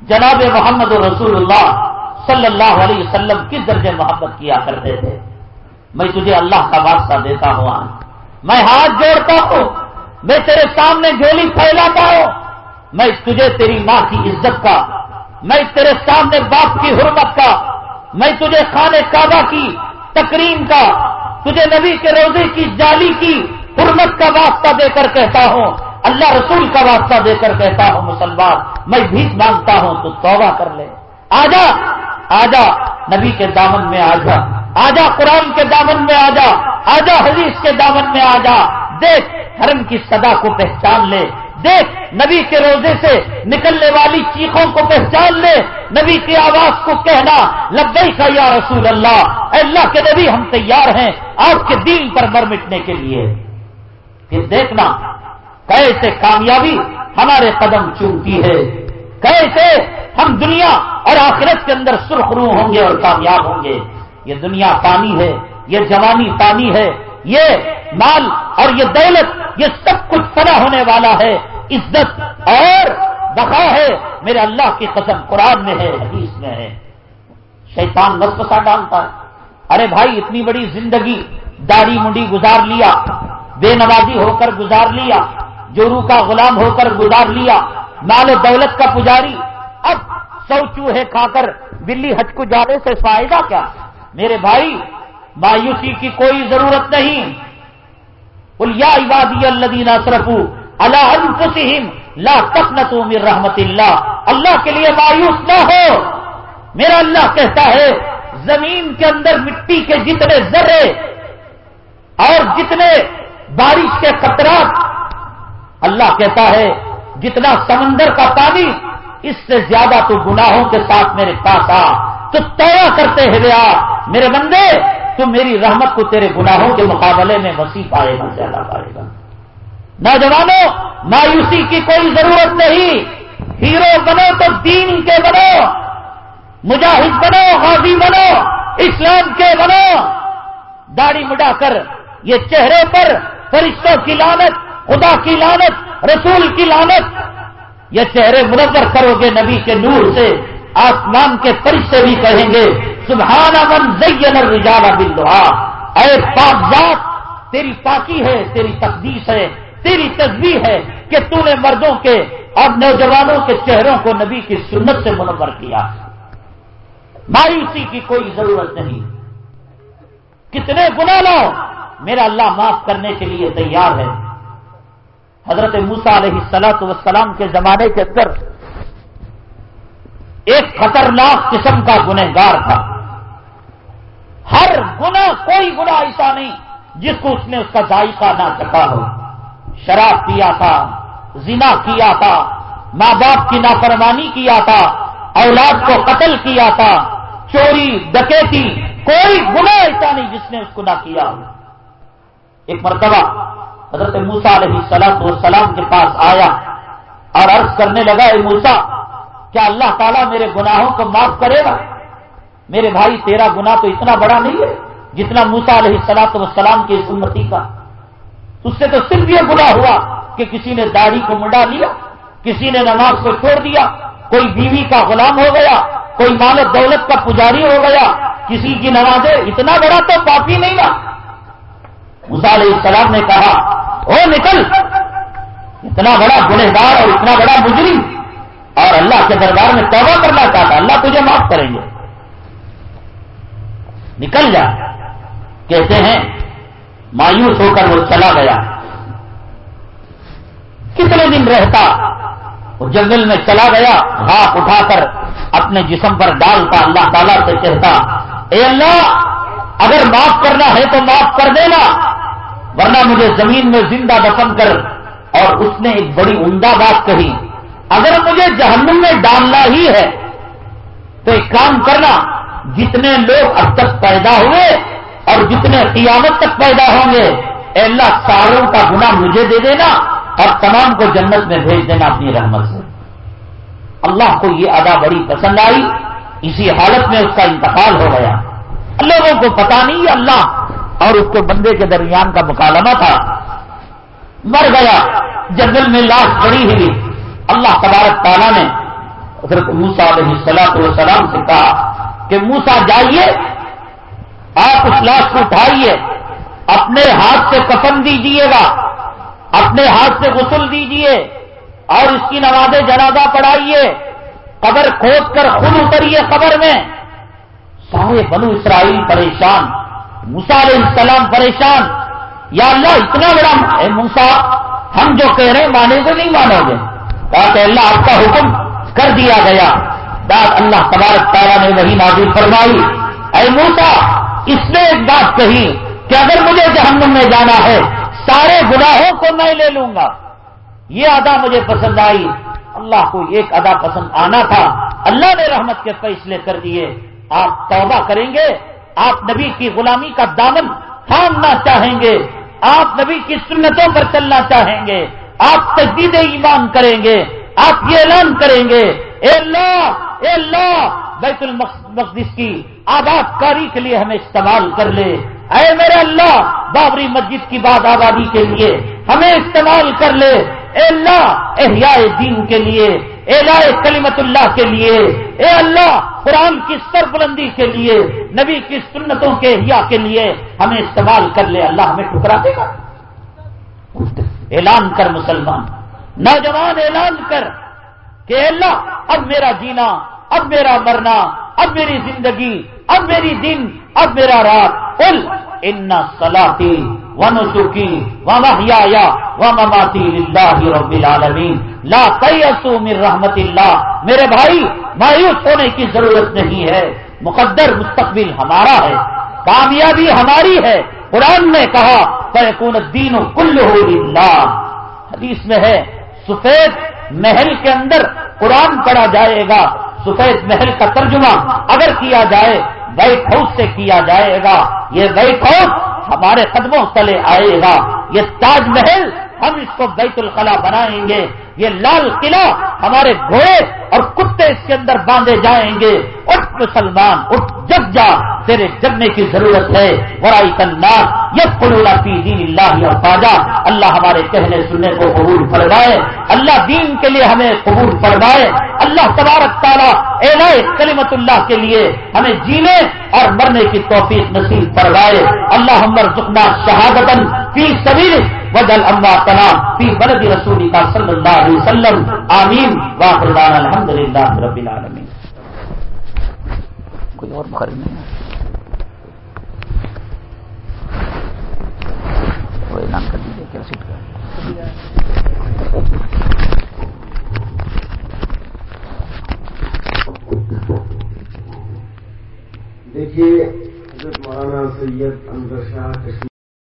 جناب محمد رسول اللہ صلی اللہ علیہ وسلم کس درجے محبت کیا کرتے تھے۔ میں تجھے اللہ کا واسطہ دیتا ہوں۔ میں ہاتھ جوڑتا ہوں۔ میں تیرے سامنے جھولی پھیلاتا ہوں۔ میں تجھے تیری ماں کی عزت کا میں تیرے سامنے باپ کی حرمت کا، میں تجھے خانے کعبہ کی تکریم کا، تجھے نبی کے روزے کی جالی کی حرمت کا واسطہ دے کر کہتا ہوں۔ اللہ رسول کا واسطہ دے کر کہتا ہوں، مسلمان، میں بھیک مانگتا ہوں، تو توبہ کر لے۔ آجا آجا، نبی کے دامن میں آجا۔ آجا، قرآن کے دامن میں آجا۔ آجا، حدیث کے دامن میں آجا۔ دیکھ، حرم کی صدا کو پہچان لے۔ دیکھ، نبی کے روزے سے نکلنے والی چیخوں کو پہچان لے، نبی کی آواز کو کہنا لبئی کا یا رسول اللہ، اے اللہ کے نبی ہم تیار ہیں آپ کے دین پر مر مٹنے کے لیے۔ پھر دیکھنا، کیسے کامیابی ہمارے قدم چومتی ہے۔ کیسے ہم دنیا اور آخرت کے اندر سرخرو ہوں گے اور کامیاب ہوں گے۔ یہ دنیا پانی ہے، یہ جوانی پانی ہے، یہ مال اور یہ دولت، یہ سب کچھ فنا ہونے والا ہے۔ عزت اور بقا ہے۔ میرے اللہ کی قسم قرآن میں ہے، حدیث میں ہے۔ شیطان وسوسہ ڈالتا ہے۔ ارے بھائی، اتنی بڑی زندگی، داڑھی منڈی گزار لیا، بے نوازی ہو کر گزار لیا، جورو کا غلام ہو کر گزار لیا، مال و دولت کا پجاری، اب سو چوہے کھا کر بلی ہچ کو جانے سے فائدہ کیا؟ میرے بھائی، مایوسی کی کوئی ضرورت نہیں۔ یا عبادی اللہ صرف اللہ انفسہم لا تقنطوا من رحمت اللہ اللہ کے لیے مایوس نہ ہو۔ میرا اللہ کہتا ہے، زمین کے اندر مٹی کے جتنے ذرے اور جتنے بارش کے قطرات اللہ کہتا ہے، جتنا سمندر کا پانی، اس سے زیادہ تو گناہوں کے ساتھ میرے پاس آ۔ تو تیا کرتے ہوئے آ۔ میرے بندے، تو میری رحمت کو تیرے گناہوں کے مقابلے میں وسیع پائے گا، زیادہ پائے گا۔ نوجوانوں، مایوسی کی کوئی ضرورت نہیں۔ ہیرو بنو تو دین کے بنو، مجاہد بنو، غازی بنو، اسلام کے بنو۔ داڑھی مڈا کر، یہ چہرے پر فرشتوں کی لانت خدا کی لانت رسول کی لانت یہ چہرے منور کرو گے نبی کے نور سے، آسمان کے فرشتے بھی کہیں گے، سبحان من زین الرجال بالدعاء۔ اے پاک ذات، تیری پاکی ہے، تیری تقدیس ہے۔ تیری تصویر ہے کہ تو نے مردوں کے اور نوجوانوں کے چہروں کو نبی کی سنت سے منور کیا۔ مایوسی کی کوئی ضرورت نہیں۔ کتنے گنا لو۔ میرا اللہ معاف کرنے کے لیے تیار ہے۔ حضرت موسا علیہ السلاط وسلام کے زمانے کے اندر ایک خطرناک قسم کا گنہگار تھا۔ ہر گنا کوئی گنا ایسا نہیں جس کو اس نے اس کا ذائقہ نہ چکا ہو۔ شراب پیا تھا، زنا کیا تھا، ماں باپ کی نافرمانی کیا تھا، اولاد کو قتل کیا تھا، چوری، ڈکیتی، کوئی گنا ایسا نہیں جس نے اس کو نہ کیا ہو۔ ایک مرتبہ حضرت موسا علیہ سلاط والسلام کے پاس آیا اور عرض کرنے لگا، اے موسا کیا اللہ تعالیٰ میرے گناہوں کو معاف کرے گا؟ میرے بھائی، تیرا گنا تو اتنا بڑا نہیں ہے جتنا موسا علیہ سلاط والسلام کی امتی کا۔ اس سے تو صرف یہ گنا ہوا کہ کسی نے داڑھی کو منڈا لیا، کسی نے نماز کو چھوڑ دیا، کوئی بیوی کا غلام ہو گیا، کوئی مال دولت کا پجاری ہو گیا، کسی کی نمازیں اتنا بڑا تو کافی نہیں نا علیہ السلام نے کہا، او نکل، اتنا بڑا گنہدار اور اتنا بڑا مجرم، اور اللہ کے دربار میں توبہ کرنا چاہتا اللہ تجھے معاف کریں گے۔ نکل جا۔ کہتے ہیں مایوس ہو کر وہ چلا گیا۔ کتنے دن رہتا وہ جنگل میں چلا گیا ہاتھ اٹھا کر اپنے جسم پر ڈالتا، اللہ تعالیٰ سے کہتا، اے اللہ، اگر معاف کرنا ہے تو معاف کر دینا، ورنہ مجھے زمین میں زندہ دفن کر اور اس نے ایک بڑی عمدہ بات کہی، اگر مجھے جہنم میں ڈالنا ہی ہے تو ایک کام کرنا، جتنے لوگ اب تک پیدا ہوئے اور جتنے قیامت تک پیدا ہوں گے، اے اللہ ساروں کا گنا مجھے دے دینا اور تمام کو جنت میں بھیج دینا اپنی رحمت سے۔ اللہ کو یہ ادا بڑی پسند آئی، اسی حالت میں اس کا انتقال ہو گیا۔ لوگوں کو پتا نہیں اللہ اور اس کے بندے کے درمیان کا مکالمہ تھا۔ مر گیا، جنگل میں لاش پڑی ہوئی اللہ تبارک تعالیٰ نے حضرت موسا علیہ السلام سے کہا کہ موسا جائیے آپ اس لاش کو اٹھائیے، اپنے ہاتھ سے کفن دیجیے گا، اپنے ہاتھ سے غسل دیجیے اور اس کی نماز جنازہ پڑھائیے، قبر کھود کر خود اتریے قبر میں۔ سارے بنو اسرائیل پریشان موسا علیہ السلام پریشان۔ یا اللہ، اتنا بڑا اے موسا ہم جو کہہ رہے ہیں مانے کو نہیں مانو گے؟ کہا کہ اللہ، آپ کا حکم کر دیا گیا۔ بات اللہ تبارک تعالیٰ نے وہی نازل فرمائی۔ اے موسا اس نے ایک بات کہی کہ اگر مجھے جہنم میں جانا ہے، سارے گناہوں کو میں لے لوں گا۔ یہ ادا مجھے پسند آئی۔ اللہ کو ایک ادا پسند آنا تھا۔ اللہ نے رحمت کے فیصلے کر دیے۔ آپ توبہ کریں گے۔ آپ نبی کی غلامی کا دامن تھامنا چاہیں گے۔ آپ نبی کی سنتوں پر چلنا چاہیں گے۔ آپ تجدید ایمان کریں گے۔ آپ یہ اعلان کریں گے۔ اے اللہ اے اللہ بیت المقدس کی آباد کاری کے لیے ہمیں استعمال کر لے۔ اے میرے اللہ، بابری مسجد کی بات آبادی کے لیے ہمیں استعمال کر لے۔ اے اللہ، احیاء دین کے لیے اے لائے کلیمت اللہ کے لیے۔ اے اللہ، قرآن کی سر بلندی کے لیے، نبی کی سنتوں کے احیاء کے لیے ہمیں استعمال کر لے۔ اللہ ہمیں ٹکرا دے گا۔ اعلان کر مسلمان۔ نوجوان، اعلان کر کہ اللہ، اب میرا جینا اب میرا مرنا، اب میری زندگی، اب میری دن، اب میرا رات۔ ال ان سلاتی و نسخی و محیا و مماتی اللہ رب العالمین۔ لا تیسو من رحمت اللہ۔ میرے بھائی، مایوس ہونے کی ضرورت نہیں ہے۔ مقدر مستقبل ہمارا ہے۔ کامیابی ہماری ہے۔ قرآن نے کہا فیکون الدین کل ہو حدیث میں ہے، سفید محل کے اندر قرآن پڑھا جائے گا، سفید محل کا ترجمہ اگر کیا جائے، وائٹ ہاؤس سے کیا جائے گا، یہ وائٹ ہاؤس ہمارے قدموں تلے آئے گا، یہ تاج محل ہم اس کو بیت الخلا بنائیں گے۔ یہ لال قلعہ ہمارے گھوڑے اور کتے اس کے اندر باندھے جائیں گے۔ اٹھ مسلمان، اٹھ جگ جا، تیرے جگنے کی ضرورت ہے۔ ورائی کرنا یہ فلولا پی دین اللہ اور تاجا اللہ ہمارے کہنے سننے کو قبول فرمائے۔ اللہ دین کے لیے ہمیں قبول فرمائے۔ اللہ تبارک تعالیٰ اے کلیمت اللہ کے لیے ہمیں جینے اور مرنے کی توفیق نصیب فرمائے۔ اللہ ہمر زخنا شہادتن فی سبیل وجل اما تنا فی بلد رسولی کا صلی اللہ علیہ وسلم. آمین واخر الحمد للہ رب العالمین. کوئی اور مخرج نہیں ہے؟ اعلان کر دیجیے کیا سیٹ کا دیکھیے حضرت مولانا سید اندر شاہ